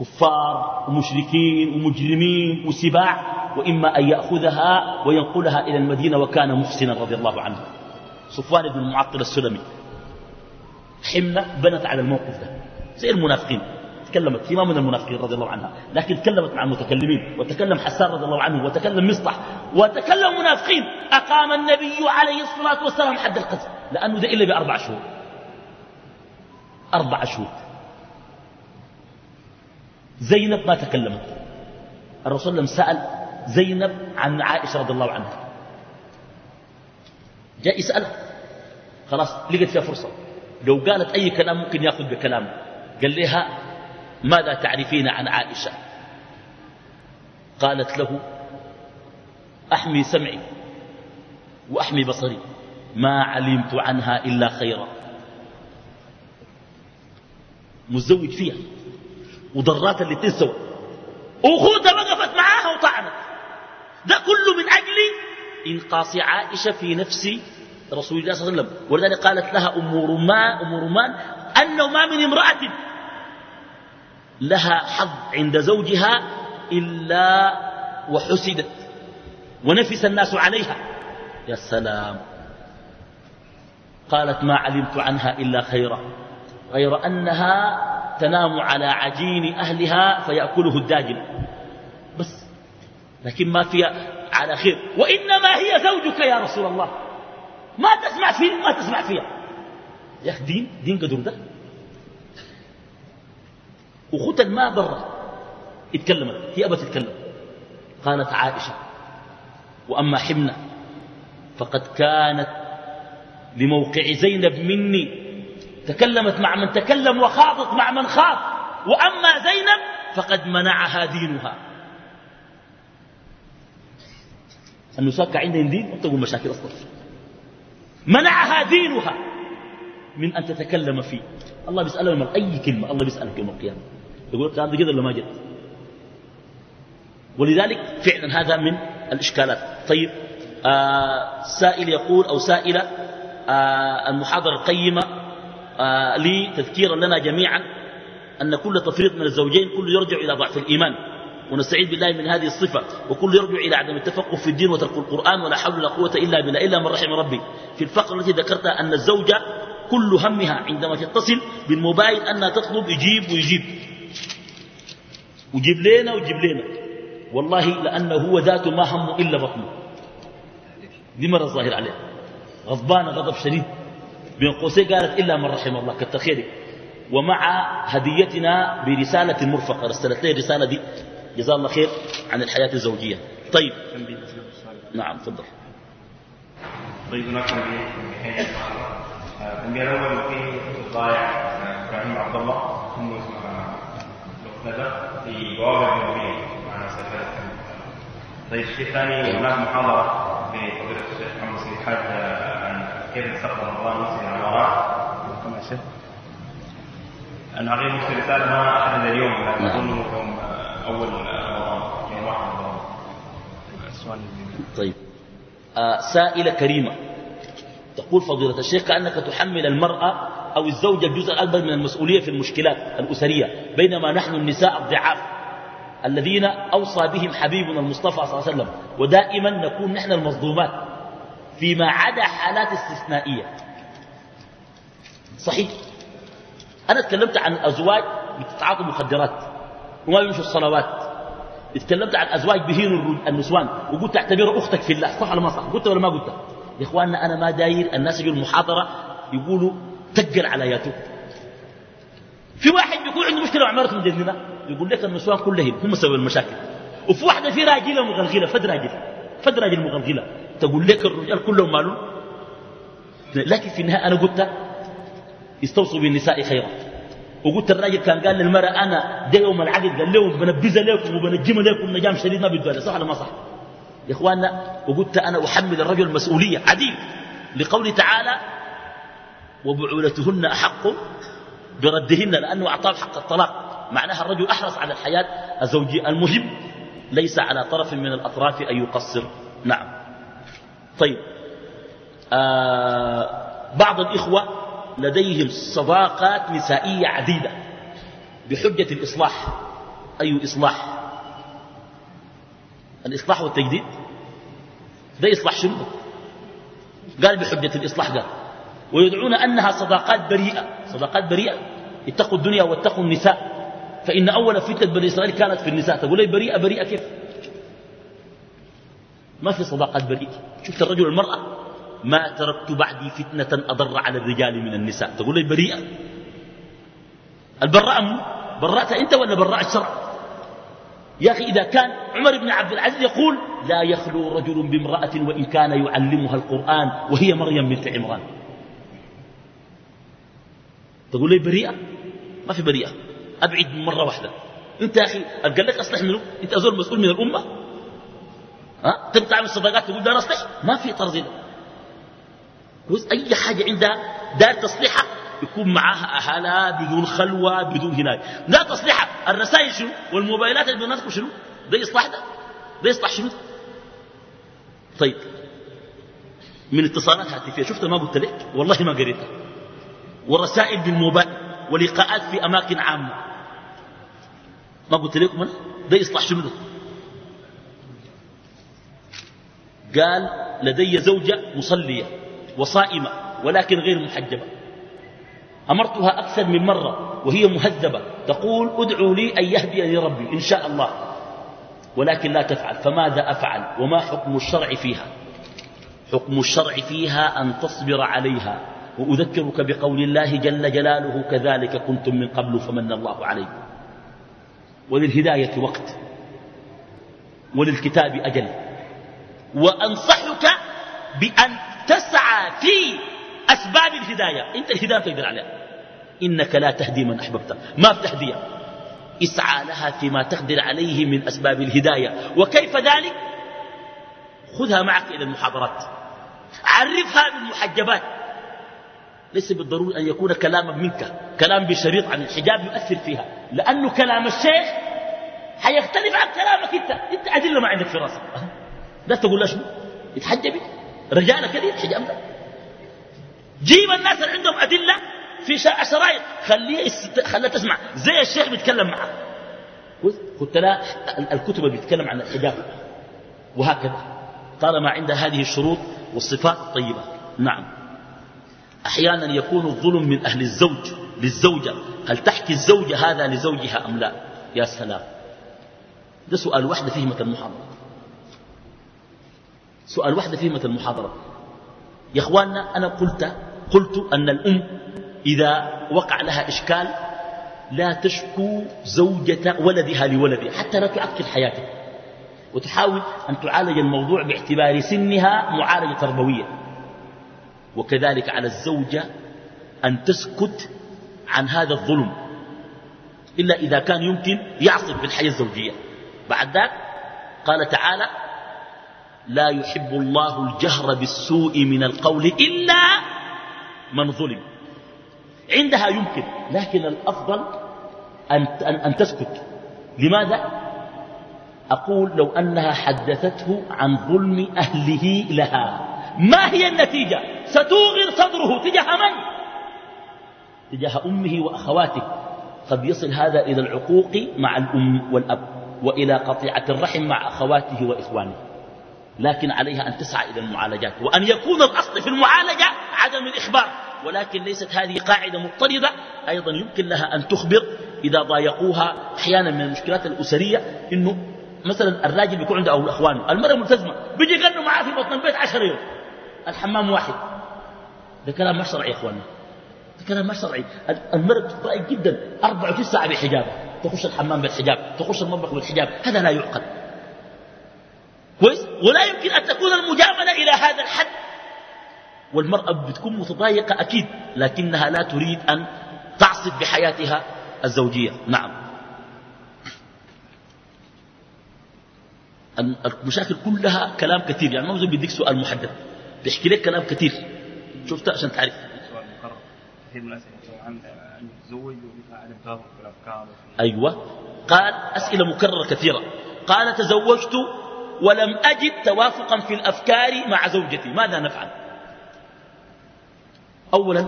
كفار ومشركين ومجرمين وسباع وإما أن يأخذها وينقلها إلى المدينة وكان محسنا رضي الله عنه. صفوان بن المعطل السلمي. حمله بنت على الموقف ده. زي المنافقين. تكلمت فيما من المنافقين رضي الله عنها لكن تكلمت مع المتكلمين وتكلم حسان رضي الله عنه وتكلم مصطح وتكلم منافقين. أقام النبي عليه الصلاة والسلام حد القذف لأنه ده إلا بأربع شهور أربع شهور زينب ما تكلمت. الرسول لم سأل زينب عن عائشة رضي الله عنها. جاء يسألها. خلاص لقت فيها فرصة. لو قالت أي كلام ممكن يأخذ بكلامه. قال لها ماذا تعرفين عن عائشة؟ قالت له أحمي سمعي وأحمي بصري ما علمت عنها إلا خيرا. مزوج فيها وضرات اللي تنسوا أخوتها وقفت معاها وطعنت. ده كله من أجل إنقاص عائشة في نفس رسول الله صلى الله عليه وسلم. ولذلك قالت لها أم رمان, أم رمان أنه ما من امرأة. لها حظ عند زوجها إلا وحسدت ونفس الناس عليها. يا سلام. قالت ما علمت عنها إلا خيرا. غير أنها تنام على عجين أهلها فيأكله الداجن. بس. لكن ما فيها على خير. وإنما هي زوجك يا رسول الله. ما تسمع فيه ما تسمع فيها. يا أخي دين دين قدر ده. وخت ما برا اتكلمت هي أبت تتكلم. قالت عائشة وأما حمنة فقد كانت لموقع زينب مني. تكلمت مع من تكلم وخاضت مع من خاض. وأما زينب فقد منعها دينها. النساء عندهم دين وتقول مشاكل أصلا. منعها دينها من أن تتكلم فيه. الله بيسألها أي كلمة الله بيسألك يوم القيامة. يقول لك هذا كده ولا ما جد ولذلك فعلا هذا من الإشكالات. طيب آه سائل يقول أو سائلة آه المحاضرة القيمة آه لي تذكيرا لنا جميعا أن كل تفريط من الزوجين كل يرجع إلى ضعف الإيمان. ونستعيذ بالله من هذه الصفة. وكل يرجع إلى عدم التفقه في الدين وترك القرآن ولا حول ولا قوة إلا بالله. إلا من رحم ربي. في الفقرة التي ذكرتها أن الزوجة كل همها عندما تتصل بالموبايل أنها تطلب يجيب ويجيب. وجيب لنا وجيب لنا. والله لأنه هو ذاته ما همه إلا بطنه. دي مرة الظاهر عليه؟ غضبان غضب شديد. بين قوسين قالت إلا من رحم الله كتر خيرك ومع هديتنا برسالة مرفقة رسلت لي الرسالة دي. جزاه الله خير عن الحياة الزوجية. طيب. نعم تفضل. طيب هناك التنبيه الأول في الضايع إبراهيم عبد الله ثم لقطه في جواب الجمهوريه معنا سفر طيب الشيء الثاني هناك محاضرة لفضيله الشيخ محمد سيد حاج عن كيف نستقبل رمضان مسلم على الوراء أنا غير مرسل رسالة ما احدد اليوم لكن أظن يوم أول رمضان يوم واحد رمضان. السؤال طيب. آه سائلة كريمة. تقول فضيلة الشيخ كأنك تحمل المرأة أو الزوجة الجزء الأكبر من المسؤولية في المشكلات الأسرية بينما نحن النساء الضعاف الذين أوصى بهم حبيبنا المصطفى صلى الله عليه وسلم ودائما نكون نحن المظلومات فيما عدا حالات استثنائية. صحيح. أنا تكلمت عن أزواج بتتعاطوا مخدرات وما بيمشوا الصلوات. اتكلمت عن أزواج بهينوا النسوان وقلت اعتبرها أختك في الله صح ولا ما صح؟ قلت ولا ما قلت؟ يا إخواننا أنا ما داير الناس يجوا المحاضرة يقولوا تقل على ياتو في واحد بيكون عنده مشكلة مع مرته مجننة يقول لك النسوان كلهم هم سبب المشاكل. وفي واحدة في راجلة مغلغلة فد راجل فد راجل مغلغلة. تقول لك الرجال كلهم مالون. لكن في النهاية أنا قلت استوصوا بالنساء خيرا. وقلت الراجل كان قال للمرأة أنا ده يوم العقد قال لهم بنبذ لكم وبنجم لكم نجام شديد ما بدوا صح ولا ما صح؟ يا إخواننا وقلت أنا أحمل الرجل المسؤولية عديل لقول تعالى وبعولتهن أحق بردهن لأنه أعطاه حق الطلاق. معناها الرجل أحرص على الحياة الزوجية المهم ليس على طرف من الأطراف أن يقصر. نعم. طيب. آه بعض الإخوة لديهم صداقات نسائية عديدة بحجة الإصلاح. أي إصلاح؟ الإصلاح والتجديد؟ ده إصلاح شنو؟ قال بحجة الإصلاح قال ويدعون أنها صداقات بريئة صداقات بريئة. اتقوا الدنيا واتقوا النساء. فإن أول فتنة بني إسرائيل كانت في النساء. تقول لي بريئة بريئة كيف؟ ما في صداقات بريئة. شفت الرجل والمرأة؟ ما تركت بعدي فتنة أضر على الرجال من النساء. تقول لي بريئة. البراءة من براءة أنت ولا براء الشرع؟ يا أخي إذا كان عمر بن عبد العزيز يقول لا يخلو رجل بامرأة وإن كان يعلمها القرآن وهي مريم بنت عمران. تقول لي بريئة؟ ما في بريئة. أبعد مرة واحدة. أنت يا أخي قال لك أصلح منه؟ أنت أزول مسؤول من الأمة؟ ها؟ تبي تعمل صداقات تقول ده أصلح ما في طرز أي حاجة عندها دار تصليحها يكون معاها أهلها بدون خلوة بدون هناك. لا تصليحها الرسائل شنو؟ والموبايلات اللي الناس شنو؟ ده إصلاح ده؟ ده إصلاح شنو؟ طيب. من اتصالات هاتفية. شفت ما قلت لك؟ والله ما قريتها. ورسائل بالموبايل ولقاءات في أماكن عامة. ما قلت لكم أنا؟ ده إصلاح شنو ده؟ قال لدي زوجة مصلية وصائمة ولكن غير محجبة. أمرتها أكثر من مرة وهي مهذبة. تقول ادعوا لي أن يهديني ربي إن شاء الله. ولكن لا تفعل. فماذا أفعل؟ وما حكم الشرع فيها؟ حكم الشرع فيها أن تصبر عليها. وأذكرك بقول الله جل جلاله كذلك كنتم من قبل فمن الله عليكم. وللهداية وقت. وللكتاب أجل. وأنصحك بأن تسعى في أسباب الهداية. أنت الهداية تقدر عليها. إنك لا تهدي من أحببت ما في تهدية. اسعى لها فيما تقدر عليه من أسباب الهداية. وكيف ذلك؟ خذها معك إلى المحاضرات. عرفها بالمحجبات. ليس بالضروري أن يكون كلاما منك. كلام بشريط عن الحجاب يؤثر فيها. لأنه كلام الشيخ حيختلف عن كلامك أنت. أنت أدلة ما عندك في راسك. لا تقول له شنو؟ يتحجبي رجالة كده الحجاب ده جيب الناس اللي عندهم أدلة في شرايط خليه خليها تسمع. زي الشيخ بيتكلم معه. قلت لا الكتب بيتكلم عن الحجاب وهكذا. طالما عندها هذه الشروط والصفات الطيبة. نعم. أحيانا يكون الظلم من أهل الزوج للزوجة. هل تحكي الزوجة هذا لزوجها أم لا؟ يا سلام. ده سؤال واحدة فهمة المحاضرة سؤال واحدة فهمة المحاضرة يا إخواننا أنا قلت قلت أن الأم إذا وقع لها إشكال لا تشكو زوجة ولدها لولدها حتى لا تعكر حياتها. وتحاول أن تعالج الموضوع باعتبار سنها معالجة تربوية. وكذلك على الزوجة أن تسكت عن هذا الظلم. إلا إذا كان يمكن يعصب بالحياة الزوجية. بعد ذلك قال تعالى لا يحب الله الجهر بالسوء من القول إلا من ظلم. عندها يمكن لكن الأفضل أن, أن, أن تسكت. لماذا؟ أقول لو أنها حدثته عن ظلم أهله لها. ما هي النتيجة؟ ستوغر صدره تجاه من؟ تجاه أمه وأخواته. قد يصل هذا إلى العقوق مع الأم والأب وإلى قطيعة الرحم مع أخواته وإخوانه. لكن عليها أن تسعى إلى المعالجات. وأن يكون الأصل في المعالجة عدم الإخبار. ولكن ليست هذه قاعدة مضطردة. أيضا يمكن لها أن تخبر إذا ضايقوها. أحيانا من المشكلات الأسرية إنه مثلا الراجل بيكون عنده أو أخوانه المرأة ملتزمة بيجي يغنوا معاه في بطن البيت عشر يوم. الحمام واحد. ده كلام مش شرعي يا إخواننا. ده كلام مش شرعي. المرأة تضايق جدا. 24 ساعة بحجابها تخش الحمام بالحجاب تخش المطبخ بالحجاب. هذا لا يعقل. كويس؟ ولا يمكن أن تكون المجاملة إلى هذا الحد. والمرأة بتكون متضايقة أكيد لكنها لا تريد أن تعصف بحياتها الزوجية. نعم. المشاكل كلها كلام كثير. يعني ما بيديك سؤال محدد. بيحكي لك كلام كثير. شفت عشان تعرف. سؤال مكرر كثير من الاسئله عن الزوج وعن التوافق في الأفكار. أيوة. قال أسئلة مكررة كثيرة. قال تزوجت ولم أجد توافقا في الأفكار مع زوجتي. ماذا نفعل؟ أولا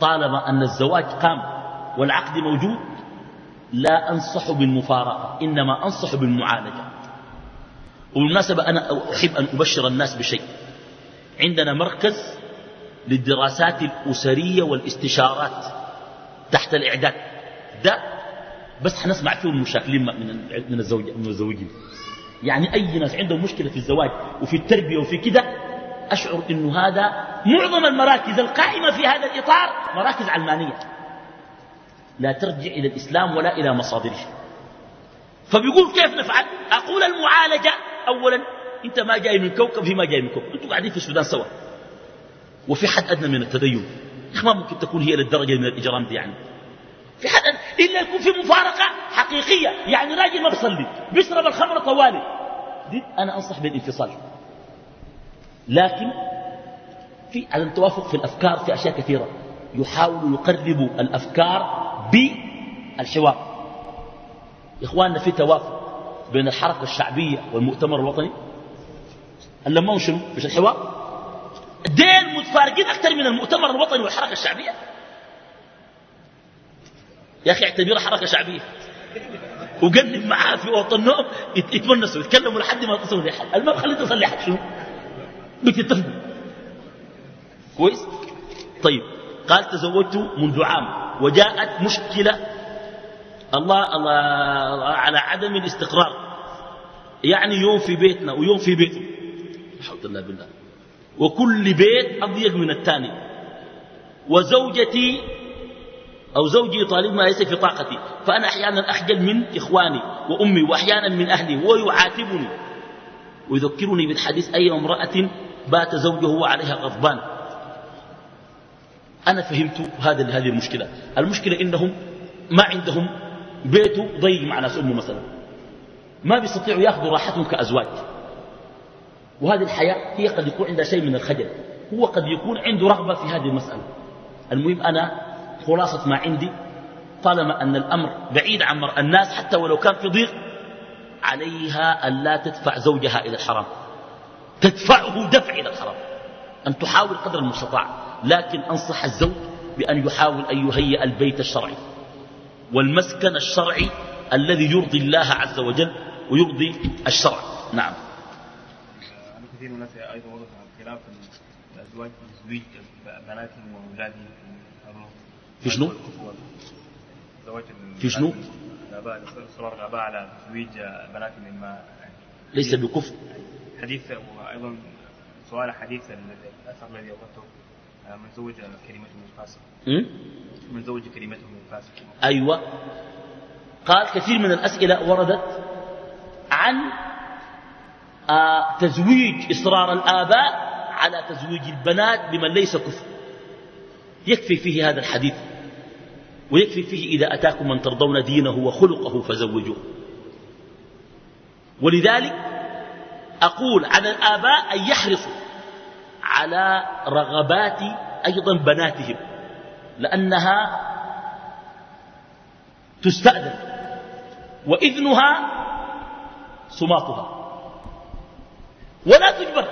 طالما أن الزواج قام والعقد موجود لا أنصح بالمفارقة إنما أنصح بالمعالجة. وبالمناسبة أنا أحب أن أبشر الناس بشيء. عندنا مركز للدراسات الأسرية والاستشارات تحت الإعداد. ده بس حنسمع فيه المشاكلين من من الزوج من الزوجين. يعني أي ناس عندهم مشكلة في الزواج وفي التربية وفي كده أشعر أنه هذا معظم المراكز القائمة في هذا الإطار مراكز علمانية. لا ترجع إلى الإسلام ولا إلى مصادره. فبيقول كيف نفعل؟ أقول المعالجة. أولا أنت ما جاي من كوكب في ما جاي من كوكب. أنتم قاعدين في السودان سوا. وفي حد أدنى من التدين. ما ممكن تكون هي للدرجة من الإجرام دي يعني. في حد إلا يكون في مفارقة حقيقية. يعني راجل ما بيصلي بيشرب الخمر طوالي. دي أنا أنصح بالانفصال. لكن في عدم التوافق في الأفكار في أشياء كثيرة. يحاول يقرب الأفكار بالحوار يا إخواننا في توافق بين الحركة الشعبية والمؤتمر الوطني؟ اللمون شنو؟ مش الحوار؟ دين متفارقين أكثر من المؤتمر الوطني والحركة الشعبية؟ يا أخي اعتبرها حركة شعبية. وقلب معاه في وسط النوم يتونسوا يتكلموا لحد ما يتصلوا لحد المهم خليه تصل لحد شنو؟ بتتفقوا كويس؟ طيب. قال تزوجت منذ عام. وجاءت مشكلة. الله, الله على عدم الاستقرار. يعني يوم في بيتنا ويوم في بيته. حول الله بالله. وكل بيت أضيق من الثاني. وزوجتي أو زوجي يطالب ما ليس في طاقتي فأنا أحيانا أخجل من إخواني وأمي وأحيانا من أهلي ويعاتبني ويذكرني بالحديث أي امرأة بات زوجه وعليها غضبان. أنا فهمت هذا هذه المشكلة. المشكلة إنهم ما عندهم بيته ضيق مع ناس أمه مثلا. ما بيستطيعوا يأخذوا راحتهم كأزواج. وهذه الحياة هي قد يكون عندها شيء من الخجل. هو قد يكون عنده رغبة في هذه المسألة. المهم أنا خلاصة ما عندي طالما أن الأمر بعيد عن مرء الناس حتى ولو كان في ضيق عليها أن لا تدفع زوجها إلى الحرام. تدفعه دفع إلى الحرام. أن تحاول قدر المستطاع لكن أنصح الزوج بأن يحاول أن يهيئ البيت الشرعي والمسكن الشرعي الذي يرضي الله عز وجل ويرضي الشرع. نعم. كثير من الناس أيضا وضعوا خلاف الأزواج تزويج بناتهم وأولادهم. في شنو؟ في شنو؟ الآباء إصرار الآباء على تزويج بناتهم مما ليس بكفر حديث وأيضا سؤال حديث الأثر الذي أوردته من زوج كلمته من فاسق م? من زوج كلمته من فاسق أيوة قال كثير من الأسئلة وردت عن آه تزويج إصرار الآباء على تزويج البنات بمن ليس كفر يكفي فيه هذا الحديث ويكفي فيه إذا أتاكم من ترضون دينه وخلقه فزوجوه. ولذلك أقول على الآباء أن يحرصوا على رغبات أيضا بناتهم لأنها تستأذن وإذنها سماطها ولا تجبر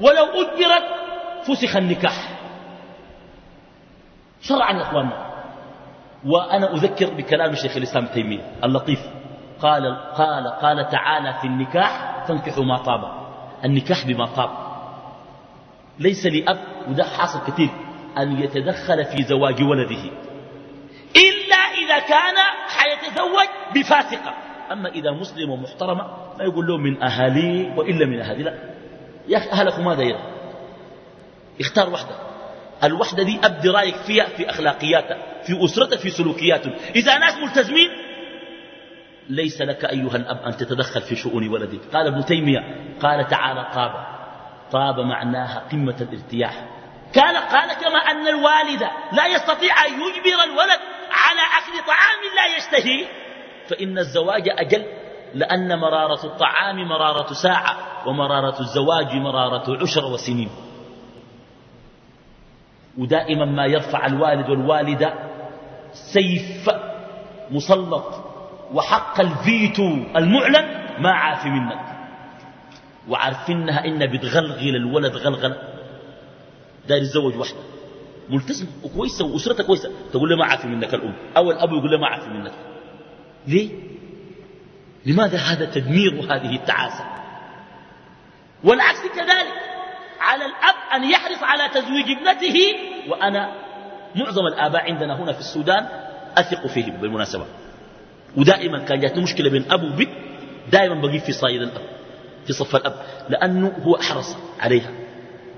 ولو أجبرت فسخ النكاح. شرعا يا إخواننا. وأنا أذكر بكلام شيخ الإسلام تيمية اللطيف. قال قال قال تعالى في النكاح فانكحوا ما طاب. النكاح بما طاب. ليس لاب وده حاصل كثير أن يتدخل في زواج ولده. إلا إذا كان حيتزوج بفاسقة. أما إذا مسلم ومحترمة ما يقول له من أهالي وإلا من أهالي لا. يا أخي اهلكم ماذا يرى؟ اختار وحدة. الوحدة دي أبدي رأيك فيها في أخلاقياتها. في أسرتها في سلوكياته إذا ناس ملتزمين ليس لك أيها الأب أن تتدخل في شؤون ولدك. قال ابن تيمية قال تعالى طاب. طاب معناها قمة الارتياح. قال قال كما أن الوالد لا يستطيع أن يجبر الولد على أكل طعام لا يشتهيه فإن الزواج أجل لأن مرارة الطعام مرارة ساعة ومرارة الزواج مرارة عشر وسنين. ودائما ما يرفع الوالد والوالدة سيف مسلط وحق الفيتو المعلن ما عافي منك. وعارفينها إن بتغلغل الولد غلغلة. داير يتزوج وحده ملتزم وكويسة وأسرتها كويسة. تقول له ما عافي منك الأم. أو الأب يقول له ما عافي منك. ليه؟ لماذا هذا تدمير وهذه التعاسة؟ والعكس كذلك. على الأب أن يحرص على تزويج ابنته وأنا معظم الآباء عندنا هنا في السودان أثق فيهم بالمناسبة. ودائما كان جاتني مشكلة بين أب وبنت دائما بقيب في صايد الأب في صف الأب لأنه هو أحرص عليها.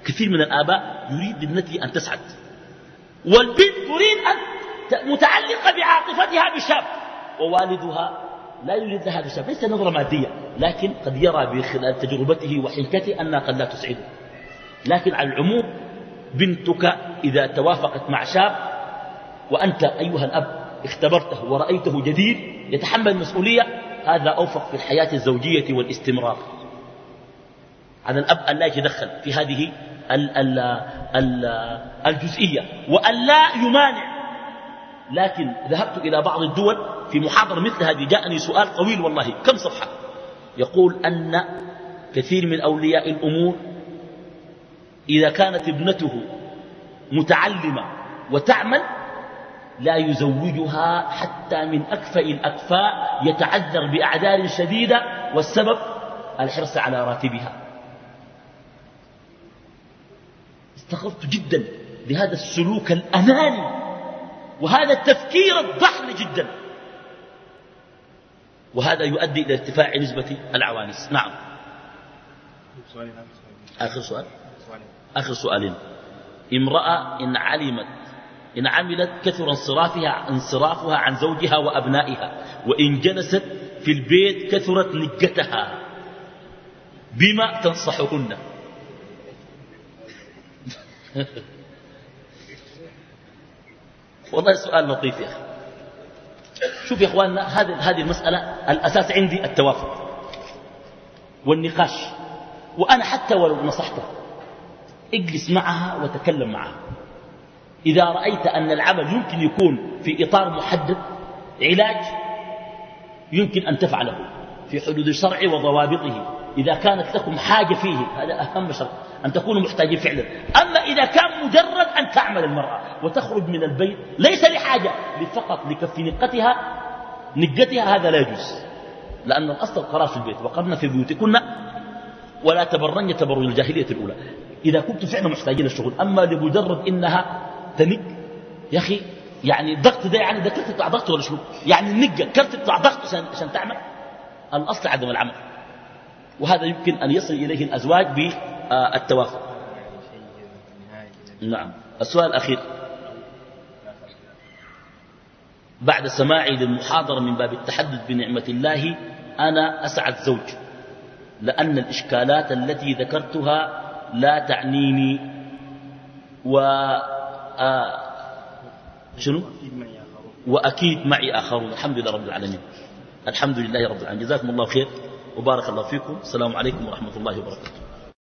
كثير من الآباء يريد ابنته أن تسعد. والبنت تريد أن متعلقة بعاطفتها بشاب ووالدها لا يريد لها بشاب. ليس نظرة مادية لكن قد يرى بخلال تجربته وحنكته أنها قد لا تسعده. لكن على العموم بنتك إذا توافقت مع شاب وأنت أيها الأب اختبرته ورأيته جديد يتحمل المسؤولية هذا أوفق في الحياة الزوجية والاستمرار. على الأب أن لا يتدخل في هذه ال ال ال الجزئية وأن لا يمانع. لكن ذهبت إلى بعض الدول في محاضرة مثل هذه جاءني سؤال طويل والله كم صفحة؟ يقول أن كثير من أولياء الأمور إذا كانت ابنته متعلمة وتعمل لا يزوجها حتى من أكفأ الأكفاء يتعذر بأعذار شديدة والسبب الحرص على راتبها. استغربت جدا لهذا السلوك الأناني وهذا التفكير الضحل جدا. وهذا يؤدي إلى ارتفاع نسبة العوانس نعم. آخر سؤال. آخر سؤالين امرأة إن علمت إن عملت كثر انصرافها انصرافها عن زوجها وأبنائها وإن جلست في البيت كثرت نجتها بما تنصحهن؟ والله سؤال لطيف يا أخي. شوف يا إخواننا هذه المسألة الأساس عندي التوافق والنقاش وأنا حتى ولو نصحته اجلس معها وتكلم معها. إذا رأيت أن العمل يمكن يكون في إطار محدد علاج يمكن أن تفعله في حدود الشرع وضوابطه. إذا كانت لكم حاجة فيه هذا أهم شرط أن تكونوا محتاجين فعلا. أما إذا كان مجرد أن تعمل المرأة وتخرج من البيت ليس لحاجة فقط لكف نقتها نقتها هذا لا يجوز. لأن الأصل القرار في البيت وقرنا في بيوتكن ولا تبرن تبرج الجاهلية الأولى. إذا كنت فعلا محتاجين الشغل أما لمجرد إنها تنق يا أخي يعني الضغط ده يعني ده كرت بتاع ضغط ولا شنو؟ يعني النقة كرت بتاع ضغط عشان, عشان تعمل؟ الأصل عدم العمل. وهذا يمكن أن يصل إليه الأزواج بالتوافق. نعم. السؤال الأخير. بعد سماعي للمحاضرة من باب التحدث بنعمة الله أنا أسعد زوج لأن الإشكالات التي ذكرتها لا تعنيني و آه شنو؟ وأكيد معي آخرون. الحمد لله رب العالمين. الحمد لله رب العالمين. جزاكم الله خير. وبارك الله فيكم. السلام عليكم ورحمة الله وبركاته.